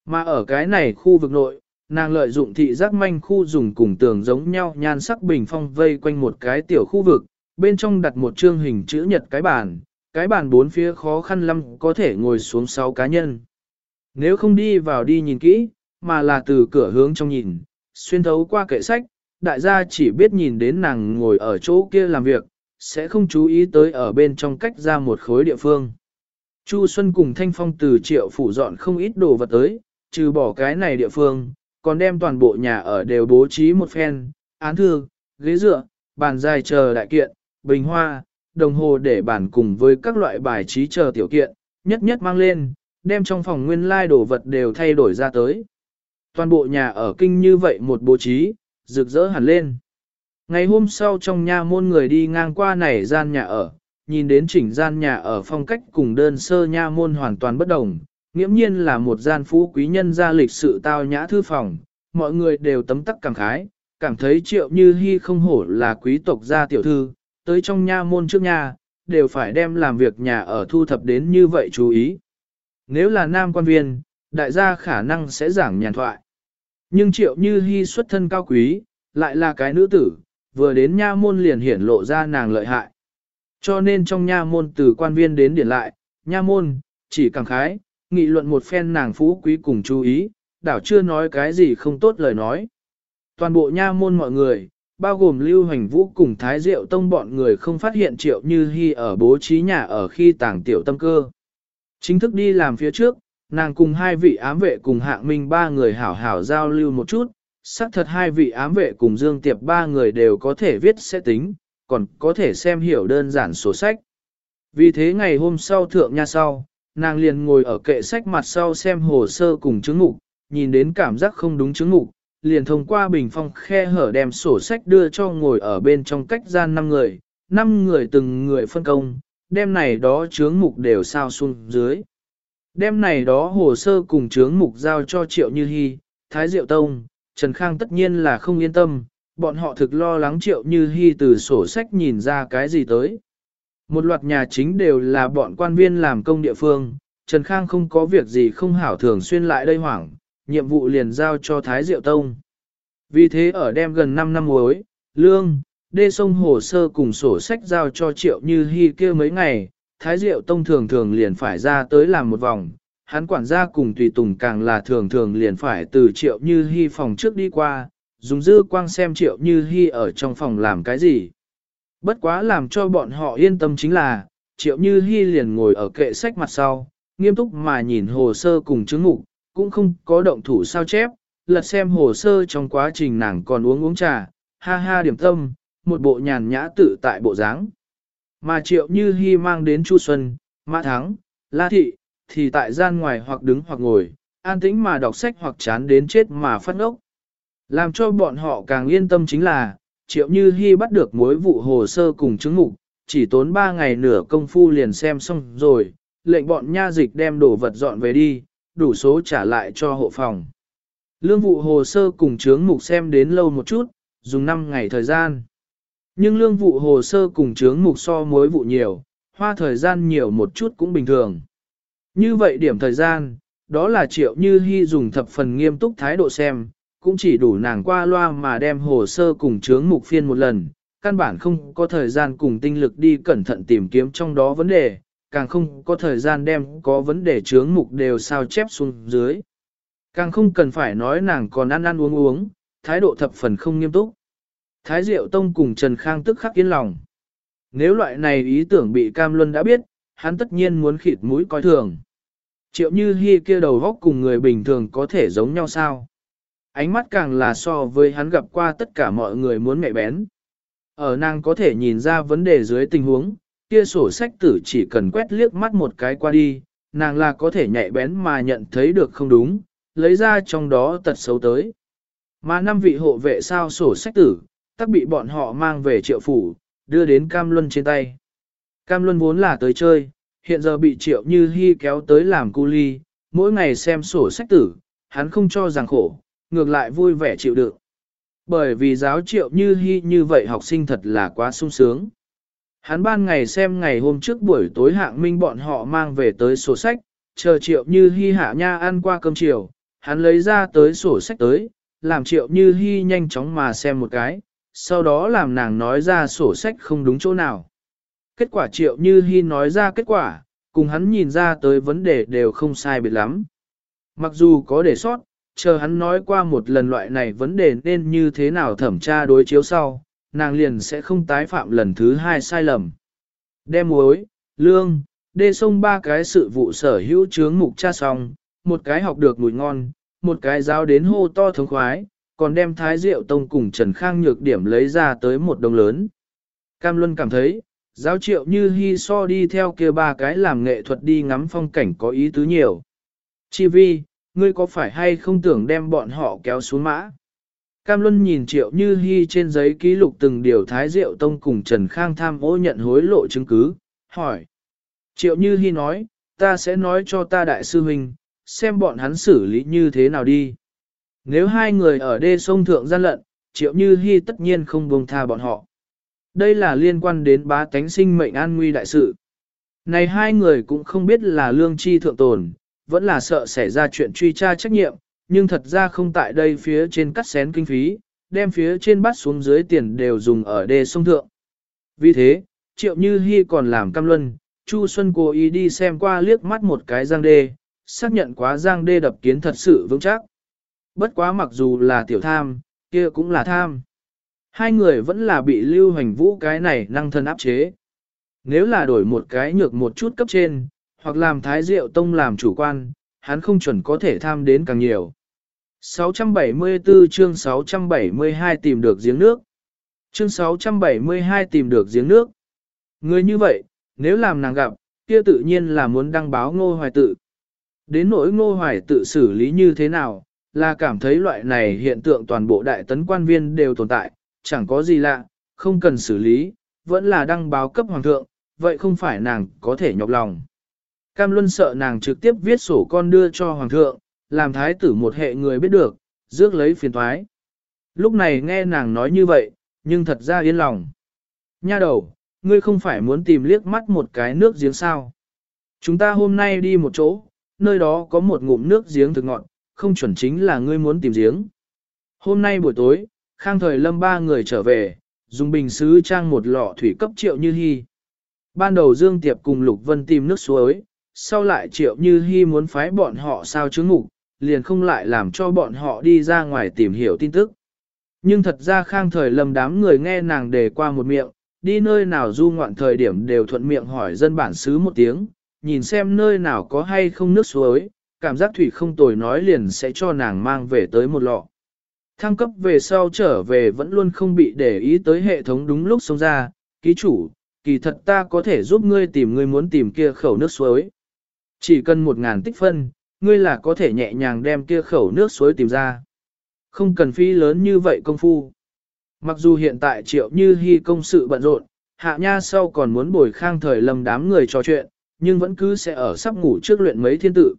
Mà ở cái này khu vực nội, nàng lợi dụng thị giác manh khu dùng cùng tường giống nhau nhan sắc bình phong vây quanh một cái tiểu khu vực, bên trong đặt một chương hình chữ nhật cái bàn, cái bàn bốn phía khó khăn lắm có thể ngồi xuống sáu cá nhân. Nếu không đi vào đi nhìn kỹ, mà là từ cửa hướng trong nhìn, xuyên thấu qua kệ sách, đại gia chỉ biết nhìn đến nàng ngồi ở chỗ kia làm việc, sẽ không chú ý tới ở bên trong cách ra một khối địa phương. Chu Xuân cùng Thanh Phong từ triệu phủ dọn không ít đồ vật tới, trừ bỏ cái này địa phương, còn đem toàn bộ nhà ở đều bố trí một phen, án thư, ghế dựa, bàn dài chờ đại kiện, bình hoa, đồng hồ để bàn cùng với các loại bài trí chờ tiểu kiện, nhất nhất mang lên, đem trong phòng nguyên lai đồ vật đều thay đổi ra tới. Toàn bộ nhà ở kinh như vậy một bố trí, rực rỡ hẳn lên. Ngày hôm sau trong nhà môn người đi ngang qua này gian nhà ở, nhìn đến chỉnh gian nhà ở phong cách cùng đơn sơ nha môn hoàn toàn bất đồng, nghiễm nhiên là một gian phú quý nhân gia lịch sự tao nhã thư phòng, mọi người đều tấm tắc cảm khái, cảm thấy triệu như hy không hổ là quý tộc gia tiểu thư, tới trong nha môn trước nhà, đều phải đem làm việc nhà ở thu thập đến như vậy chú ý. Nếu là nam quan viên, đại gia khả năng sẽ giảng nhàn thoại. Nhưng triệu như hy xuất thân cao quý, lại là cái nữ tử, vừa đến nha môn liền hiển lộ ra nàng lợi hại. Cho nên trong nha môn từ quan viên đến điển lại, nha môn, chỉ cảm khái, nghị luận một phen nàng phú quý cùng chú ý, đảo chưa nói cái gì không tốt lời nói. Toàn bộ nha môn mọi người, bao gồm Lưu hoành Vũ cùng Thái Diệu Tông bọn người không phát hiện Triệu Như Hi ở bố trí nhà ở khi tàng tiểu tâm cơ. Chính thức đi làm phía trước, nàng cùng hai vị ám vệ cùng hạng minh ba người hảo hảo giao lưu một chút, xác thật hai vị ám vệ cùng Dương Tiệp ba người đều có thể viết sẽ tính, còn có thể xem hiểu đơn giản sổ sách. Vì thế ngày hôm sau thượng nha sau, nàng liền ngồi ở kệ sách mặt sau xem hồ sơ cùng chứng ngục, nhìn đến cảm giác không đúng chứng ngục, liền thông qua bình phong khe hở đem sổ sách đưa cho ngồi ở bên trong cách gian 5 người, 5 người từng người phân công, đem này đó chướng mục đều sao xuống dưới. Đem này đó hồ sơ cùng chướng mục giao cho Triệu Như Hi, Thái Diệu Tông, Trần Khang tất nhiên là không yên tâm, bọn họ thực lo lắng Triệu Như Hi từ sổ sách nhìn ra cái gì tới. Một loạt nhà chính đều là bọn quan viên làm công địa phương, Trần Khang không có việc gì không hảo thường xuyên lại đây hoảng, nhiệm vụ liền giao cho Thái Diệu Tông. Vì thế ở đem gần 5 năm muối, lương, đê sông hồ sơ cùng sổ sách giao cho Triệu Như Hi kia mấy ngày, Thái Diệu Tông thường thường liền phải ra tới làm một vòng, hắn quản gia cùng tùy tùng càng là thường thường liền phải từ Triệu Như Hi phòng trước đi qua, dùng dư quang xem Triệu Như Hi ở trong phòng làm cái gì. Bất quá làm cho bọn họ yên tâm chính là, Triệu Như Hi liền ngồi ở kệ sách mặt sau, nghiêm túc mà nhìn hồ sơ cùng chứng mục, cũng không có động thủ sao chép, lật xem hồ sơ trong quá trình nàng còn uống uống trà, ha ha điểm tâm, một bộ nhàn nhã tự tại bộ dáng. Mà triệu như hy mang đến Chu Xuân, Mã Thắng, La Thị, thì tại gian ngoài hoặc đứng hoặc ngồi, an tĩnh mà đọc sách hoặc chán đến chết mà phát ốc. Làm cho bọn họ càng yên tâm chính là, triệu như hy bắt được mối vụ hồ sơ cùng chứng mục, chỉ tốn 3 ngày nửa công phu liền xem xong rồi, lệnh bọn nha dịch đem đồ vật dọn về đi, đủ số trả lại cho hộ phòng. Lương vụ hồ sơ cùng chướng mục xem đến lâu một chút, dùng 5 ngày thời gian. Nhưng lương vụ hồ sơ cùng chướng mục so mối vụ nhiều, hoa thời gian nhiều một chút cũng bình thường. Như vậy điểm thời gian, đó là triệu như hy dùng thập phần nghiêm túc thái độ xem, cũng chỉ đủ nàng qua loa mà đem hồ sơ cùng chướng mục phiên một lần, căn bản không có thời gian cùng tinh lực đi cẩn thận tìm kiếm trong đó vấn đề, càng không có thời gian đem có vấn đề chướng mục đều sao chép xuống dưới. Càng không cần phải nói nàng còn ăn ăn uống uống, thái độ thập phần không nghiêm túc. Thái Diệu Tông cùng Trần Khang tức khắc yên lòng. Nếu loại này ý tưởng bị Cam Luân đã biết, hắn tất nhiên muốn khịt mũi coi thường. Triệu như hy kia đầu góc cùng người bình thường có thể giống nhau sao? Ánh mắt càng là so với hắn gặp qua tất cả mọi người muốn mẹ bén. Ở nàng có thể nhìn ra vấn đề dưới tình huống, kia sổ sách tử chỉ cần quét liếc mắt một cái qua đi, nàng là có thể nhạy bén mà nhận thấy được không đúng, lấy ra trong đó tật xấu tới. Mà năm vị hộ vệ sao sổ sách tử, tắc bị bọn họ mang về triệu phủ, đưa đến Cam Luân trên tay. Cam Luân vốn là tới chơi, hiện giờ bị triệu như hy kéo tới làm cu ly, mỗi ngày xem sổ sách tử, hắn không cho rằng khổ, ngược lại vui vẻ chịu đựng. Bởi vì giáo triệu như hy như vậy học sinh thật là quá sung sướng. Hắn ban ngày xem ngày hôm trước buổi tối hạng minh bọn họ mang về tới sổ sách, chờ triệu như hy hạ nha ăn qua cơm chiều, hắn lấy ra tới sổ sách tới, làm triệu như hy nhanh chóng mà xem một cái, sau đó làm nàng nói ra sổ sách không đúng chỗ nào. Kết quả triệu như hy nói ra kết quả, cùng hắn nhìn ra tới vấn đề đều không sai biệt lắm. Mặc dù có đề sót, chờ hắn nói qua một lần loại này vấn đề nên như thế nào thẩm tra đối chiếu sau, nàng liền sẽ không tái phạm lần thứ hai sai lầm. Đem muối, lương, đê sông ba cái sự vụ sở hữu chướng mục tra xong, một cái học được mùi ngon, một cái giáo đến hô to thống khoái, còn đem Thái rượu Tông cùng Trần Khang nhược điểm lấy ra tới một đồng lớn. Cam Luân cảm thấy, giáo triệu như hy so đi theo kia ba cái làm nghệ thuật đi ngắm phong cảnh có ý tứ nhiều. Chi vi, ngươi có phải hay không tưởng đem bọn họ kéo xuống mã? Cam Luân nhìn triệu như Hi trên giấy ký lục từng điều Thái Diệu Tông cùng Trần Khang tham ô nhận hối lộ chứng cứ, hỏi. Triệu như Hi nói, ta sẽ nói cho ta đại sư huynh, xem bọn hắn xử lý như thế nào đi. Nếu hai người ở đê sông thượng gian lận, triệu như Hi tất nhiên không buông tha bọn họ. Đây là liên quan đến bá tánh sinh mệnh an nguy đại sự. Này hai người cũng không biết là lương chi thượng tồn, vẫn là sợ xảy ra chuyện truy tra trách nhiệm, nhưng thật ra không tại đây phía trên cắt xén kinh phí, đem phía trên bắt xuống dưới tiền đều dùng ở đê sông thượng. Vì thế, triệu như hy còn làm cam luân, Chu Xuân cố ý đi xem qua liếc mắt một cái giang đê, xác nhận quá giang đê đập kiến thật sự vững chắc. Bất quá mặc dù là tiểu tham, kia cũng là tham. Hai người vẫn là bị lưu hành vũ cái này năng thân áp chế. Nếu là đổi một cái nhược một chút cấp trên, hoặc làm thái diệu tông làm chủ quan, hắn không chuẩn có thể tham đến càng nhiều. 674 chương 672 tìm được giếng nước. Chương 672 tìm được giếng nước. Người như vậy, nếu làm nàng gặp, kia tự nhiên là muốn đăng báo ngô hoài tự. Đến nỗi ngô hoài tự xử lý như thế nào, là cảm thấy loại này hiện tượng toàn bộ đại tấn quan viên đều tồn tại, chẳng có gì lạ, không cần xử lý, vẫn là đăng báo cấp hoàng thượng, vậy không phải nàng có thể nhọc lòng. Cam Luân sợ nàng trực tiếp viết sổ con đưa cho hoàng thượng, làm thái tử một hệ người biết được, rước lấy phiền thoái. Lúc này nghe nàng nói như vậy, nhưng thật ra yên lòng. Nha đầu, ngươi không phải muốn tìm liếc mắt một cái nước giếng sao. Chúng ta hôm nay đi một chỗ, nơi đó có một ngụm nước giếng thực ngọn, không chuẩn chính là ngươi muốn tìm giếng. Hôm nay buổi tối, khang thời lâm ba người trở về, dùng bình sứ trang một lọ thủy cấp triệu như hy. Ban đầu Dương Tiệp cùng Lục Vân tìm nước suối, sau lại triệu như hy muốn phái bọn họ sao chứng ngục, liền không lại làm cho bọn họ đi ra ngoài tìm hiểu tin tức. Nhưng thật ra khang thời lầm đám người nghe nàng đề qua một miệng, đi nơi nào du ngoạn thời điểm đều thuận miệng hỏi dân bản xứ một tiếng, nhìn xem nơi nào có hay không nước suối, cảm giác thủy không tồi nói liền sẽ cho nàng mang về tới một lọ. Thăng cấp về sau trở về vẫn luôn không bị để ý tới hệ thống đúng lúc xông ra, ký chủ, kỳ thật ta có thể giúp ngươi tìm ngươi muốn tìm kia khẩu nước suối. Chỉ cần một ngàn tích phân, ngươi là có thể nhẹ nhàng đem kia khẩu nước suối tìm ra. Không cần phí lớn như vậy công phu. Mặc dù hiện tại triệu như hy công sự bận rộn, hạ nha sau còn muốn bồi khang thời lầm đám người trò chuyện, nhưng vẫn cứ sẽ ở sắp ngủ trước luyện mấy thiên tự.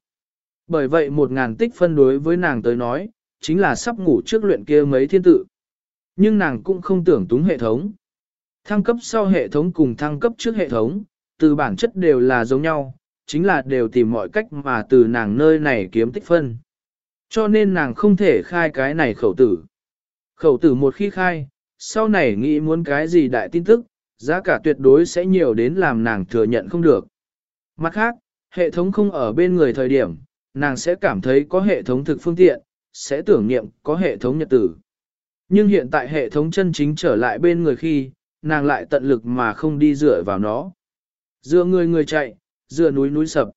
Bởi vậy một ngàn tích phân đối với nàng tới nói, chính là sắp ngủ trước luyện kia mấy thiên tự. Nhưng nàng cũng không tưởng túng hệ thống. Thăng cấp sau hệ thống cùng thăng cấp trước hệ thống, từ bản chất đều là giống nhau, chính là đều tìm mọi cách mà từ nàng nơi này kiếm tích phân. Cho nên nàng không thể khai cái này khẩu tử. Khẩu tử một khi khai, sau này nghĩ muốn cái gì đại tin tức, giá cả tuyệt đối sẽ nhiều đến làm nàng thừa nhận không được. Mặt khác, hệ thống không ở bên người thời điểm, nàng sẽ cảm thấy có hệ thống thực phương tiện, sẽ tưởng niệm có hệ thống nhật tử. Nhưng hiện tại hệ thống chân chính trở lại bên người khi, nàng lại tận lực mà không đi dựa vào nó. Dựa người người chạy, dựa núi núi sập.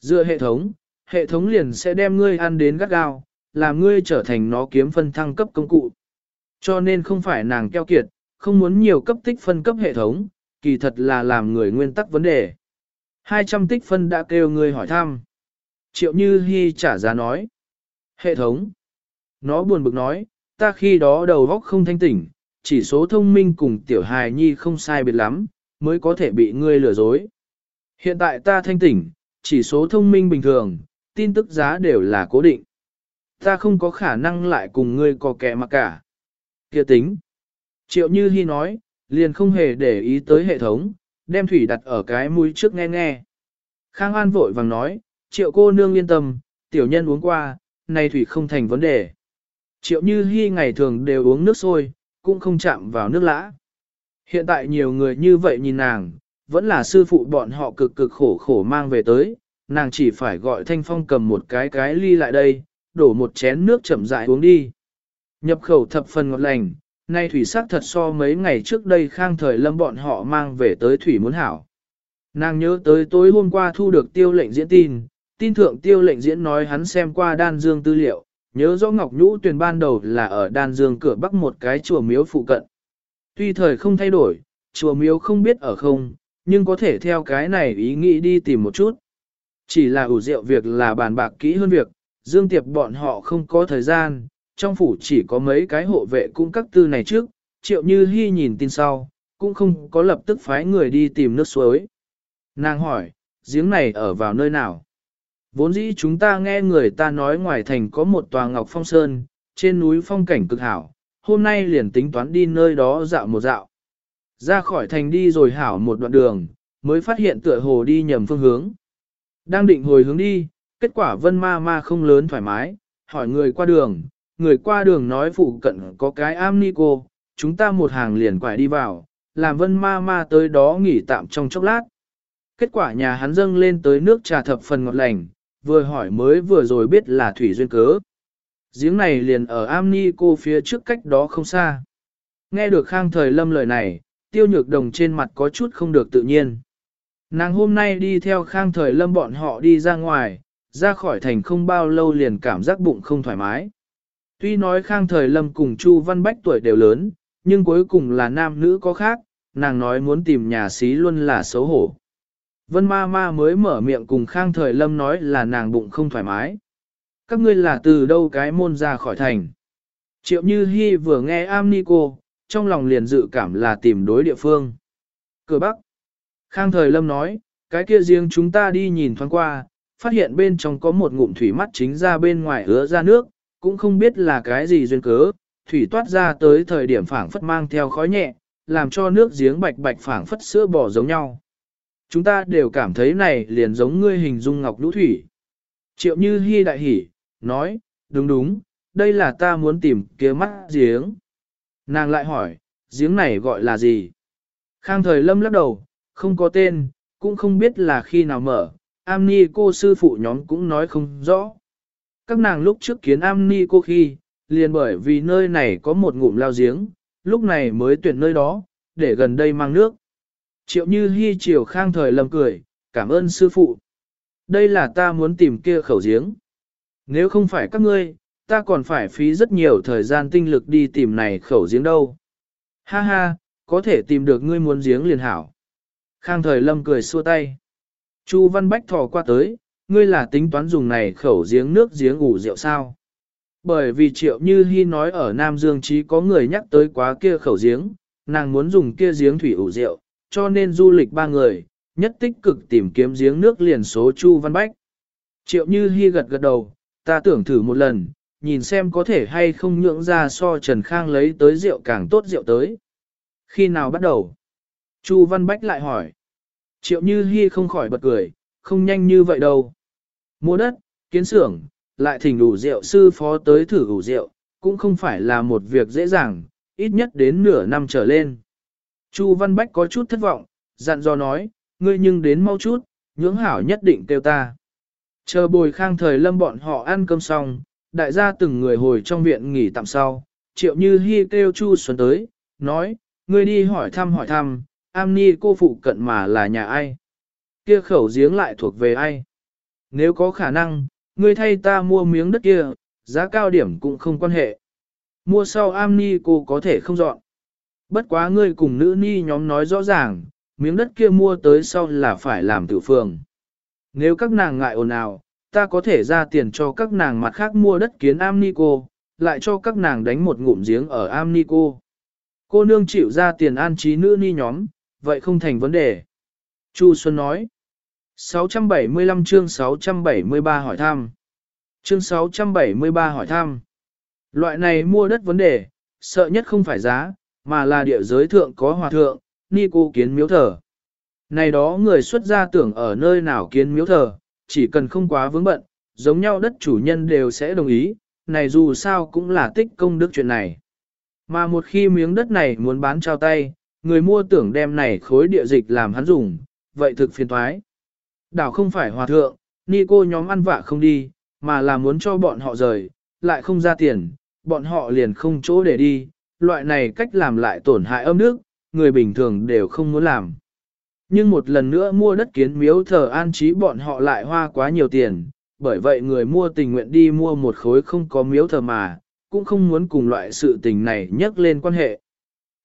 Dựa hệ thống, hệ thống liền sẽ đem ngươi ăn đến gắt gao, làm ngươi trở thành nó kiếm phân thăng cấp công cụ. Cho nên không phải nàng keo kiệt, không muốn nhiều cấp tích phân cấp hệ thống, kỳ thật là làm người nguyên tắc vấn đề. 200 tích phân đã kêu ngươi hỏi thăm. Triệu Như Hi trả giá nói. Hệ thống. Nó buồn bực nói, ta khi đó đầu óc không thanh tỉnh, chỉ số thông minh cùng tiểu hài nhi không sai biệt lắm, mới có thể bị ngươi lừa dối. Hiện tại ta thanh tỉnh, chỉ số thông minh bình thường, tin tức giá đều là cố định. Ta không có khả năng lại cùng ngươi có kẻ mà cả. Kia tính. Triệu Như Hi nói, liền không hề để ý tới hệ thống, đem thủy đặt ở cái mũi trước nghe nghe. Khang An vội vàng nói, triệu cô nương yên tâm, tiểu nhân uống qua, này thủy không thành vấn đề. Triệu Như Hi ngày thường đều uống nước sôi, cũng không chạm vào nước lã. Hiện tại nhiều người như vậy nhìn nàng, vẫn là sư phụ bọn họ cực cực khổ khổ mang về tới, nàng chỉ phải gọi Thanh Phong cầm một cái cái ly lại đây, đổ một chén nước chậm rãi uống đi. Nhập khẩu thập phần ngọt lành, nay thủy sắc thật so mấy ngày trước đây khang thời lâm bọn họ mang về tới thủy muốn hảo. Nàng nhớ tới tối hôm qua thu được tiêu lệnh diễn tin, tin thượng tiêu lệnh diễn nói hắn xem qua đan dương tư liệu, nhớ rõ Ngọc Nhũ tuyển ban đầu là ở đan dương cửa bắc một cái chùa miếu phụ cận. Tuy thời không thay đổi, chùa miếu không biết ở không, nhưng có thể theo cái này ý nghĩ đi tìm một chút. Chỉ là ủ rượu việc là bàn bạc kỹ hơn việc, dương tiệp bọn họ không có thời gian, trong phủ chỉ có mấy cái hộ vệ cung các tư này trước, triệu như hy nhìn tin sau, cũng không có lập tức phái người đi tìm nước suối. Nàng hỏi, giếng này ở vào nơi nào? Vốn dĩ chúng ta nghe người ta nói ngoài thành có một tòa ngọc phong sơn, trên núi phong cảnh cực hảo, hôm nay liền tính toán đi nơi đó dạo một dạo. Ra khỏi thành đi rồi hảo một đoạn đường, mới phát hiện tựa hồ đi nhầm phương hướng. Đang định hồi hướng đi, kết quả vân ma ma không lớn thoải mái, hỏi người qua đường, người qua đường nói phụ cận có cái am ni cô, chúng ta một hàng liền quải đi vào, làm vân ma ma tới đó nghỉ tạm trong chốc lát. Kết quả nhà hắn dâng lên tới nước trà thập phần ngọt lành, vừa hỏi mới vừa rồi biết là thủy duyên cớ. Giếng này liền ở am ni cô phía trước cách đó không xa. Nghe được khang thời lâm lời này, tiêu nhược đồng trên mặt có chút không được tự nhiên. Nàng hôm nay đi theo khang thời lâm bọn họ đi ra ngoài, ra khỏi thành không bao lâu liền cảm giác bụng không thoải mái. Tuy nói khang thời lâm cùng Chu Văn Bách tuổi đều lớn, nhưng cuối cùng là nam nữ có khác, nàng nói muốn tìm nhà xí luôn là xấu hổ. Vân ma ma mới mở miệng cùng khang thời lâm nói là nàng bụng không thoải mái. Các ngươi là từ đâu cái môn ra khỏi thành. Triệu Như Hi vừa nghe am ni cô, trong lòng liền dự cảm là tìm đối địa phương. Cửa Bắc. Khang thời lâm nói, cái kia riêng chúng ta đi nhìn thoáng qua, phát hiện bên trong có một ngụm thủy mắt chính ra bên ngoài hứa ra nước, cũng không biết là cái gì duyên cớ, thủy toát ra tới thời điểm phảng phất mang theo khói nhẹ, làm cho nước giếng bạch bạch phảng phất sữa bò giống nhau. Chúng ta đều cảm thấy này liền giống ngươi hình dung ngọc lũ thủy. Triệu như Hi đại hỉ, nói, đúng đúng, đây là ta muốn tìm kia mắt giếng. Nàng lại hỏi, giếng này gọi là gì? Khang thời lâm lắc đầu, không có tên, cũng không biết là khi nào mở, am ni cô sư phụ nhóm cũng nói không rõ. Các nàng lúc trước kiến am ni cô khi, liền bởi vì nơi này có một ngụm lao giếng, lúc này mới tuyển nơi đó, để gần đây mang nước. Triệu như hy chiều khang thời lầm cười, cảm ơn sư phụ. Đây là ta muốn tìm kia khẩu giếng. Nếu không phải các ngươi, ta còn phải phí rất nhiều thời gian tinh lực đi tìm này khẩu giếng đâu. Ha ha, có thể tìm được ngươi muốn giếng liền hảo. Khang thời lâm cười xua tay. Chu Văn Bách thò qua tới, ngươi là tính toán dùng này khẩu giếng nước giếng ủ rượu sao? Bởi vì triệu như hy nói ở Nam Dương Chí có người nhắc tới quá kia khẩu giếng, nàng muốn dùng kia giếng thủy ủ rượu, cho nên du lịch ba người, nhất tích cực tìm kiếm giếng nước liền số Chu Văn Bách. Triệu như hy gật gật đầu, ta tưởng thử một lần, nhìn xem có thể hay không nhượng ra so Trần Khang lấy tới rượu càng tốt rượu tới. Khi nào bắt đầu? Chu Văn Bách lại hỏi. Triệu Như Hi không khỏi bật cười, không nhanh như vậy đâu. Mua đất, kiến xưởng, lại thỉnh đủ rượu sư phó tới thử đủ rượu, cũng không phải là một việc dễ dàng, ít nhất đến nửa năm trở lên. Chu Văn Bách có chút thất vọng, dặn dò nói, ngươi nhưng đến mau chút, nhưỡng hảo nhất định kêu ta. Chờ bồi khang thời lâm bọn họ ăn cơm xong, đại gia từng người hồi trong viện nghỉ tạm sau, triệu như hy kêu Chu Xuân tới, nói, ngươi đi hỏi thăm hỏi thăm, am ni cô phụ cận mà là nhà ai? Kia khẩu giếng lại thuộc về ai? Nếu có khả năng, ngươi thay ta mua miếng đất kia, giá cao điểm cũng không quan hệ. Mua sau am ni cô có thể không dọn. Bất quá ngươi cùng nữ ni nhóm nói rõ ràng, miếng đất kia mua tới sau là phải làm tự phường. Nếu các nàng ngại ồn ào, ta có thể ra tiền cho các nàng mặt khác mua đất kiến Amnico, lại cho các nàng đánh một ngụm giếng ở Amnico. Cô nương chịu ra tiền an trí nữ ni nhóm, vậy không thành vấn đề. Chu Xuân nói. 675 chương 673 hỏi thăm. Chương 673 hỏi thăm. Loại này mua đất vấn đề, sợ nhất không phải giá, mà là địa giới thượng có hòa thượng, ni cô kiến miếu thờ. Này đó người xuất gia tưởng ở nơi nào kiến miếu thờ, chỉ cần không quá vướng bận, giống nhau đất chủ nhân đều sẽ đồng ý, này dù sao cũng là tích công đức chuyện này. Mà một khi miếng đất này muốn bán trao tay, người mua tưởng đem này khối địa dịch làm hắn dùng, vậy thực phiền thoái. Đảo không phải hòa thượng, ni cô nhóm ăn vạ không đi, mà là muốn cho bọn họ rời, lại không ra tiền, bọn họ liền không chỗ để đi, loại này cách làm lại tổn hại âm nước, người bình thường đều không muốn làm. Nhưng một lần nữa mua đất kiến miếu thờ an trí bọn họ lại hoa quá nhiều tiền, bởi vậy người mua tình nguyện đi mua một khối không có miếu thờ mà, cũng không muốn cùng loại sự tình này nhắc lên quan hệ.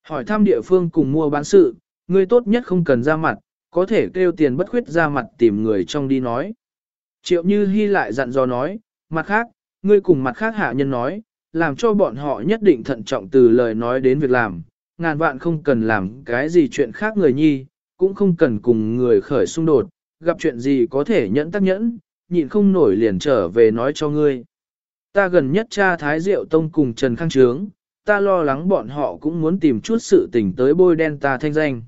Hỏi thăm địa phương cùng mua bán sự, người tốt nhất không cần ra mặt, có thể kêu tiền bất khuyết ra mặt tìm người trong đi nói. Triệu Như Hi lại dặn dò nói, mặt khác, ngươi cùng mặt khác hạ nhân nói, làm cho bọn họ nhất định thận trọng từ lời nói đến việc làm, ngàn vạn không cần làm cái gì chuyện khác người nhi, cũng không cần cùng người khởi xung đột, gặp chuyện gì có thể nhẫn tác nhẫn, nhịn không nổi liền trở về nói cho ngươi. Ta gần nhất cha Thái Diệu Tông cùng Trần Khang Trướng, ta lo lắng bọn họ cũng muốn tìm chút sự tình tới bôi đen ta thanh danh.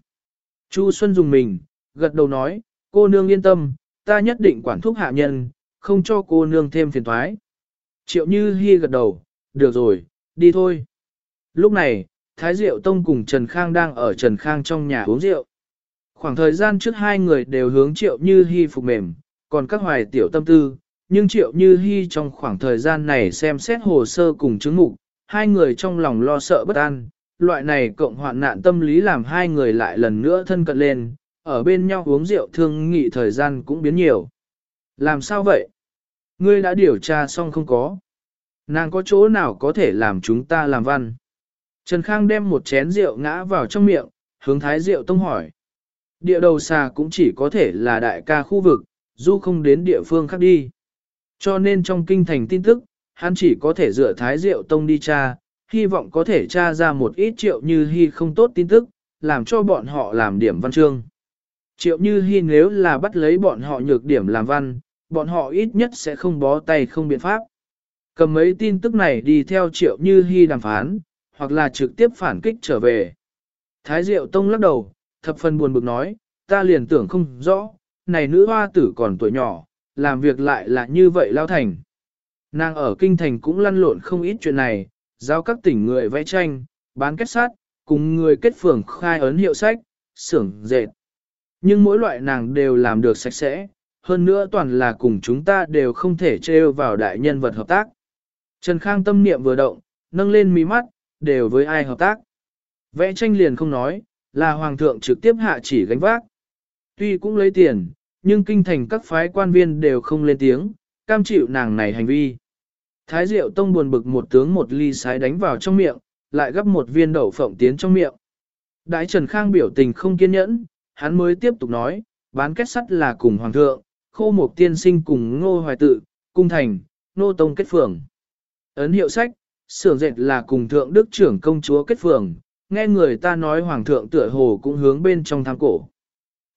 Chu Xuân dùng mình, gật đầu nói, cô nương yên tâm, ta nhất định quản thúc hạ nhân, không cho cô nương thêm phiền thoái. Triệu Như Hi gật đầu, được rồi, đi thôi. Lúc này, Thái Diệu Tông cùng Trần Khang đang ở Trần Khang trong nhà uống rượu. Khoảng thời gian trước hai người đều hướng triệu như hy phục mềm, còn các hoài tiểu tâm tư, nhưng triệu như hy trong khoảng thời gian này xem xét hồ sơ cùng chứng mục, hai người trong lòng lo sợ bất an, loại này cộng hoạn nạn tâm lý làm hai người lại lần nữa thân cận lên, ở bên nhau uống rượu thương nghị thời gian cũng biến nhiều. Làm sao vậy? Ngươi đã điều tra xong không có? Nàng có chỗ nào có thể làm chúng ta làm văn? Trần Khang đem một chén rượu ngã vào trong miệng, hướng thái rượu tông hỏi. Địa đầu xa cũng chỉ có thể là đại ca khu vực, du không đến địa phương khác đi. Cho nên trong kinh thành tin tức, hắn chỉ có thể dựa thái Diệu tông đi tra, hy vọng có thể tra ra một ít triệu như hy không tốt tin tức, làm cho bọn họ làm điểm văn chương. Triệu như hy nếu là bắt lấy bọn họ nhược điểm làm văn, bọn họ ít nhất sẽ không bó tay không biện pháp. Cầm mấy tin tức này đi theo triệu như hy đàm phán, hoặc là trực tiếp phản kích trở về. Thái Diệu Tông lắc đầu, thập phần buồn bực nói, ta liền tưởng không rõ, này nữ hoa tử còn tuổi nhỏ, làm việc lại là như vậy lao thành. Nàng ở kinh thành cũng lăn lộn không ít chuyện này, giao các tỉnh người vẽ tranh, bán kết sát, cùng người kết phường khai ấn hiệu sách, xưởng dệt. Nhưng mỗi loại nàng đều làm được sạch sẽ, hơn nữa toàn là cùng chúng ta đều không thể trêu vào đại nhân vật hợp tác. Trần Khang tâm niệm vừa động, nâng lên mí mắt, đều với ai hợp tác. Vẽ tranh liền không nói, là hoàng thượng trực tiếp hạ chỉ gánh vác. Tuy cũng lấy tiền, nhưng kinh thành các phái quan viên đều không lên tiếng, cam chịu nàng này hành vi. Thái Diệu Tông buồn bực một tướng một ly sái đánh vào trong miệng, lại gấp một viên đậu phộng tiến trong miệng. Đại Trần Khang biểu tình không kiên nhẫn, hắn mới tiếp tục nói, bán kết sắt là cùng hoàng thượng, khô một tiên sinh cùng ngô hoài tự, cung thành, nô tông kết phường. Ấn hiệu sách, sưởng dệt là cùng thượng đức trưởng công chúa kết phường, nghe người ta nói hoàng thượng tựa hồ cũng hướng bên trong tham cổ.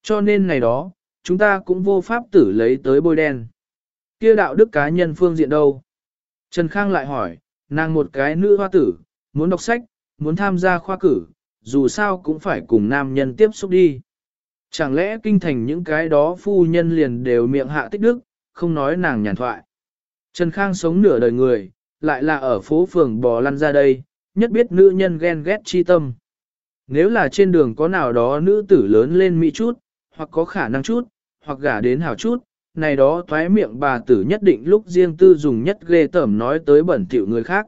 Cho nên này đó, chúng ta cũng vô pháp tử lấy tới bôi đen. Kia đạo đức cá nhân phương diện đâu? Trần Khang lại hỏi, nàng một cái nữ hoa tử, muốn đọc sách, muốn tham gia khoa cử, dù sao cũng phải cùng nam nhân tiếp xúc đi. Chẳng lẽ kinh thành những cái đó phu nhân liền đều miệng hạ tích đức, không nói nàng nhàn thoại. Trần Khang sống nửa đời người, lại là ở phố phường bò lăn ra đây, nhất biết nữ nhân ghen ghét chi tâm. Nếu là trên đường có nào đó nữ tử lớn lên mỹ chút, hoặc có khả năng chút, hoặc gả đến hảo chút, này đó thoái miệng bà tử nhất định lúc riêng tư dùng nhất ghê tởm nói tới bẩn thỉu người khác.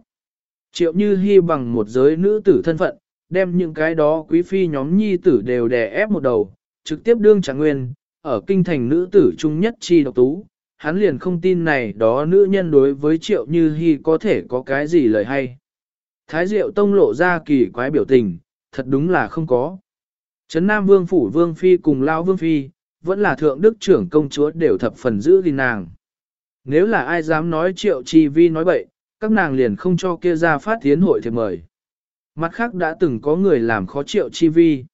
Triệu như hy bằng một giới nữ tử thân phận, đem những cái đó quý phi nhóm nhi tử đều đè ép một đầu, trực tiếp đương trạng nguyên, ở kinh thành nữ tử trung nhất chi độc tú, hắn liền không tin này đó nữ nhân đối với triệu như hy có thể có cái gì lời hay. Thái diệu tông lộ ra kỳ quái biểu tình, thật đúng là không có. Trấn Nam Vương Phủ Vương Phi cùng Lao Vương Phi, vẫn là thượng đức trưởng công chúa đều thập phần giữ gìn nàng. Nếu là ai dám nói triệu chi vi nói bậy, các nàng liền không cho kia ra phát tiến hội thiệp mời. Mặt khác đã từng có người làm khó triệu chi vi.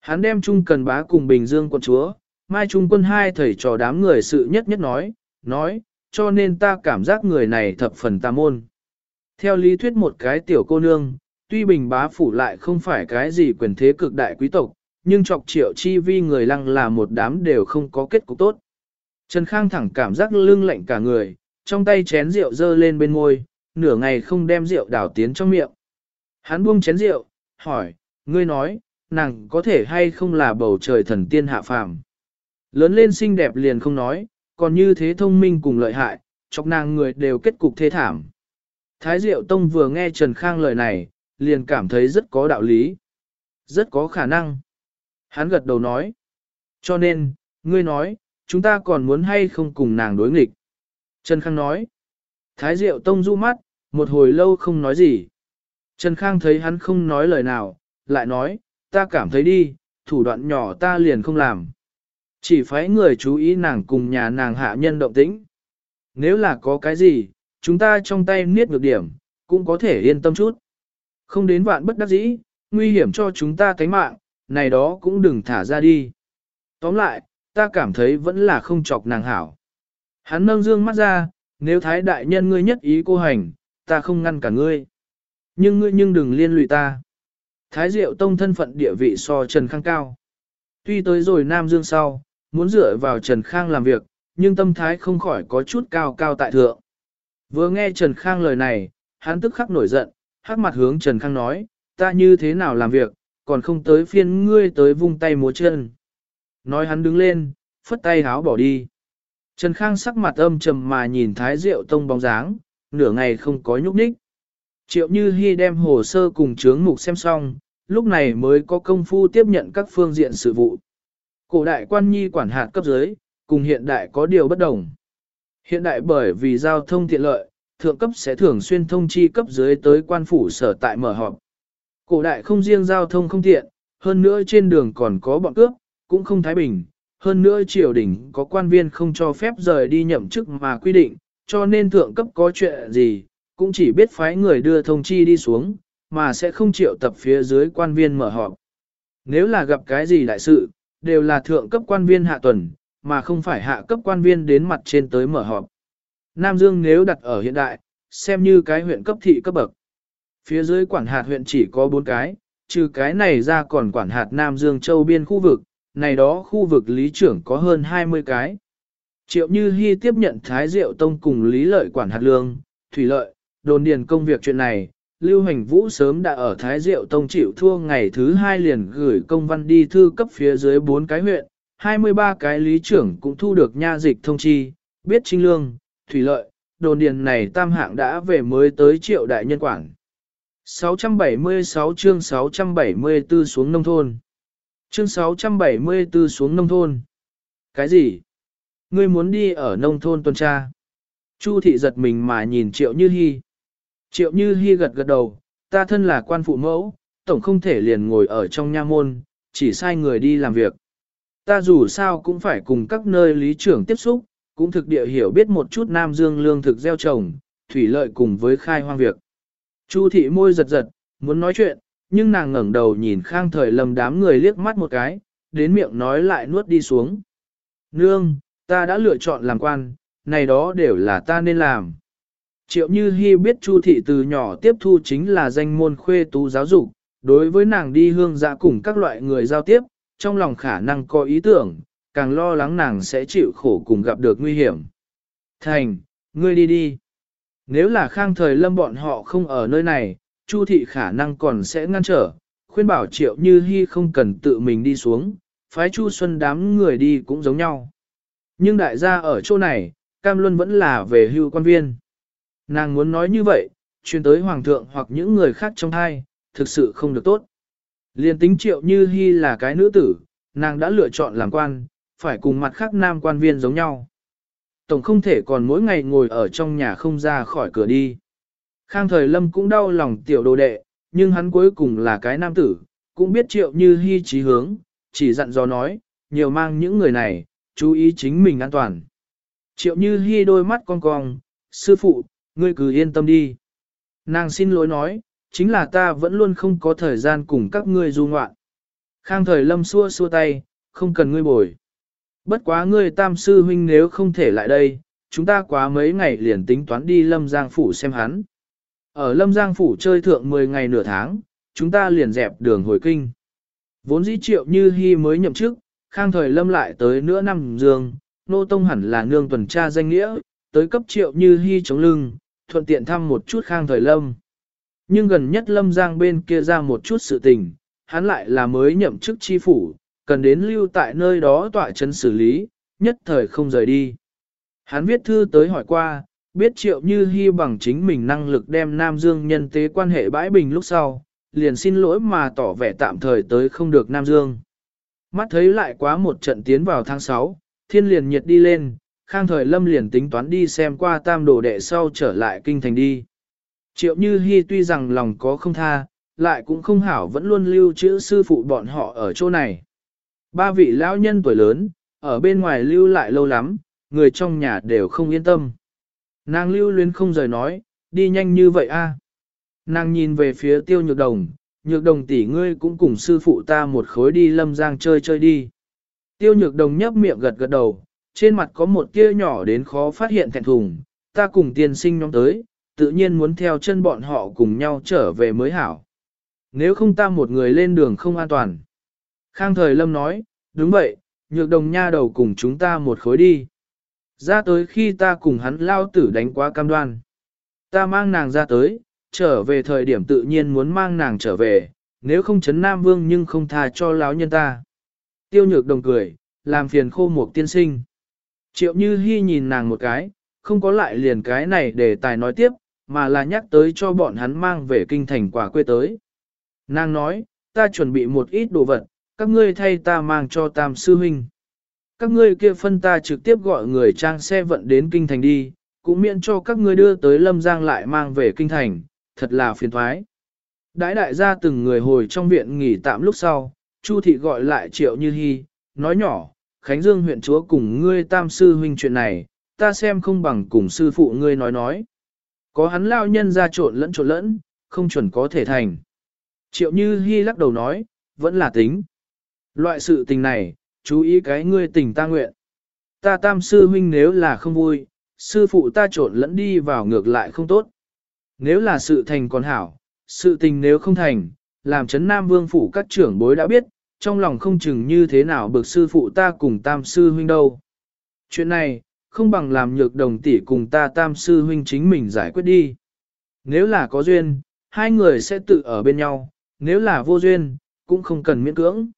Hắn đem Trung Cần Bá cùng Bình Dương quận chúa, Mai Trung quân hai thầy trò đám người sự nhất nhất nói, nói, cho nên ta cảm giác người này thập phần tà môn. Theo lý thuyết một cái tiểu cô nương, tuy Bình Bá phủ lại không phải cái gì quyền thế cực đại quý tộc, nhưng chọc triệu chi vi người lăng là một đám đều không có kết cục tốt. Trần Khang thẳng cảm giác lưng lạnh cả người, trong tay chén rượu dơ lên bên môi, nửa ngày không đem rượu đảo tiến trong miệng. Hắn buông chén rượu, hỏi, ngươi nói, nàng có thể hay không là bầu trời thần tiên hạ phàm. Lớn lên xinh đẹp liền không nói, còn như thế thông minh cùng lợi hại, chọc nàng người đều kết cục thế thảm. Thái Diệu Tông vừa nghe Trần Khang lời này, liền cảm thấy rất có đạo lý. Rất có khả năng. Hắn gật đầu nói. Cho nên, ngươi nói, chúng ta còn muốn hay không cùng nàng đối nghịch. Trần Khang nói. Thái Diệu Tông du mắt, một hồi lâu không nói gì. Trần Khang thấy hắn không nói lời nào, lại nói, ta cảm thấy đi, thủ đoạn nhỏ ta liền không làm. Chỉ phải người chú ý nàng cùng nhà nàng hạ nhân động tĩnh. Nếu là có cái gì, chúng ta trong tay niết ngược điểm, cũng có thể yên tâm chút. Không đến vạn bất đắc dĩ, nguy hiểm cho chúng ta tánh mạng, này đó cũng đừng thả ra đi. Tóm lại, ta cảm thấy vẫn là không chọc nàng hảo. Hắn nâng dương mắt ra, nếu thái đại nhân ngươi nhất ý cô hành, ta không ngăn cả ngươi. Nhưng ngươi nhưng đừng liên lụy ta. Thái Diệu Tông thân phận địa vị so Trần Khang cao. Tuy tới rồi Nam Dương sau, muốn dựa vào Trần Khang làm việc, nhưng tâm thái không khỏi có chút cao cao tại thượng. Vừa nghe Trần Khang lời này, hắn tức khắc nổi giận, hắc mặt hướng Trần Khang nói, ta như thế nào làm việc, còn không tới phiên ngươi tới vung tay múa chân. Nói hắn đứng lên, phất tay háo bỏ đi. Trần Khang sắc mặt âm trầm mà nhìn Thái Diệu Tông bóng dáng, nửa ngày không có nhúc nhích. Triệu Như Hi đem hồ sơ cùng chướng mục xem xong, lúc này mới có công phu tiếp nhận các phương diện sự vụ. Cổ đại quan nhi quản hạt cấp dưới, cùng hiện đại có điều bất đồng. Hiện đại bởi vì giao thông tiện lợi, thượng cấp sẽ thường xuyên thông chi cấp dưới tới quan phủ sở tại mở họp. Cổ đại không riêng giao thông không tiện, hơn nữa trên đường còn có bọn cướp, cũng không thái bình. Hơn nữa triều đình có quan viên không cho phép rời đi nhậm chức mà quy định, cho nên thượng cấp có chuyện gì, cũng chỉ biết phái người đưa thông chi đi xuống, mà sẽ không chịu tập phía dưới quan viên mở họp. Nếu là gặp cái gì đại sự, đều là thượng cấp quan viên hạ tuần, mà không phải hạ cấp quan viên đến mặt trên tới mở họp. Nam Dương nếu đặt ở hiện đại, xem như cái huyện cấp thị cấp bậc. Phía dưới quản hạt huyện chỉ có 4 cái, trừ cái này ra còn quản hạt Nam Dương châu biên khu vực, này đó khu vực lý trưởng có hơn 20 cái. Triệu Như Hi tiếp nhận Thái Diệu Tông cùng lý lợi quản hạt lương, thủy lợi, đồn điền công việc chuyện này, Lưu Hành Vũ sớm đã ở Thái Diệu Tông chịu thua ngày thứ hai liền gửi công văn đi thư cấp phía dưới 4 cái huyện, 23 cái lý trưởng cũng thu được nha dịch thông chi, biết trinh lương, thủy lợi, đồn điền này tam hạng đã về mới tới triệu đại nhân quản. 676 chương 674 xuống nông thôn. Chương 674 xuống nông thôn. Cái gì? Ngươi muốn đi ở nông thôn tuần tra? Chu thị giật mình mà nhìn triệu như hy. Triệu như hy gật gật đầu, ta thân là quan phụ mẫu, tổng không thể liền ngồi ở trong nha môn, chỉ sai người đi làm việc. Ta dù sao cũng phải cùng các nơi lý trưởng tiếp xúc, cũng thực địa hiểu biết một chút Nam Dương lương thực gieo trồng, thủy lợi cùng với khai hoang việc. Chu thị môi giật giật, muốn nói chuyện, nhưng nàng ngẩng đầu nhìn khang thời lầm đám người liếc mắt một cái, đến miệng nói lại nuốt đi xuống. Nương, ta đã lựa chọn làm quan, này đó đều là ta nên làm. Triệu Như Hi biết Chu thị từ nhỏ tiếp thu chính là danh môn khuê tú giáo dục, đối với nàng đi hương dạ cùng các loại người giao tiếp, trong lòng khả năng có ý tưởng, càng lo lắng nàng sẽ chịu khổ cùng gặp được nguy hiểm. Thành, ngươi đi đi. Nếu là khang thời lâm bọn họ không ở nơi này, Chu thị khả năng còn sẽ ngăn trở, khuyên bảo triệu như hy không cần tự mình đi xuống, phái Chu Xuân đám người đi cũng giống nhau. Nhưng đại gia ở chỗ này, Cam Luân vẫn là về hưu quan viên. Nàng muốn nói như vậy, truyền tới Hoàng thượng hoặc những người khác trong hai, thực sự không được tốt. Liên tính triệu như hy là cái nữ tử, nàng đã lựa chọn làm quan, phải cùng mặt khác nam quan viên giống nhau. Tổng không thể còn mỗi ngày ngồi ở trong nhà không ra khỏi cửa đi. Khang thời lâm cũng đau lòng tiểu đồ đệ, nhưng hắn cuối cùng là cái nam tử, cũng biết triệu như hy trí hướng, chỉ dặn dò nói, nhiều mang những người này, chú ý chính mình an toàn. Triệu như hy đôi mắt con cong, sư phụ, ngươi cứ yên tâm đi. Nàng xin lỗi nói, chính là ta vẫn luôn không có thời gian cùng các ngươi du ngoạn. Khang thời lâm xua xua tay, không cần ngươi bồi. Bất quá ngươi tam sư huynh nếu không thể lại đây, chúng ta quá mấy ngày liền tính toán đi Lâm Giang Phủ xem hắn. Ở Lâm Giang Phủ chơi thượng 10 ngày nửa tháng, chúng ta liền dẹp đường hồi kinh. Vốn dĩ triệu như hy mới nhậm chức, khang thời Lâm lại tới nửa năm dương, nô tông hẳn là nương tuần tra danh nghĩa, tới cấp triệu như hy chống lưng, thuận tiện thăm một chút khang thời Lâm. Nhưng gần nhất Lâm Giang bên kia ra một chút sự tình, hắn lại là mới nhậm chức chi phủ, cần đến lưu tại nơi đó tọa chân xử lý, nhất thời không rời đi. Hắn viết thư tới hỏi qua, biết triệu như hy bằng chính mình năng lực đem Nam Dương nhân tế quan hệ bãi bình lúc sau, liền xin lỗi mà tỏ vẻ tạm thời tới không được Nam Dương. Mắt thấy lại quá một trận tiến vào tháng 6, thiên liền nhiệt đi lên, khang thời lâm liền tính toán đi xem qua tam đồ đệ sau trở lại kinh thành đi. Triệu như Hi tuy rằng lòng có không tha, lại cũng không hảo vẫn luôn lưu trữ sư phụ bọn họ ở chỗ này. Ba vị lão nhân tuổi lớn, ở bên ngoài lưu lại lâu lắm, người trong nhà đều không yên tâm. Nàng lưu luyến không rời nói, đi nhanh như vậy a. Nàng nhìn về phía tiêu nhược đồng, nhược đồng tỷ ngươi cũng cùng sư phụ ta một khối đi lâm giang chơi chơi đi. Tiêu nhược đồng nhấp miệng gật gật đầu, trên mặt có một tia nhỏ đến khó phát hiện thẹn thùng, ta cùng tiên sinh nhóm tới, tự nhiên muốn theo chân bọn họ cùng nhau trở về mới hảo. Nếu không ta một người lên đường không an toàn. Khang thời lâm nói, đúng vậy, nhược đồng nha đầu cùng chúng ta một khối đi. Ra tới khi ta cùng hắn lao tử đánh quá cam đoan. Ta mang nàng ra tới, trở về thời điểm tự nhiên muốn mang nàng trở về, nếu không chấn Nam Vương nhưng không tha cho lão nhân ta. Tiêu nhược đồng cười, làm phiền khô một tiên sinh. Triệu Như Hi nhìn nàng một cái, không có lại liền cái này để tài nói tiếp, mà là nhắc tới cho bọn hắn mang về kinh thành quả quê tới. Nàng nói, ta chuẩn bị một ít đồ vật, các ngươi thay ta mang cho tam sư huynh. Các ngươi kia phân ta trực tiếp gọi người trang xe vận đến kinh thành đi, cũng miễn cho các ngươi đưa tới lâm giang lại mang về kinh thành, thật là phiền thoái. Đãi đại gia từng người hồi trong viện nghỉ tạm lúc sau, Chu thị gọi lại Triệu Như Hi, nói nhỏ, Khánh Dương huyện chúa cùng ngươi tam sư huynh chuyện này, ta xem không bằng cùng sư phụ ngươi nói nói. Có hắn lao nhân ra trộn lẫn trộn lẫn, không chuẩn có thể thành. Triệu Như Hi lắc đầu nói, vẫn là tính. Loại sự tình này, chú ý cái ngươi tình ta nguyện. Ta tam sư huynh nếu là không vui, sư phụ ta trộn lẫn đi vào ngược lại không tốt. Nếu là sự thành còn hảo, sự tình nếu không thành, làm chấn Nam Vương phủ các trưởng bối đã biết, trong lòng không chừng như thế nào bực sư phụ ta cùng tam sư huynh đâu. Chuyện này, không bằng làm nhược đồng tỷ cùng ta tam sư huynh chính mình giải quyết đi. Nếu là có duyên, hai người sẽ tự ở bên nhau, nếu là vô duyên, cũng không cần miễn cưỡng.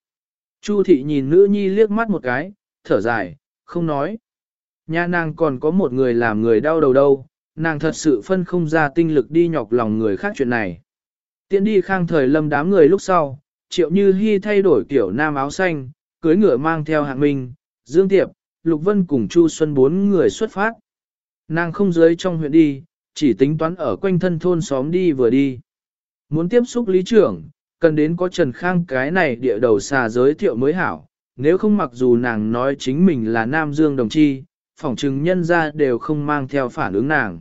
Chu thị nhìn nữ nhi liếc mắt một cái, thở dài, không nói. Nhà nàng còn có một người làm người đau đầu đâu, nàng thật sự phân không ra tinh lực đi nhọc lòng người khác chuyện này. Tiến đi khang thời lâm đám người lúc sau, triệu như hy thay đổi kiểu nam áo xanh, cưới ngựa mang theo hạng minh, dương tiệp, lục vân cùng chu xuân bốn người xuất phát. Nàng không dưới trong huyện đi, chỉ tính toán ở quanh thân thôn xóm đi vừa đi. Muốn tiếp xúc lý trưởng, cần đến có Trần Khang cái này địa đầu xà giới thiệu mới hảo, nếu không mặc dù nàng nói chính mình là Nam Dương đồng chi, phỏng chừng nhân ra đều không mang theo phản ứng nàng.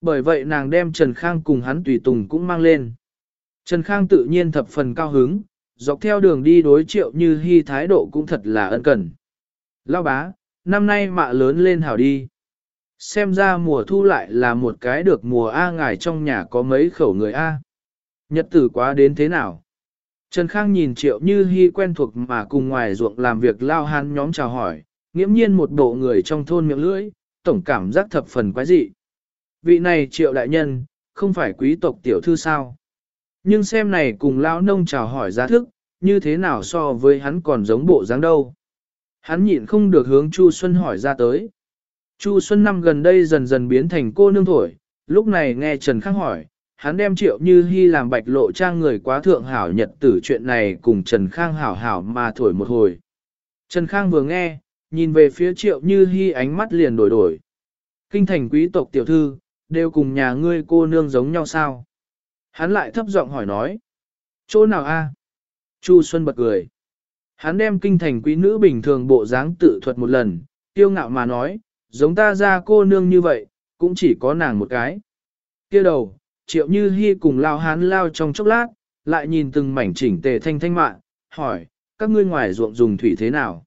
Bởi vậy nàng đem Trần Khang cùng hắn tùy tùng cũng mang lên. Trần Khang tự nhiên thập phần cao hứng, dọc theo đường đi đối triệu như hy thái độ cũng thật là ân cần. Lao bá, năm nay mạ lớn lên hảo đi. Xem ra mùa thu lại là một cái được mùa A ngài trong nhà có mấy khẩu người A. Nhật tử quá đến thế nào? Trần Khang nhìn triệu như hy quen thuộc mà cùng ngoài ruộng làm việc lao hán nhóm chào hỏi, nghiễm nhiên một bộ người trong thôn miệng lưỡi, tổng cảm giác thập phần quái dị. Vị này triệu đại nhân, không phải quý tộc tiểu thư sao? Nhưng xem này cùng lão nông chào hỏi giá thức, như thế nào so với hắn còn giống bộ dáng đâu. Hắn nhịn không được hướng Chu Xuân hỏi ra tới. Chu Xuân năm gần đây dần dần biến thành cô nương thổi, lúc này nghe Trần Khang hỏi, hắn đem triệu như hy làm bạch lộ trang người quá thượng hảo nhật tử chuyện này cùng Trần Khang hảo hảo mà thổi một hồi. Trần Khang vừa nghe, nhìn về phía triệu như hy ánh mắt liền đổi đổi. Kinh thành quý tộc tiểu thư, đều cùng nhà ngươi cô nương giống nhau sao? Hắn lại thấp giọng hỏi nói. Chỗ nào a? Chu Xuân bật cười. Hắn đem kinh thành quý nữ bình thường bộ dáng tự thuật một lần, tiêu ngạo mà nói, giống ta ra cô nương như vậy, cũng chỉ có nàng một cái. kia đầu, triệu như hy cùng lao hán lao trong chốc lát, lại nhìn từng mảnh chỉnh tề thanh thanh mạng, hỏi, các ngươi ngoài ruộng dùng thủy thế nào?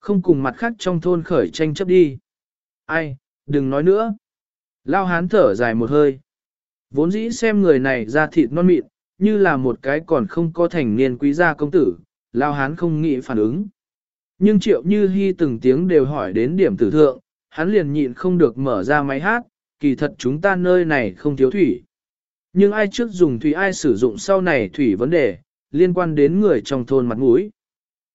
Không cùng mặt khác trong thôn khởi tranh chấp đi. Ai, đừng nói nữa. Lao hán thở dài một hơi. Vốn dĩ xem người này ra thịt non mịn, như là một cái còn không có thành niên quý gia công tử, lao hán không nghĩ phản ứng. Nhưng triệu như hy từng tiếng đều hỏi đến điểm tử thượng, hắn liền nhịn không được mở ra máy hát, kỳ thật chúng ta nơi này không thiếu thủy. Nhưng ai trước dùng thủy ai sử dụng sau này thủy vấn đề, liên quan đến người trong thôn mặt mũi.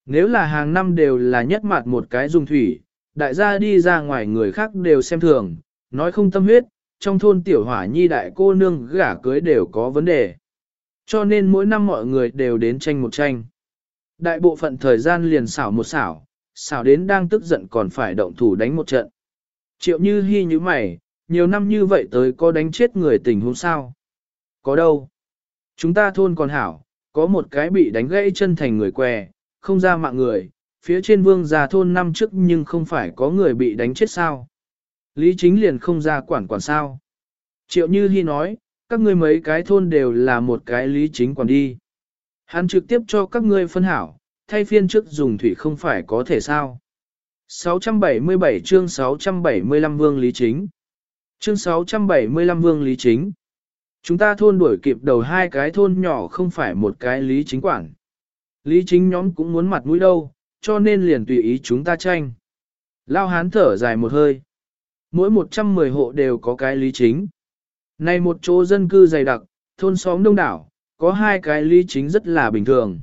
Nếu là hàng năm đều là nhất mặt một cái dùng thủy, đại gia đi ra ngoài người khác đều xem thường, nói không tâm huyết, trong thôn tiểu hỏa nhi đại cô nương gả cưới đều có vấn đề. Cho nên mỗi năm mọi người đều đến tranh một tranh. Đại bộ phận thời gian liền xảo một xảo, xảo đến đang tức giận còn phải động thủ đánh một trận. Triệu như hy như mày, nhiều năm như vậy tới có đánh chết người tình huống sao? Có đâu? Chúng ta thôn còn hảo, có một cái bị đánh gãy chân thành người què, không ra mạng người, phía trên vương già thôn năm trước nhưng không phải có người bị đánh chết sao? Lý chính liền không ra quản quản sao. Triệu Như Hi nói, các ngươi mấy cái thôn đều là một cái lý chính quản đi. Hắn trực tiếp cho các ngươi phân hảo, thay phiên trước dùng thủy không phải có thể sao. 677 chương 675 vương lý chính. Chương 675 vương lý chính. Chúng ta thôn đuổi kịp đầu hai cái thôn nhỏ không phải một cái lý chính quản. Lý chính nhóm cũng muốn mặt mũi đâu, cho nên liền tùy ý chúng ta tranh. Lao hán thở dài một hơi. Mỗi 110 hộ đều có cái lý chính. Này một chỗ dân cư dày đặc, thôn xóm đông đảo, có hai cái lý chính rất là bình thường.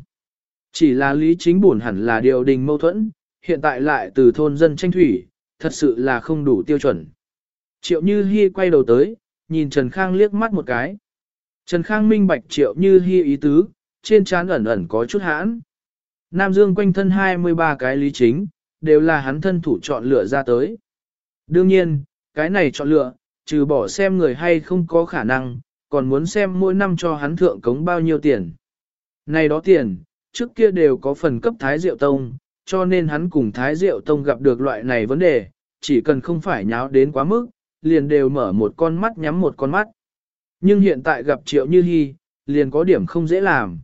Chỉ là lý chính buồn hẳn là điều đình mâu thuẫn, hiện tại lại từ thôn dân tranh thủy, thật sự là không đủ tiêu chuẩn. Triệu Như Hi quay đầu tới, nhìn Trần Khang liếc mắt một cái. Trần Khang minh bạch Triệu Như Hi ý tứ, trên trán ẩn ẩn có chút hãn. Nam Dương quanh thân 23 cái lý chính, đều là hắn thân thủ chọn lựa ra tới. Đương nhiên, cái này chọn lựa, trừ bỏ xem người hay không có khả năng, còn muốn xem mỗi năm cho hắn thượng cống bao nhiêu tiền. Này đó tiền, trước kia đều có phần cấp Thái Diệu Tông, cho nên hắn cùng Thái Diệu Tông gặp được loại này vấn đề, chỉ cần không phải nháo đến quá mức, liền đều mở một con mắt nhắm một con mắt. Nhưng hiện tại gặp Triệu Như Hi, liền có điểm không dễ làm.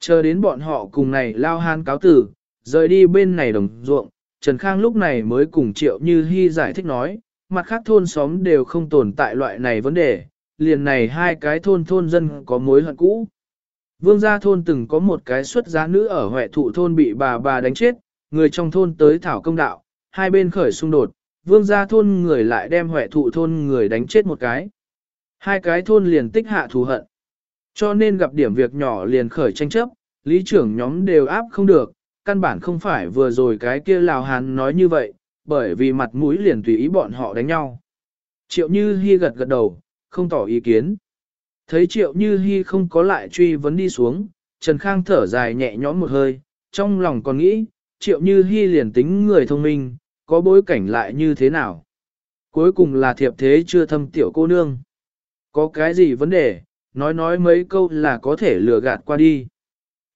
Chờ đến bọn họ cùng này lao han cáo tử, rời đi bên này đồng ruộng, Trần Khang lúc này mới cùng Triệu Như Hi giải thích nói, mặt khác thôn xóm đều không tồn tại loại này vấn đề, liền này hai cái thôn thôn dân có mối hận cũ. Vương gia thôn từng có một cái xuất giá nữ ở Huệ thụ thôn bị bà bà đánh chết, người trong thôn tới thảo công đạo, hai bên khởi xung đột, vương gia thôn người lại đem Huệ thụ thôn người đánh chết một cái. Hai cái thôn liền tích hạ thù hận. Cho nên gặp điểm việc nhỏ liền khởi tranh chấp, lý trưởng nhóm đều áp không được, căn bản không phải vừa rồi cái kia Lào Hán nói như vậy, bởi vì mặt mũi liền tùy ý bọn họ đánh nhau. Triệu Như Hi gật gật đầu, không tỏ ý kiến. Thấy Triệu Như Hi không có lại truy vấn đi xuống, Trần Khang thở dài nhẹ nhõm một hơi, trong lòng còn nghĩ, Triệu Như Hi liền tính người thông minh, có bối cảnh lại như thế nào. Cuối cùng là thiệp thế chưa thâm tiểu cô nương. Có cái gì vấn đề, nói nói mấy câu là có thể lừa gạt qua đi.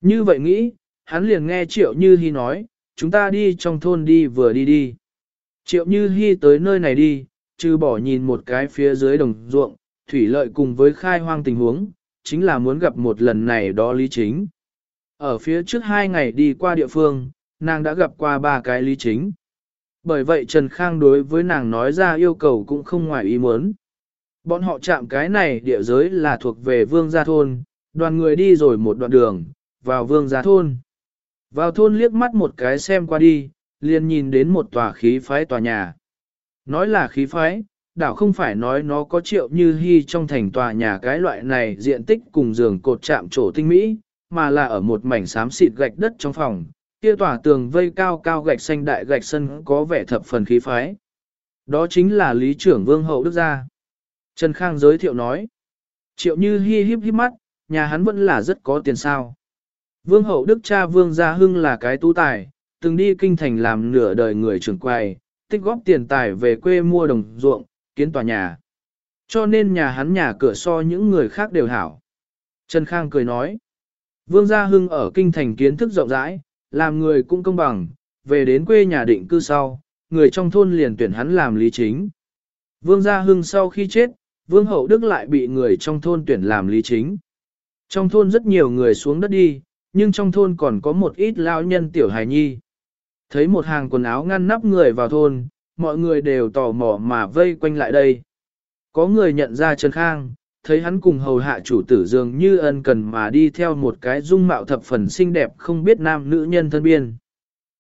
Như vậy nghĩ, hắn liền nghe Triệu Như Hi nói, chúng ta đi trong thôn đi vừa đi đi. Triệu Như Hi tới nơi này đi, trừ bỏ nhìn một cái phía dưới đồng ruộng, thủy lợi cùng với khai hoang tình huống, chính là muốn gặp một lần này đó lý chính. Ở phía trước hai ngày đi qua địa phương, nàng đã gặp qua ba cái lý chính. Bởi vậy Trần Khang đối với nàng nói ra yêu cầu cũng không ngoài ý muốn. Bọn họ chạm cái này địa giới là thuộc về vương gia thôn, đoàn người đi rồi một đoạn đường, vào vương gia thôn. Vào thôn liếc mắt một cái xem qua đi, liền nhìn đến một tòa khí phái tòa nhà. Nói là khí phái, đảo không phải nói nó có triệu như hy trong thành tòa nhà cái loại này diện tích cùng giường cột chạm trổ tinh mỹ, mà là ở một mảnh xám xịt gạch đất trong phòng, kia tòa tường vây cao cao gạch xanh đại gạch sân có vẻ thập phần khí phái. Đó chính là lý trưởng vương hậu đức gia. Trần Khang giới thiệu nói, triệu như hy híp híp mắt, nhà hắn vẫn là rất có tiền sao. Vương hậu đức cha vương gia hưng là cái tu tài, từng đi kinh thành làm nửa đời người trưởng quầy, tích góp tiền tài về quê mua đồng ruộng, kiến tòa nhà. Cho nên nhà hắn nhà cửa so những người khác đều hảo. Trần Khang cười nói, Vương Gia Hưng ở kinh thành kiến thức rộng rãi, làm người cũng công bằng, về đến quê nhà định cư sau, người trong thôn liền tuyển hắn làm lý chính. Vương Gia Hưng sau khi chết, Vương Hậu Đức lại bị người trong thôn tuyển làm lý chính. Trong thôn rất nhiều người xuống đất đi, nhưng trong thôn còn có một ít lao nhân tiểu hài nhi. Thấy một hàng quần áo ngăn nắp người vào thôn, mọi người đều tò mò mà vây quanh lại đây. Có người nhận ra Trần Khang, thấy hắn cùng hầu hạ chủ tử dường như ân cần mà đi theo một cái dung mạo thập phần xinh đẹp không biết nam nữ nhân thân biên.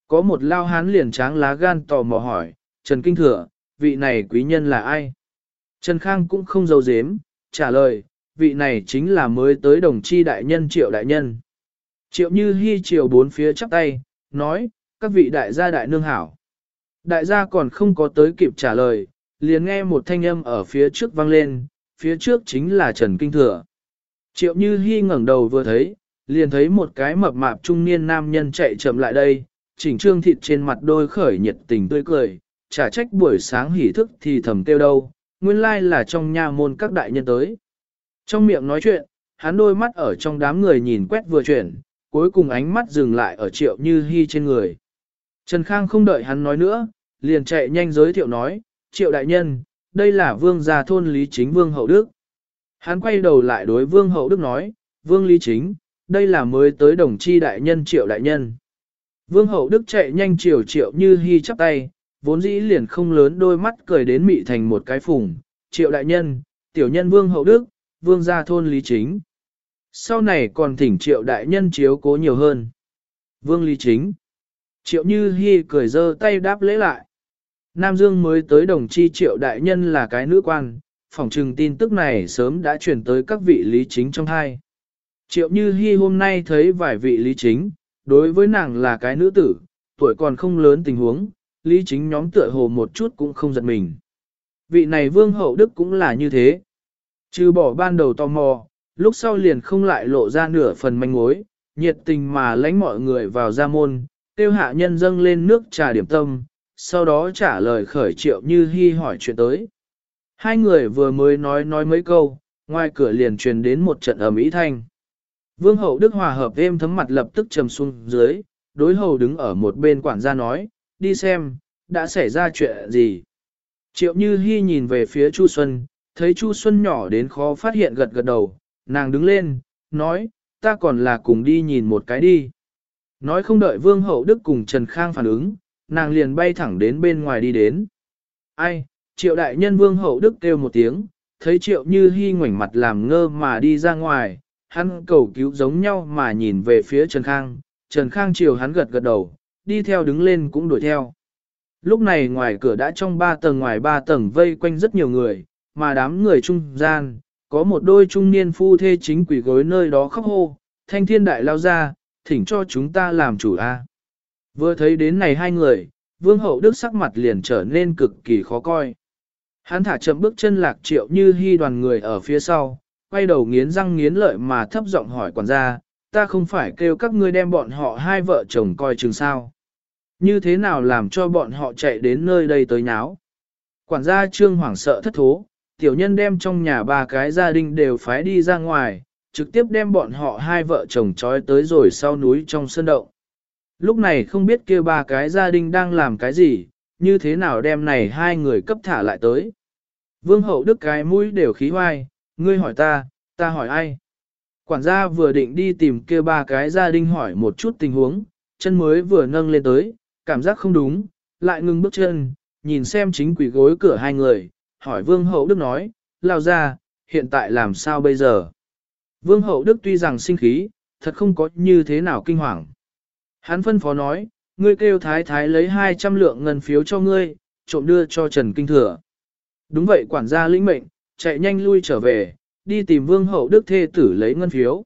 Có một lao hán liền tráng lá gan tò mò hỏi, Trần Kinh Thừa, vị này quý nhân là ai? Trần Khang cũng không giấu giếm, trả lời, vị này chính là mới tới đồng chi đại nhân triệu đại nhân. Triệu như hy triều bốn phía chắp tay, nói, các vị đại gia đại nương hảo. Đại gia còn không có tới kịp trả lời, liền nghe một thanh âm ở phía trước vang lên, phía trước chính là Trần Kinh Thừa. Triệu Như Hi ngẩng đầu vừa thấy, liền thấy một cái mập mạp trung niên nam nhân chạy chậm lại đây, chỉnh trương thịt trên mặt đôi khởi nhiệt tình tươi cười, trả trách buổi sáng hỉ thức thì thầm kêu đâu, nguyên lai là trong nhà môn các đại nhân tới. Trong miệng nói chuyện, hắn đôi mắt ở trong đám người nhìn quét vừa chuyển, cuối cùng ánh mắt dừng lại ở triệu như Hi trên người. Trần Khang không đợi hắn nói nữa, liền chạy nhanh giới thiệu nói, triệu đại nhân, đây là vương gia thôn Lý Chính Vương Hậu Đức. Hắn quay đầu lại đối Vương Hậu Đức nói, Vương Lý Chính, đây là mới tới đồng chi đại nhân triệu đại nhân. Vương Hậu Đức chạy nhanh triệu triệu như hy chắp tay, vốn dĩ liền không lớn đôi mắt cười đến mị thành một cái phùng, triệu đại nhân, tiểu nhân Vương Hậu Đức, Vương gia thôn Lý Chính. Sau này còn thỉnh triệu đại nhân chiếu cố nhiều hơn. Vương Lý Chính. Triệu Như Hi cười dơ tay đáp lễ lại. Nam Dương mới tới đồng chi triệu đại nhân là cái nữ quan, phỏng chừng tin tức này sớm đã chuyển tới các vị lý chính trong hai. Triệu Như Hi hôm nay thấy vài vị lý chính, đối với nàng là cái nữ tử, tuổi còn không lớn tình huống, lý chính nhóm tựa hồ một chút cũng không giật mình. Vị này vương hậu đức cũng là như thế. Trừ bỏ ban đầu tò mò, lúc sau liền không lại lộ ra nửa phần manh mối, nhiệt tình mà lãnh mọi người vào ra môn, tiêu hạ nhân dâng lên nước trà điểm tâm, sau đó trả lời khởi triệu như hy hỏi chuyện tới. Hai người vừa mới nói nói mấy câu, ngoài cửa liền truyền đến một trận ầm ĩ thanh. Vương hậu Đức Hòa hợp êm thấm mặt lập tức trầm xuống dưới, đối hầu đứng ở một bên quản gia nói, đi xem, đã xảy ra chuyện gì. Triệu Như Hi nhìn về phía Chu Xuân, thấy Chu Xuân nhỏ đến khó phát hiện gật gật đầu, nàng đứng lên, nói, ta còn là cùng đi nhìn một cái đi. Nói không đợi Vương Hậu Đức cùng Trần Khang phản ứng, nàng liền bay thẳng đến bên ngoài đi đến. Ai, triệu đại nhân Vương Hậu Đức kêu một tiếng, thấy triệu như hy ngoảnh mặt làm ngơ mà đi ra ngoài, hắn cầu cứu giống nhau mà nhìn về phía Trần Khang, Trần Khang chiều hắn gật gật đầu, đi theo đứng lên cũng đuổi theo. Lúc này ngoài cửa đã trong ba tầng ngoài ba tầng vây quanh rất nhiều người, mà đám người trung gian, có một đôi trung niên phu thê chính quỷ gối nơi đó khóc hô, thanh thiên đại lao ra, thỉnh cho chúng ta làm chủ a. Vừa thấy đến này hai người, vương hậu đức sắc mặt liền trở nên cực kỳ khó coi. Hắn thả chậm bước chân lạc triệu như hy đoàn người ở phía sau, quay đầu nghiến răng nghiến lợi mà thấp giọng hỏi quản gia, ta không phải kêu các ngươi đem bọn họ hai vợ chồng coi chừng sao. Như thế nào làm cho bọn họ chạy đến nơi đây tới nháo. Quản gia trương hoảng sợ thất thố, tiểu nhân đem trong nhà ba cái gia đình đều phái đi ra ngoài, trực tiếp đem bọn họ hai vợ chồng trói tới rồi sau núi trong sơn động. Lúc này không biết kia ba cái gia đình đang làm cái gì, như thế nào đem này hai người cấp thả lại tới. Vương hậu đức cái mũi đều khí hoai, ngươi hỏi ta, ta hỏi ai. Quản gia vừa định đi tìm kia ba cái gia đình hỏi một chút tình huống, chân mới vừa nâng lên tới, cảm giác không đúng, lại ngừng bước chân, nhìn xem chính quỷ gối cửa hai người, hỏi vương hậu đức nói, lao ra, hiện tại làm sao bây giờ? Vương hậu đức tuy rằng sinh khí, thật không có như thế nào kinh hoàng. Hắn phân phó nói, ngươi kêu thái thái lấy 200 lượng ngân phiếu cho ngươi, trộm đưa cho Trần Kinh Thừa. Đúng vậy quản gia lĩnh mệnh, chạy nhanh lui trở về, đi tìm vương hậu đức thê tử lấy ngân phiếu.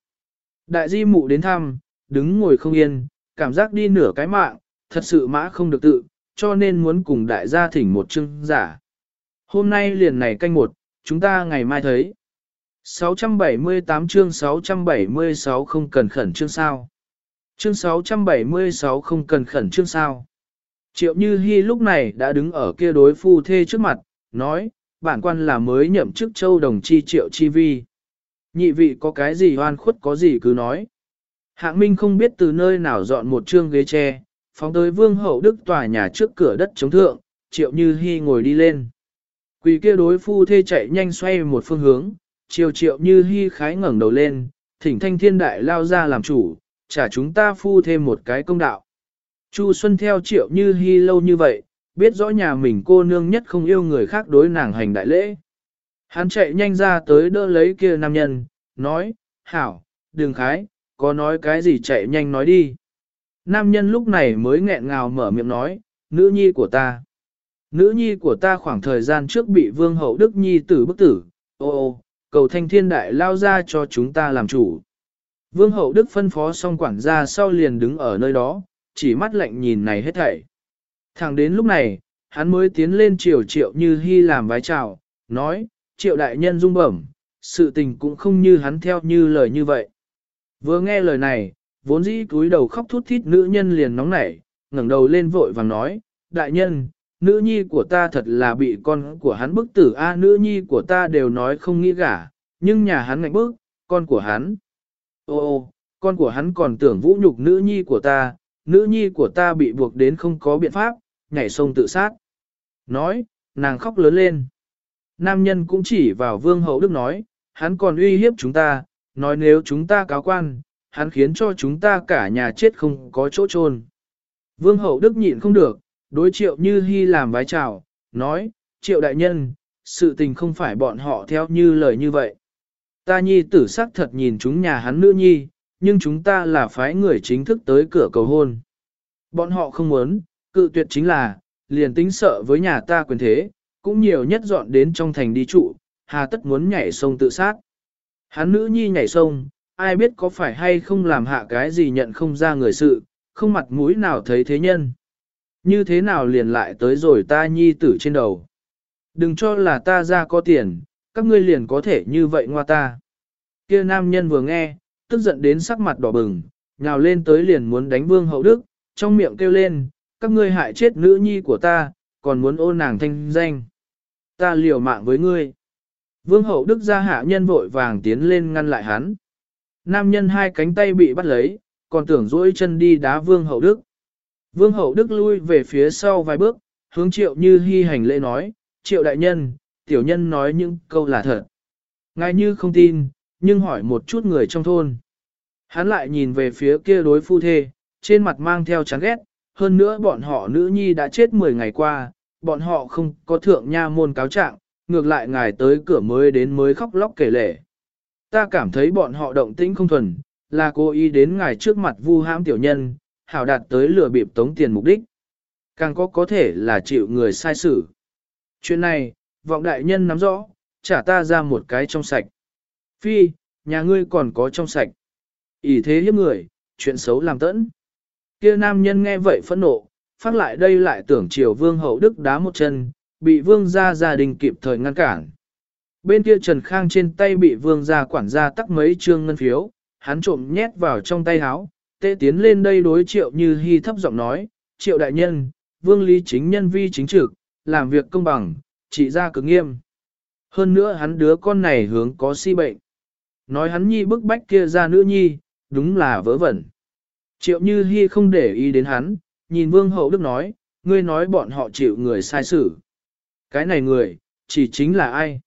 Đại di mụ đến thăm, đứng ngồi không yên, cảm giác đi nửa cái mạng, thật sự mã không được tự, cho nên muốn cùng đại gia thỉnh một chương giả. Hôm nay liền này canh một, chúng ta ngày mai thấy. 678 chương 676 không cần khẩn chương sao. Chương 676 không cần khẩn chương sao. Triệu Như Hi lúc này đã đứng ở kia đối phu thê trước mặt, nói, bản quan là mới nhậm chức châu đồng chi triệu chi vi. Nhị vị có cái gì hoan khuất có gì cứ nói. Hạng Minh không biết từ nơi nào dọn một trương ghế tre, phóng tới vương hậu đức tòa nhà trước cửa đất chống thượng, triệu như Hi ngồi đi lên. Quỳ kia đối phu thê chạy nhanh xoay một phương hướng, Triều triệu như hy khái ngẩng đầu lên, thỉnh thanh thiên đại lao ra làm chủ, trả chúng ta phu thêm một cái công đạo. Chu Xuân theo triệu như hy lâu như vậy, biết rõ nhà mình cô nương nhất không yêu người khác đối nàng hành đại lễ. Hắn chạy nhanh ra tới đỡ lấy kia nam nhân, nói, hảo, đừng khái, có nói cái gì chạy nhanh nói đi. Nam nhân lúc này mới nghẹn ngào mở miệng nói, nữ nhi của ta. Nữ nhi của ta khoảng thời gian trước bị vương hậu Đức Nhi tử bức tử, ô ô, cầu thanh thiên đại lao ra cho chúng ta làm chủ. Vương hậu Đức phân phó xong quản gia sau liền đứng ở nơi đó, chỉ mắt lạnh nhìn này hết thảy. Thẳng đến lúc này, hắn mới tiến lên triều triệu như hy làm vái chào, nói, triệu đại nhân dung bẩm, sự tình cũng không như hắn theo như lời như vậy. Vừa nghe lời này, vốn dĩ cúi đầu khóc thút thít nữ nhân liền nóng nảy, ngẩng đầu lên vội vàng nói, đại nhân, nữ nhi của ta thật là bị con của hắn bức tử a nữ nhi của ta đều nói không nghĩ gả, nhưng nhà hắn ngạnh bức, con của hắn. Ô ô, con của hắn còn tưởng vũ nhục nữ nhi của ta, nữ nhi của ta bị buộc đến không có biện pháp, nhảy sông tự sát. Nói, nàng khóc lớn lên. Nam nhân cũng chỉ vào vương hậu đức nói, hắn còn uy hiếp chúng ta, nói nếu chúng ta cáo quan, hắn khiến cho chúng ta cả nhà chết không có chỗ chôn. Vương hậu đức nhịn không được, đối triệu như hy làm vái chào, nói, triệu đại nhân, sự tình không phải bọn họ theo như lời như vậy. Ta nhi tử sắc thật nhìn chúng nhà hắn nữ nhi, nhưng chúng ta là phái người chính thức tới cửa cầu hôn. Bọn họ không muốn, cự tuyệt chính là, liền tính sợ với nhà ta quyền thế, cũng nhiều nhất dọn đến trong thành đi trụ, hà tất muốn nhảy sông tự sát. Hắn nữ nhi nhảy sông, ai biết có phải hay không làm hạ cái gì nhận không ra người sự, không mặt mũi nào thấy thế nhân. Như thế nào liền lại tới rồi ta nhi tử trên đầu. Đừng cho là ta ra có tiền, các ngươi liền có thể như vậy ngoa ta. Kia nam nhân vừa nghe, tức giận đến sắc mặt đỏ bừng, nhào lên tới liền muốn đánh vương hậu đức, trong miệng kêu lên, các ngươi hại chết nữ nhi của ta, còn muốn ô nàng thanh danh. Ta liều mạng với ngươi. Vương hậu đức ra hạ nhân vội vàng tiến lên ngăn lại hắn. Nam nhân hai cánh tay bị bắt lấy, còn tưởng dỗi chân đi đá vương hậu đức. Vương hậu đức lui về phía sau vài bước, hướng triệu như hy hành lễ nói, triệu đại nhân, tiểu nhân nói những câu là thật. Ngài như không tin, nhưng hỏi một chút người trong thôn. Hắn lại nhìn về phía kia đối phu thê, trên mặt mang theo chán ghét, hơn nữa bọn họ nữ nhi đã chết 10 ngày qua, bọn họ không có thượng nha môn cáo trạng, ngược lại ngài tới cửa mới đến mới khóc lóc kể lể. Ta cảm thấy bọn họ động tĩnh không thuần, là cố ý đến ngài trước mặt vu hãm tiểu nhân, hảo đạt tới lừa bịp tống tiền mục đích. Càng có có thể là chịu người sai xử. Chuyện này, vọng đại nhân nắm rõ, trả ta ra một cái trong sạch. Phi, nhà ngươi còn có trong sạch. ỷ thế hiếp người, chuyện xấu làm tẫn. Kia nam nhân nghe vậy phẫn nộ, phát lại đây lại tưởng triều vương hậu đức đá một chân, bị vương gia gia đình kịp thời ngăn cản. Bên kia Trần Khang trên tay bị vương gia quản gia tắc mấy trương ngân phiếu, hắn trộm nhét vào trong tay háo, tê tiến lên đây đối triệu như hy thấp giọng nói, triệu đại nhân, vương lý chính nhân vi chính trực, làm việc công bằng, trị ra cực nghiêm. Hơn nữa hắn đứa con này hướng có si bệnh. Nói hắn nhi bức bách kia ra nữ nhi, đúng là vớ vẩn. Triệu Như Hi không để ý đến hắn, nhìn Vương Hậu Đức nói, ngươi nói bọn họ chịu người sai xử. Cái này người, chỉ chính là ai?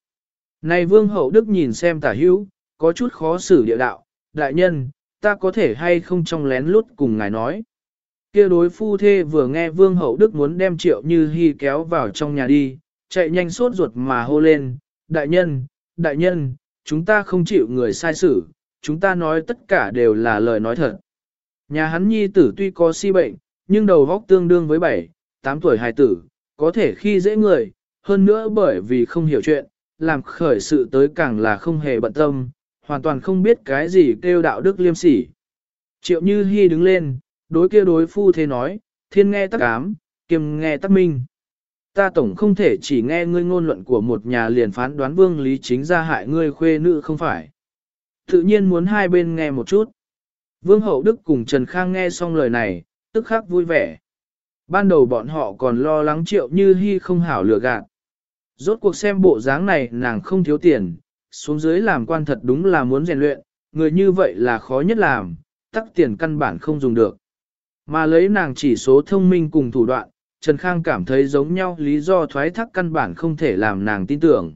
Này Vương Hậu Đức nhìn xem tả hữu, có chút khó xử địa đạo, đại nhân, ta có thể hay không trong lén lút cùng ngài nói. Kia đối phu thê vừa nghe Vương Hậu Đức muốn đem Triệu Như Hi kéo vào trong nhà đi, chạy nhanh sốt ruột mà hô lên, đại nhân, đại nhân, chúng ta không chịu người sai xử, chúng ta nói tất cả đều là lời nói thật. Nhà hắn nhi tử tuy có si bệnh, nhưng đầu vóc tương đương với 7, 8 tuổi hài tử, có thể khi dễ người, hơn nữa bởi vì không hiểu chuyện, làm khởi sự tới càng là không hề bận tâm, hoàn toàn không biết cái gì kêu đạo đức liêm sỉ. Triệu Như Hi đứng lên, đối kia đối phu thế nói, thiên nghe tắc ám, Kiềm nghe tắc minh. Ta tổng không thể chỉ nghe ngươi ngôn luận của một nhà liền phán đoán vương lý chính ra hại ngươi khuê nữ không phải. Tự nhiên muốn hai bên nghe một chút. Vương Hậu Đức cùng Trần Khang nghe xong lời này, tức khắc vui vẻ. Ban đầu bọn họ còn lo lắng triệu như hy không hảo lừa gạt. Rốt cuộc xem bộ dáng này nàng không thiếu tiền, xuống dưới làm quan thật đúng là muốn rèn luyện, người như vậy là khó nhất làm, tắc tiền căn bản không dùng được. Mà lấy nàng chỉ số thông minh cùng thủ đoạn, Trần Khang cảm thấy giống nhau lý do thoái thác căn bản không thể làm nàng tin tưởng.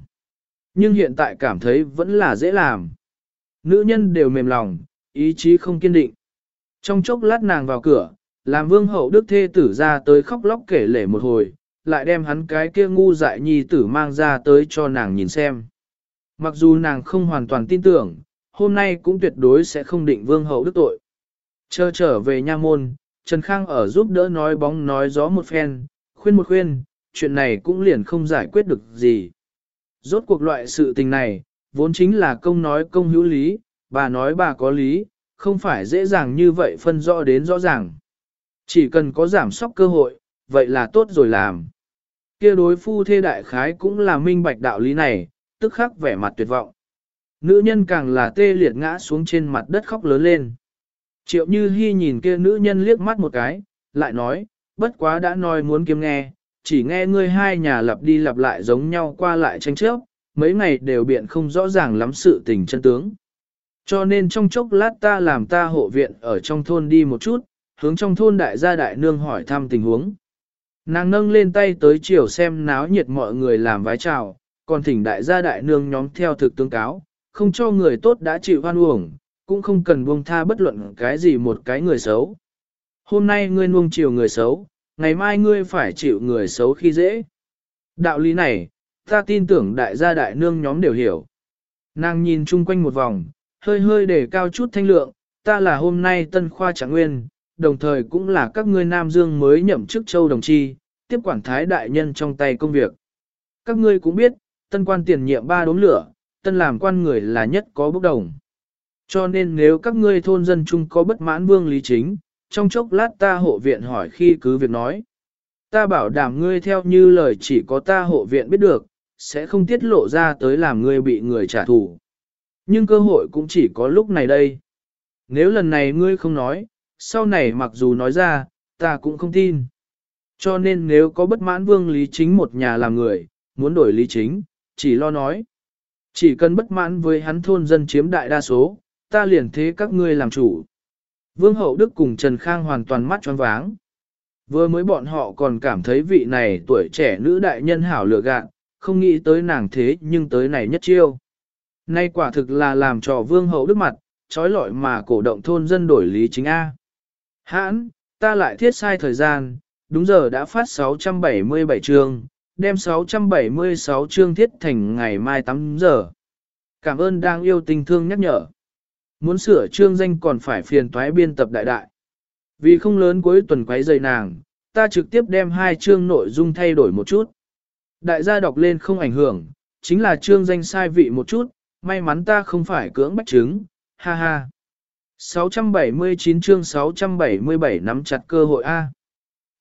Nhưng hiện tại cảm thấy vẫn là dễ làm. Nữ nhân đều mềm lòng, ý chí không kiên định. Trong chốc lát nàng vào cửa, làm vương hậu đức thê tử ra tới khóc lóc kể lể một hồi, lại đem hắn cái kia ngu dại nhi tử mang ra tới cho nàng nhìn xem. Mặc dù nàng không hoàn toàn tin tưởng, hôm nay cũng tuyệt đối sẽ không định vương hậu đức tội. Chờ trở về nha môn, Trần Khang ở giúp đỡ nói bóng nói gió một phen, khuyên một khuyên, chuyện này cũng liền không giải quyết được gì. Rốt cuộc loại sự tình này, vốn chính là công nói công hữu lý, bà nói bà có lý, không phải dễ dàng như vậy phân rõ đến rõ ràng. Chỉ cần có giảm sóc cơ hội, vậy là tốt rồi làm. kia đối phu thê đại khái cũng là minh bạch đạo lý này, tức khắc vẻ mặt tuyệt vọng. Nữ nhân càng là tê liệt ngã xuống trên mặt đất khóc lớn lên. Triệu Như Hi nhìn kia nữ nhân liếc mắt một cái, lại nói, bất quá đã nói muốn kiếm nghe, chỉ nghe ngươi hai nhà lặp đi lặp lại giống nhau qua lại tranh chấp, mấy ngày đều biện không rõ ràng lắm sự tình chân tướng. Cho nên trong chốc lát ta làm ta hộ viện ở trong thôn đi một chút, hướng trong thôn đại gia đại nương hỏi thăm tình huống. Nàng nâng lên tay tới chiều xem náo nhiệt mọi người làm vái chào, còn thỉnh đại gia đại nương nhóm theo thực tương cáo, không cho người tốt đã chịu hoan uổng, cũng không cần buông tha bất luận cái gì một cái người xấu. Hôm nay ngươi nuông chiều người xấu, ngày mai ngươi phải chịu người xấu khi dễ. Đạo lý này, ta tin tưởng đại gia đại nương nhóm đều hiểu. Nàng nhìn chung quanh một vòng, hơi hơi để cao chút thanh lượng, ta là hôm nay tân khoa trạng nguyên, đồng thời cũng là các ngươi Nam Dương mới nhậm chức châu đồng chi, tiếp quản thái đại nhân trong tay công việc. Các ngươi cũng biết, tân quan tiền nhiệm ba đốm lửa, tân làm quan người là nhất có bốc đồng. Cho nên nếu các ngươi thôn dân chung có bất mãn vương lý chính, trong chốc lát ta hộ viện hỏi khi cứ việc nói. Ta bảo đảm ngươi theo như lời chỉ có ta hộ viện biết được, sẽ không tiết lộ ra tới làm ngươi bị người trả thù. Nhưng cơ hội cũng chỉ có lúc này đây. Nếu lần này ngươi không nói, sau này mặc dù nói ra, ta cũng không tin. Cho nên nếu có bất mãn vương lý chính một nhà làm người, muốn đổi lý chính, chỉ lo nói. Chỉ cần bất mãn với hắn thôn dân chiếm đại đa số, ta liền thế các ngươi làm chủ. Vương Hậu Đức cùng Trần Khang hoàn toàn mắt tròn váng. Vừa mới bọn họ còn cảm thấy vị này tuổi trẻ nữ đại nhân hảo lựa gạn, không nghĩ tới nàng thế nhưng tới này nhất chiêu. Nay quả thực là làm cho Vương Hậu Đức mặt, trói lọi mà cổ động thôn dân đổi lý chính A. Hãn, ta lại thiết sai thời gian, đúng giờ đã phát 677 chương, đem 676 chương thiết thành ngày mai 8 giờ. Cảm ơn đang yêu tình thương nhắc nhở. Muốn sửa chương danh còn phải phiền toái biên tập đại đại. Vì không lớn cuối tuần quấy rầy nàng, ta trực tiếp đem hai chương nội dung thay đổi một chút. Đại gia đọc lên không ảnh hưởng, chính là chương danh sai vị một chút, may mắn ta không phải cưỡng bách chứng, ha ha. 679 chương 677 nắm chặt cơ hội A.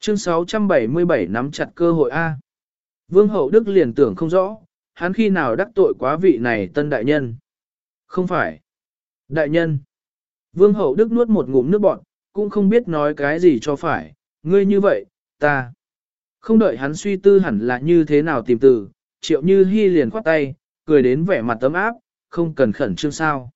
Chương 677 nắm chặt cơ hội A. Vương Hậu Đức liền tưởng không rõ, hắn khi nào đắc tội quá vị này tân đại nhân. Không phải. Đại nhân. Vương Hậu Đức nuốt một ngụm nước bọt, cũng không biết nói cái gì cho phải, ngươi như vậy, ta. Không đợi hắn suy tư hẳn là như thế nào tìm từ, triệu như hy liền khoát tay, cười đến vẻ mặt tấm áp, không cần khẩn trương sao.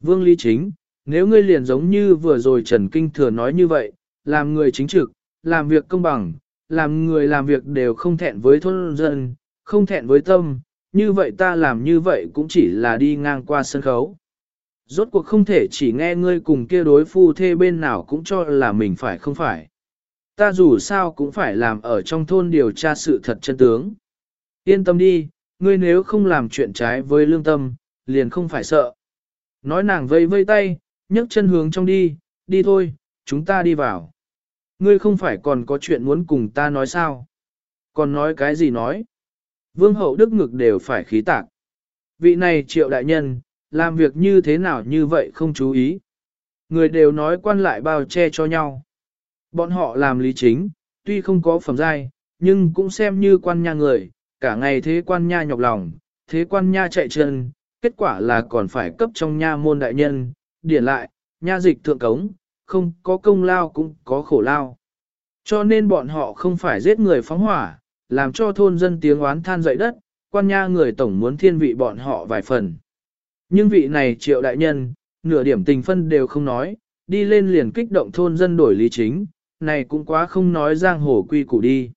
Vương Lý Chính, nếu ngươi liền giống như vừa rồi Trần Kinh Thừa nói như vậy, làm người chính trực, làm việc công bằng, làm người làm việc đều không thẹn với thôn dân, không thẹn với tâm, như vậy ta làm như vậy cũng chỉ là đi ngang qua sân khấu. Rốt cuộc không thể chỉ nghe ngươi cùng kia đối phu thê bên nào cũng cho là mình phải không phải. Ta dù sao cũng phải làm ở trong thôn điều tra sự thật chân tướng. Yên tâm đi, ngươi nếu không làm chuyện trái với lương tâm, liền không phải sợ. Nói nàng vây vây tay, nhấc chân hướng trong đi, đi thôi, chúng ta đi vào. Ngươi không phải còn có chuyện muốn cùng ta nói sao? Còn nói cái gì nói? Vương hậu đức ngực đều phải khí tạc. Vị này triệu đại nhân, làm việc như thế nào như vậy không chú ý. Người đều nói quan lại bao che cho nhau. Bọn họ làm lý chính, tuy không có phẩm giai, nhưng cũng xem như quan nha người, cả ngày thế quan nha nhọc lòng, thế quan nha chạy chân, kết quả là còn phải cấp trong nha môn đại nhân, điển lại, nha dịch thượng cống, không có công lao cũng có khổ lao. Cho nên bọn họ không phải giết người phóng hỏa, làm cho thôn dân tiếng oán than dậy đất, quan nha người tổng muốn thiên vị bọn họ vài phần. Nhưng vị này triệu đại nhân, nửa điểm tình phân đều không nói, đi lên liền kích động thôn dân đổi lý chính, này cũng quá không nói giang hồ quy củ đi.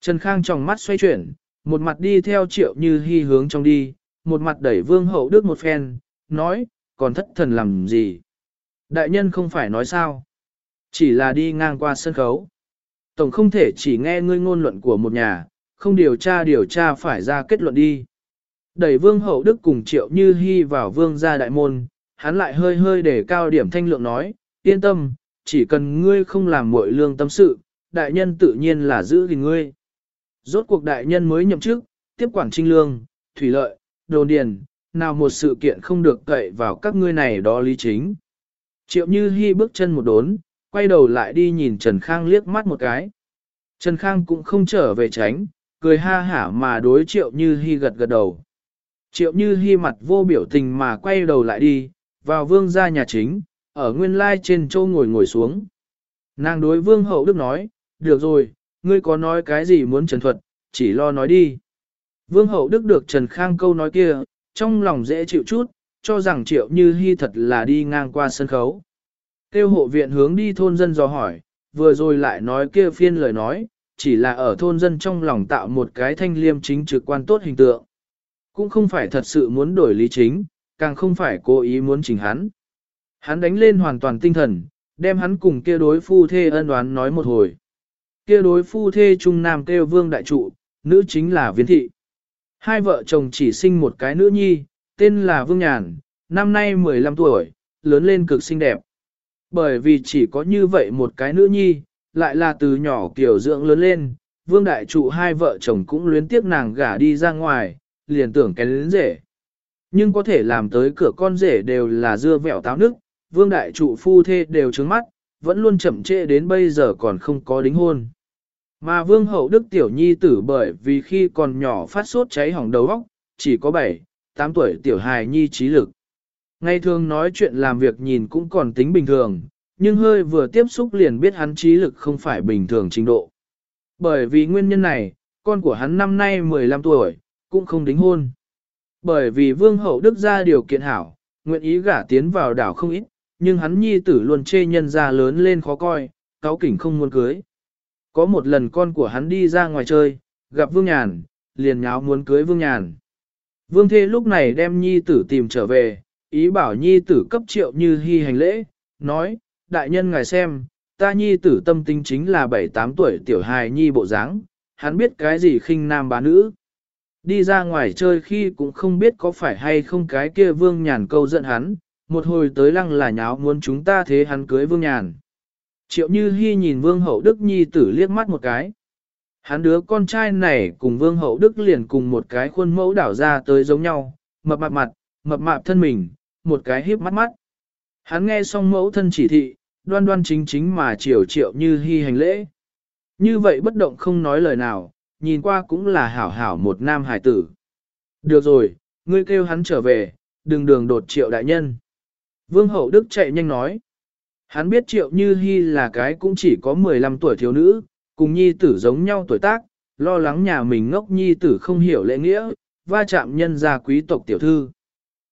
Trần Khang trong mắt xoay chuyển, một mặt đi theo triệu như hy hướng trong đi, một mặt đẩy vương hậu đức một phen, nói, còn thất thần làm gì. Đại nhân không phải nói sao, chỉ là đi ngang qua sân khấu. Tổng không thể chỉ nghe ngươi ngôn luận của một nhà, không điều tra điều tra phải ra kết luận đi. Đẩy vương hậu đức cùng triệu như hy vào vương gia đại môn, hắn lại hơi hơi để cao điểm thanh lượng nói, yên tâm, chỉ cần ngươi không làm muội lương tâm sự, đại nhân tự nhiên là giữ gìn ngươi. Rốt cuộc đại nhân mới nhậm chức, tiếp quản trinh lương, thủy lợi, đồ điền, nào một sự kiện không được cậy vào các ngươi này đó lý chính. Triệu Như Hi bước chân một đốn, quay đầu lại đi nhìn Trần Khang liếc mắt một cái. Trần Khang cũng không trở về tránh, cười ha hả mà đối Triệu Như Hi gật gật đầu. Triệu Như Hi mặt vô biểu tình mà quay đầu lại đi, vào vương gia nhà chính, ở nguyên lai trên châu ngồi ngồi xuống. Nàng đối vương hậu đức nói, được rồi, ngươi có nói cái gì muốn trần thuật, chỉ lo nói đi. Vương hậu đức được Trần Khang câu nói kia, trong lòng dễ chịu chút, cho rằng triệu như hy thật là đi ngang qua sân khấu. Tiêu hộ viện hướng đi thôn dân dò hỏi, vừa rồi lại nói kia phiên lời nói, chỉ là ở thôn dân trong lòng tạo một cái thanh liêm chính trực quan tốt hình tượng. Cũng không phải thật sự muốn đổi lý chính, càng không phải cố ý muốn chỉnh hắn. Hắn đánh lên hoàn toàn tinh thần, đem hắn cùng kia đối phu thê ân đoán nói một hồi. Kia đối phu thê trung nam kêu vương đại trụ, nữ chính là viên thị. Hai vợ chồng chỉ sinh một cái nữ nhi, tên là Vương Nhàn, năm nay 15 tuổi, lớn lên cực xinh đẹp. Bởi vì chỉ có như vậy một cái nữ nhi, lại là từ nhỏ kiểu dưỡng lớn lên, Vương Đại Trụ hai vợ chồng cũng luyến tiếc nàng gả đi ra ngoài, liền tưởng cái lớn rể. Nhưng có thể làm tới cửa con rể đều là dưa vẹo táo nước, vương đại trụ phu thê đều trứng mắt, vẫn luôn chậm trễ đến bây giờ còn không có đính hôn. Mà vương hậu đức tiểu nhi tử bởi vì khi còn nhỏ phát sốt cháy hỏng đầu óc, chỉ có 7, 8 tuổi tiểu hài nhi trí lực. Ngày thường nói chuyện làm việc nhìn cũng còn tính bình thường, nhưng hơi vừa tiếp xúc liền biết hắn trí lực không phải bình thường trình độ. Bởi vì nguyên nhân này, con của hắn năm nay 15 tuổi, cũng không đính hôn. Bởi vì vương hậu đức ra điều kiện hảo, nguyện ý gả tiến vào đảo không ít, nhưng hắn nhi tử luôn chê nhân ra lớn lên khó coi, cáo kỉnh không muốn cưới. Có một lần con của hắn đi ra ngoài chơi, gặp vương nhàn, liền nháo muốn cưới vương nhàn. Vương thê lúc này đem nhi tử tìm trở về, ý bảo nhi tử cấp triệu như hy hành lễ, nói, đại nhân ngài xem, ta nhi tử tâm tính chính là 7-8 tuổi tiểu hài nhi bộ dáng, hắn biết cái gì khinh nam bá nữ. Đi ra ngoài chơi khi cũng không biết có phải hay không cái kia vương nhàn câu giận hắn, một hồi tới lăng là nháo muốn chúng ta thế hắn cưới vương nhàn. Triệu Như Hi nhìn Vương Hậu Đức Nhi tử liếc mắt một cái. Hắn đứa con trai này cùng Vương Hậu Đức liền cùng một cái khuôn mẫu đảo ra tới giống nhau, mập mạp mặt, mập mạp thân mình, một cái hiếp mắt mắt. Hắn nghe xong mẫu thân chỉ thị, đoan đoan chính chính mà triều Triệu Như Hi hành lễ. Như vậy bất động không nói lời nào, nhìn qua cũng là hảo hảo một nam hải tử. Được rồi, ngươi kêu hắn trở về, đừng đường đột triệu đại nhân. Vương Hậu Đức chạy nhanh nói. Hắn biết triệu như hy là cái cũng chỉ có 15 tuổi thiếu nữ, cùng nhi tử giống nhau tuổi tác, lo lắng nhà mình ngốc nhi tử không hiểu lễ nghĩa, va chạm nhân gia quý tộc tiểu thư.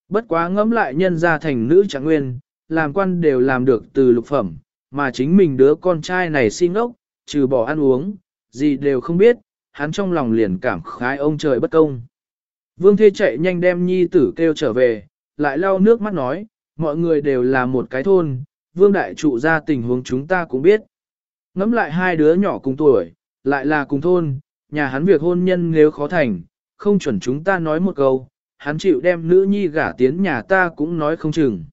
Bất quá ngẫm lại nhân gia thành nữ trạng nguyên, làm quan đều làm được từ lục phẩm, mà chính mình đứa con trai này xin ngốc, trừ bỏ ăn uống, gì đều không biết, hắn trong lòng liền cảm khái ông trời bất công. Vương Thê chạy nhanh đem nhi tử kêu trở về, lại lau nước mắt nói, mọi người đều là một cái thôn, vương đại trụ ra tình huống chúng ta cũng biết. Ngắm lại hai đứa nhỏ cùng tuổi, lại là cùng thôn, nhà hắn việc hôn nhân nếu khó thành, không chuẩn chúng ta nói một câu, hắn chịu đem nữ nhi gả tiến nhà ta cũng nói không chừng.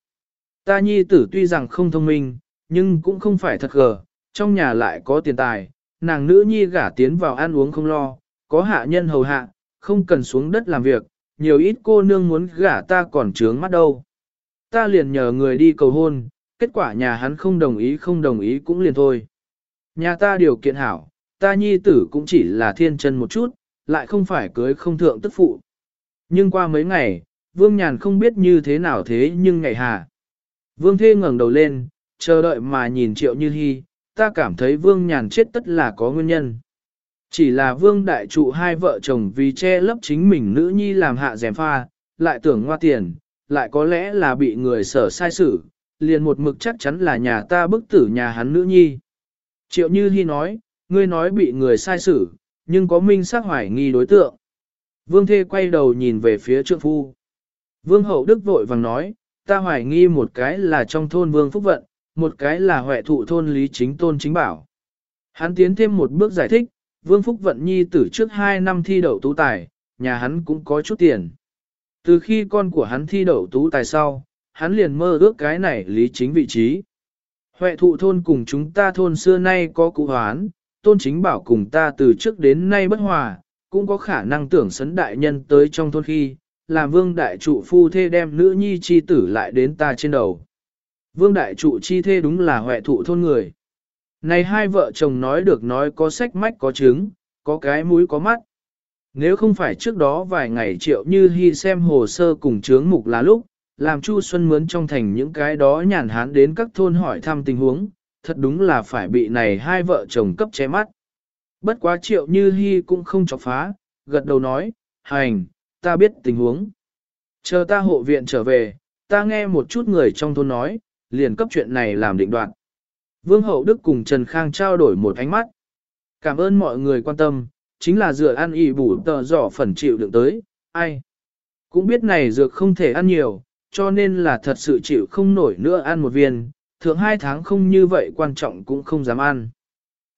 Ta nhi tử tuy rằng không thông minh, nhưng cũng không phải thật gờ, trong nhà lại có tiền tài, nàng nữ nhi gả tiến vào ăn uống không lo, có hạ nhân hầu hạ, không cần xuống đất làm việc, nhiều ít cô nương muốn gả ta còn trướng mắt đâu. Ta liền nhờ người đi cầu hôn, kết quả nhà hắn không đồng ý không đồng ý cũng liền thôi. Nhà ta điều kiện hảo, ta nhi tử cũng chỉ là thiên chân một chút, lại không phải cưới không thượng tức phụ. Nhưng qua mấy ngày, Vương Nhàn không biết như thế nào thế nhưng ngày hà. Vương Thê ngẩng đầu lên, chờ đợi mà nhìn Triệu Như Hi, ta cảm thấy Vương Nhàn chết tất là có nguyên nhân. Chỉ là Vương Đại Trụ hai vợ chồng vì che lấp chính mình nữ nhi làm hạ dèm pha, lại tưởng ngoa tiền, lại có lẽ là bị người sở sai xử, liền một mực chắc chắn là nhà ta bức tử nhà hắn nữ nhi. Triệu Như Hi nói, ngươi nói bị người sai xử, nhưng có minh xác hoài nghi đối tượng. Vương Thê quay đầu nhìn về phía trượng phu. Vương Hậu Đức vội vàng nói, ta hoài nghi một cái là trong thôn Vương Phúc Vận, một cái là huệ thụ thôn Lý Chính Tôn Chính Bảo. Hắn tiến thêm một bước giải thích, Vương Phúc Vận Nhi từ trước 2 năm thi đậu tú tài, nhà hắn cũng có chút tiền. Từ khi con của hắn thi đậu tú tài sau, hắn liền mơ ước cái này lý chính vị trí. Huệ thụ thôn cùng chúng ta thôn xưa nay có cụ hoán, tôn chính bảo cùng ta từ trước đến nay bất hòa, cũng có khả năng tưởng sấn đại nhân tới trong thôn khi, làm vương đại trụ phu thê đem nữ nhi chi tử lại đến ta trên đầu. Vương đại trụ chi thê đúng là huệ thụ thôn người. Này hai vợ chồng nói được nói có sách mách có trứng, có cái mũi có mắt. Nếu không phải trước đó vài ngày triệu như hy xem hồ sơ cùng chướng mục là lúc, làm Chu Xuân mướn trong thành những cái đó nhàn hán đến các thôn hỏi thăm tình huống, thật đúng là phải bị này hai vợ chồng cấp che mắt. Bất quá triệu như hy cũng không chọc phá, gật đầu nói, hành, ta biết tình huống. Chờ ta hộ viện trở về, ta nghe một chút người trong thôn nói, liền cấp chuyện này làm định đoạn. Vương Hậu Đức cùng Trần Khang trao đổi một ánh mắt. Cảm ơn mọi người quan tâm, chính là dựa ăn y bủ tờ giỏ phần chịu đựng tới, ai. Cũng biết này dược không thể ăn nhiều, cho nên là thật sự chịu không nổi nữa ăn một viên, thượng hai tháng không như vậy quan trọng cũng không dám ăn.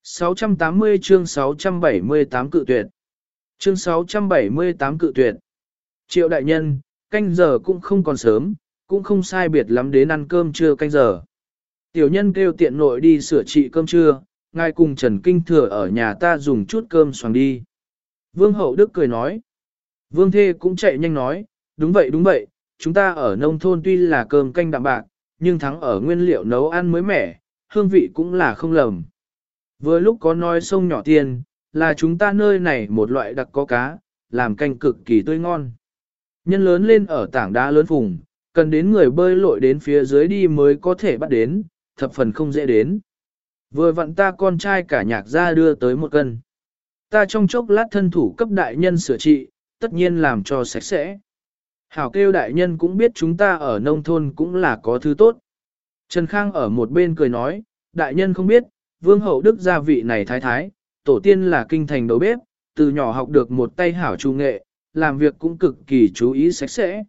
680 chương 678 cự tuyệt. Chương 678 cự tuyệt. Triệu đại nhân, canh giờ cũng không còn sớm, cũng không sai biệt lắm đến ăn cơm trưa canh giờ. Tiểu nhân kêu tiện nội đi sửa trị cơm trưa, ngài cùng Trần Kinh Thừa ở nhà ta dùng chút cơm xoàng đi. Vương Hậu Đức cười nói. Vương Thê cũng chạy nhanh nói, đúng vậy đúng vậy, chúng ta ở nông thôn tuy là cơm canh đạm bạc, nhưng thắng ở nguyên liệu nấu ăn mới mẻ, hương vị cũng là không lầm. Vừa lúc có nói sông nhỏ tiền, là chúng ta nơi này một loại đặc có cá, làm canh cực kỳ tươi ngon. Nhân lớn lên ở tảng đá lớn vùng, cần đến người bơi lội đến phía dưới đi mới có thể bắt đến, thập phần không dễ đến. Vừa vặn ta con trai cả nhạc ra đưa tới một cân. Ta trong chốc lát thân thủ cấp đại nhân sửa trị, tất nhiên làm cho sạch sẽ. Hảo kêu đại nhân cũng biết chúng ta ở nông thôn cũng là có thứ tốt. Trần Khang ở một bên cười nói, đại nhân không biết, vương hậu đức gia vị này thái thái, tổ tiên là kinh thành đầu bếp, từ nhỏ học được một tay hảo trung nghệ, làm việc cũng cực kỳ chú ý sạch sẽ.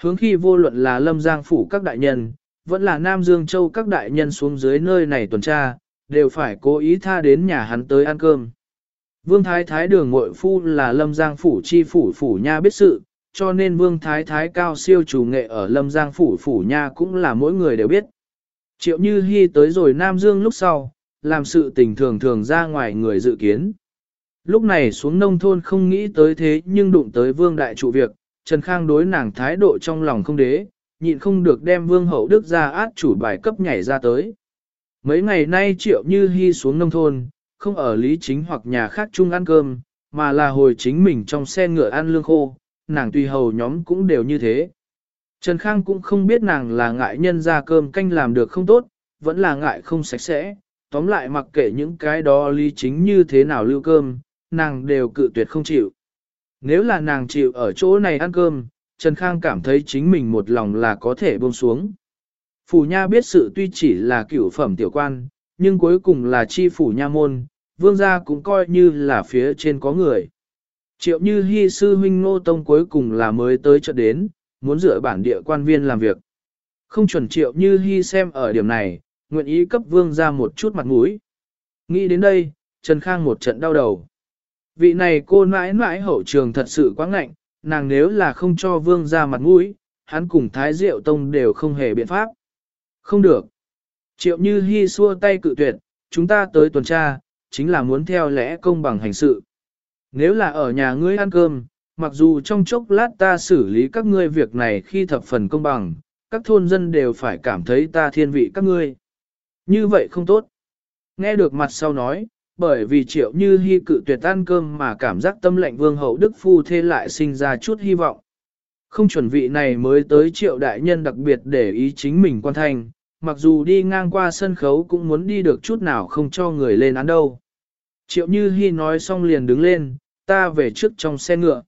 Hướng khi vô luận là lâm giang phủ các đại nhân, vẫn là Nam Dương Châu các đại nhân xuống dưới nơi này tuần tra, đều phải cố ý tha đến nhà hắn tới ăn cơm. Vương Thái Thái đường mội phu là Lâm Giang Phủ chi phủ phủ nha biết sự, cho nên Vương Thái Thái cao siêu chủ nghệ ở Lâm Giang Phủ phủ nha cũng là mỗi người đều biết. Triệu Như Hi tới rồi Nam Dương lúc sau, làm sự tình thường thường ra ngoài người dự kiến. Lúc này xuống nông thôn không nghĩ tới thế nhưng đụng tới Vương Đại trụ việc, Trần Khang đối nàng thái độ trong lòng không đế, nhịn không được đem Vương Hậu Đức ra át chủ bài cấp nhảy ra tới. Mấy ngày nay Triệu Như Hi xuống nông thôn, không ở lý chính hoặc nhà khác chung ăn cơm, mà là hồi chính mình trong xe ngựa ăn lương khô, nàng tùy hầu nhóm cũng đều như thế. Trần Khang cũng không biết nàng là ngại nhân ra cơm canh làm được không tốt, vẫn là ngại không sạch sẽ, tóm lại mặc kệ những cái đó lý chính như thế nào lưu cơm, nàng đều cự tuyệt không chịu. Nếu là nàng chịu ở chỗ này ăn cơm, Trần Khang cảm thấy chính mình một lòng là có thể buông xuống. Phủ Nha biết sự tuy chỉ là cửu phẩm tiểu quan, nhưng cuối cùng là chi phủ nha môn, vương gia cũng coi như là phía trên có người. Triệu như hy sư huynh ngô tông cuối cùng là mới tới chợ đến, muốn dựa bản địa quan viên làm việc. Không chuẩn triệu như hy xem ở điểm này, nguyện ý cấp vương ra một chút mặt mũi. Nghĩ đến đây, Trần Khang một trận đau đầu. Vị này cô mãi mãi hậu trường thật sự quá ngạnh, nàng nếu là không cho vương gia mặt mũi, hắn cùng Thái Diệu Tông đều không hề biện pháp. Không được. Triệu Như Hi xua tay cự tuyệt, chúng ta tới tuần tra, chính là muốn theo lẽ công bằng hành sự. Nếu là ở nhà ngươi ăn cơm, mặc dù trong chốc lát ta xử lý các ngươi việc này khi thập phần công bằng, các thôn dân đều phải cảm thấy ta thiên vị các ngươi. Như vậy không tốt. Nghe được mặt sau nói, bởi vì triệu như hy cự tuyệt ăn cơm mà cảm giác tâm lệnh vương hậu đức phu thê lại sinh ra chút hy vọng. Không chuẩn vị này mới tới triệu đại nhân đặc biệt để ý chính mình quan thành, mặc dù đi ngang qua sân khấu cũng muốn đi được chút nào không cho người lên án đâu. Triệu Như Hi nói xong liền đứng lên, ta về trước trong xe ngựa.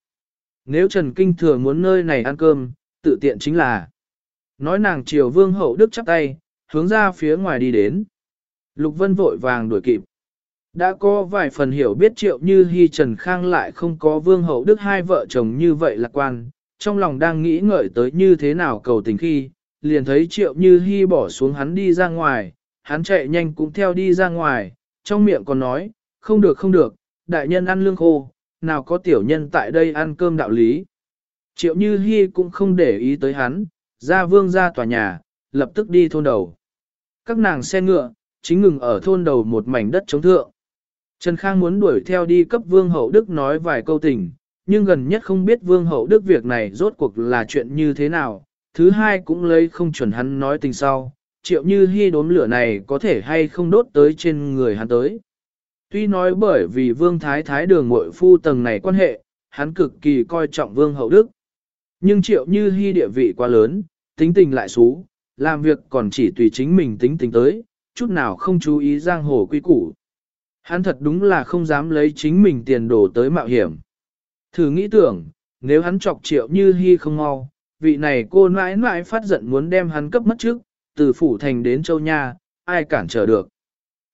Nếu Trần Kinh Thừa muốn nơi này ăn cơm, tự tiện chính là. Nói nàng triều vương hậu đức chắp tay, hướng ra phía ngoài đi đến. Lục Vân vội vàng đuổi kịp. Đã có vài phần hiểu biết triệu như Hi Trần Khang lại không có vương hậu đức hai vợ chồng như vậy lạc quan, trong lòng đang nghĩ ngợi tới như thế nào cầu tình khi, liền thấy triệu như hy bỏ xuống hắn đi ra ngoài, hắn chạy nhanh cũng theo đi ra ngoài, trong miệng còn nói, không được không được, đại nhân ăn lương khô, nào có tiểu nhân tại đây ăn cơm đạo lý. Triệu như Hi cũng không để ý tới hắn, ra vương ra tòa nhà, lập tức đi thôn đầu. Các nàng xe ngựa, chính ngừng ở thôn đầu một mảnh đất chống thượng. Trần Khang muốn đuổi theo đi cấp vương hậu đức nói vài câu tình, nhưng gần nhất không biết vương hậu đức việc này rốt cuộc là chuyện như thế nào, thứ hai cũng lấy không chuẩn hắn nói tình sau, triệu như hy đốm lửa này có thể hay không đốt tới trên người hắn tới. Tuy nói bởi vì vương thái thái đường mội phu tầng này quan hệ, hắn cực kỳ coi trọng vương hậu đức. Nhưng triệu như hy địa vị quá lớn, tính tình lại xú, làm việc còn chỉ tùy chính mình tính tình tới, chút nào không chú ý giang hồ quy củ. Hắn thật đúng là không dám lấy chính mình tiền đổ tới mạo hiểm. Thử nghĩ tưởng, nếu hắn chọc triệu như hy không mau, vị này cô mãi mãi phát giận muốn đem hắn cấp mất trước, từ phủ thành đến châu nha, ai cản trở được.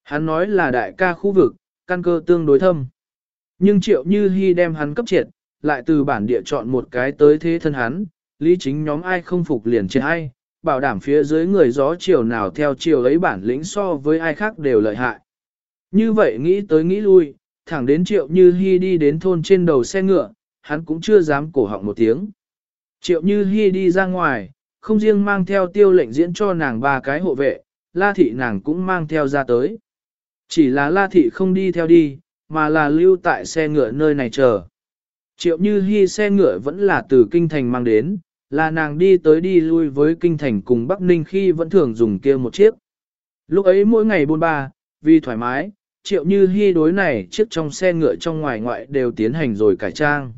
Hắn nói là đại ca khu vực, căn cơ tương đối thâm. Nhưng triệu như hy đem hắn cấp triệt, lại từ bản địa chọn một cái tới thế thân hắn, lý chính nhóm ai không phục liền trên ai, bảo đảm phía dưới người gió chiều nào theo chiều ấy bản lĩnh so với ai khác đều lợi hại. Như vậy nghĩ tới nghĩ lui, thẳng đến triệu như hy đi đến thôn trên đầu xe ngựa, hắn cũng chưa dám cổ họng một tiếng. Triệu Như hy đi ra ngoài, không riêng mang theo tiêu lệnh diễn cho nàng ba cái hộ vệ, La Thị nàng cũng mang theo ra tới. Chỉ là La Thị không đi theo đi, mà là lưu tại xe ngựa nơi này chờ. Triệu Như Hi xe ngựa vẫn là từ kinh thành mang đến, là nàng đi tới đi lui với kinh thành cùng Bắc Ninh khi vẫn thường dùng kia một chiếc. Lúc ấy mỗi ngày buôn ba, vì thoải mái, Triệu Như Hi đối này chiếc trong xe ngựa trong ngoài ngoại đều tiến hành rồi cải trang.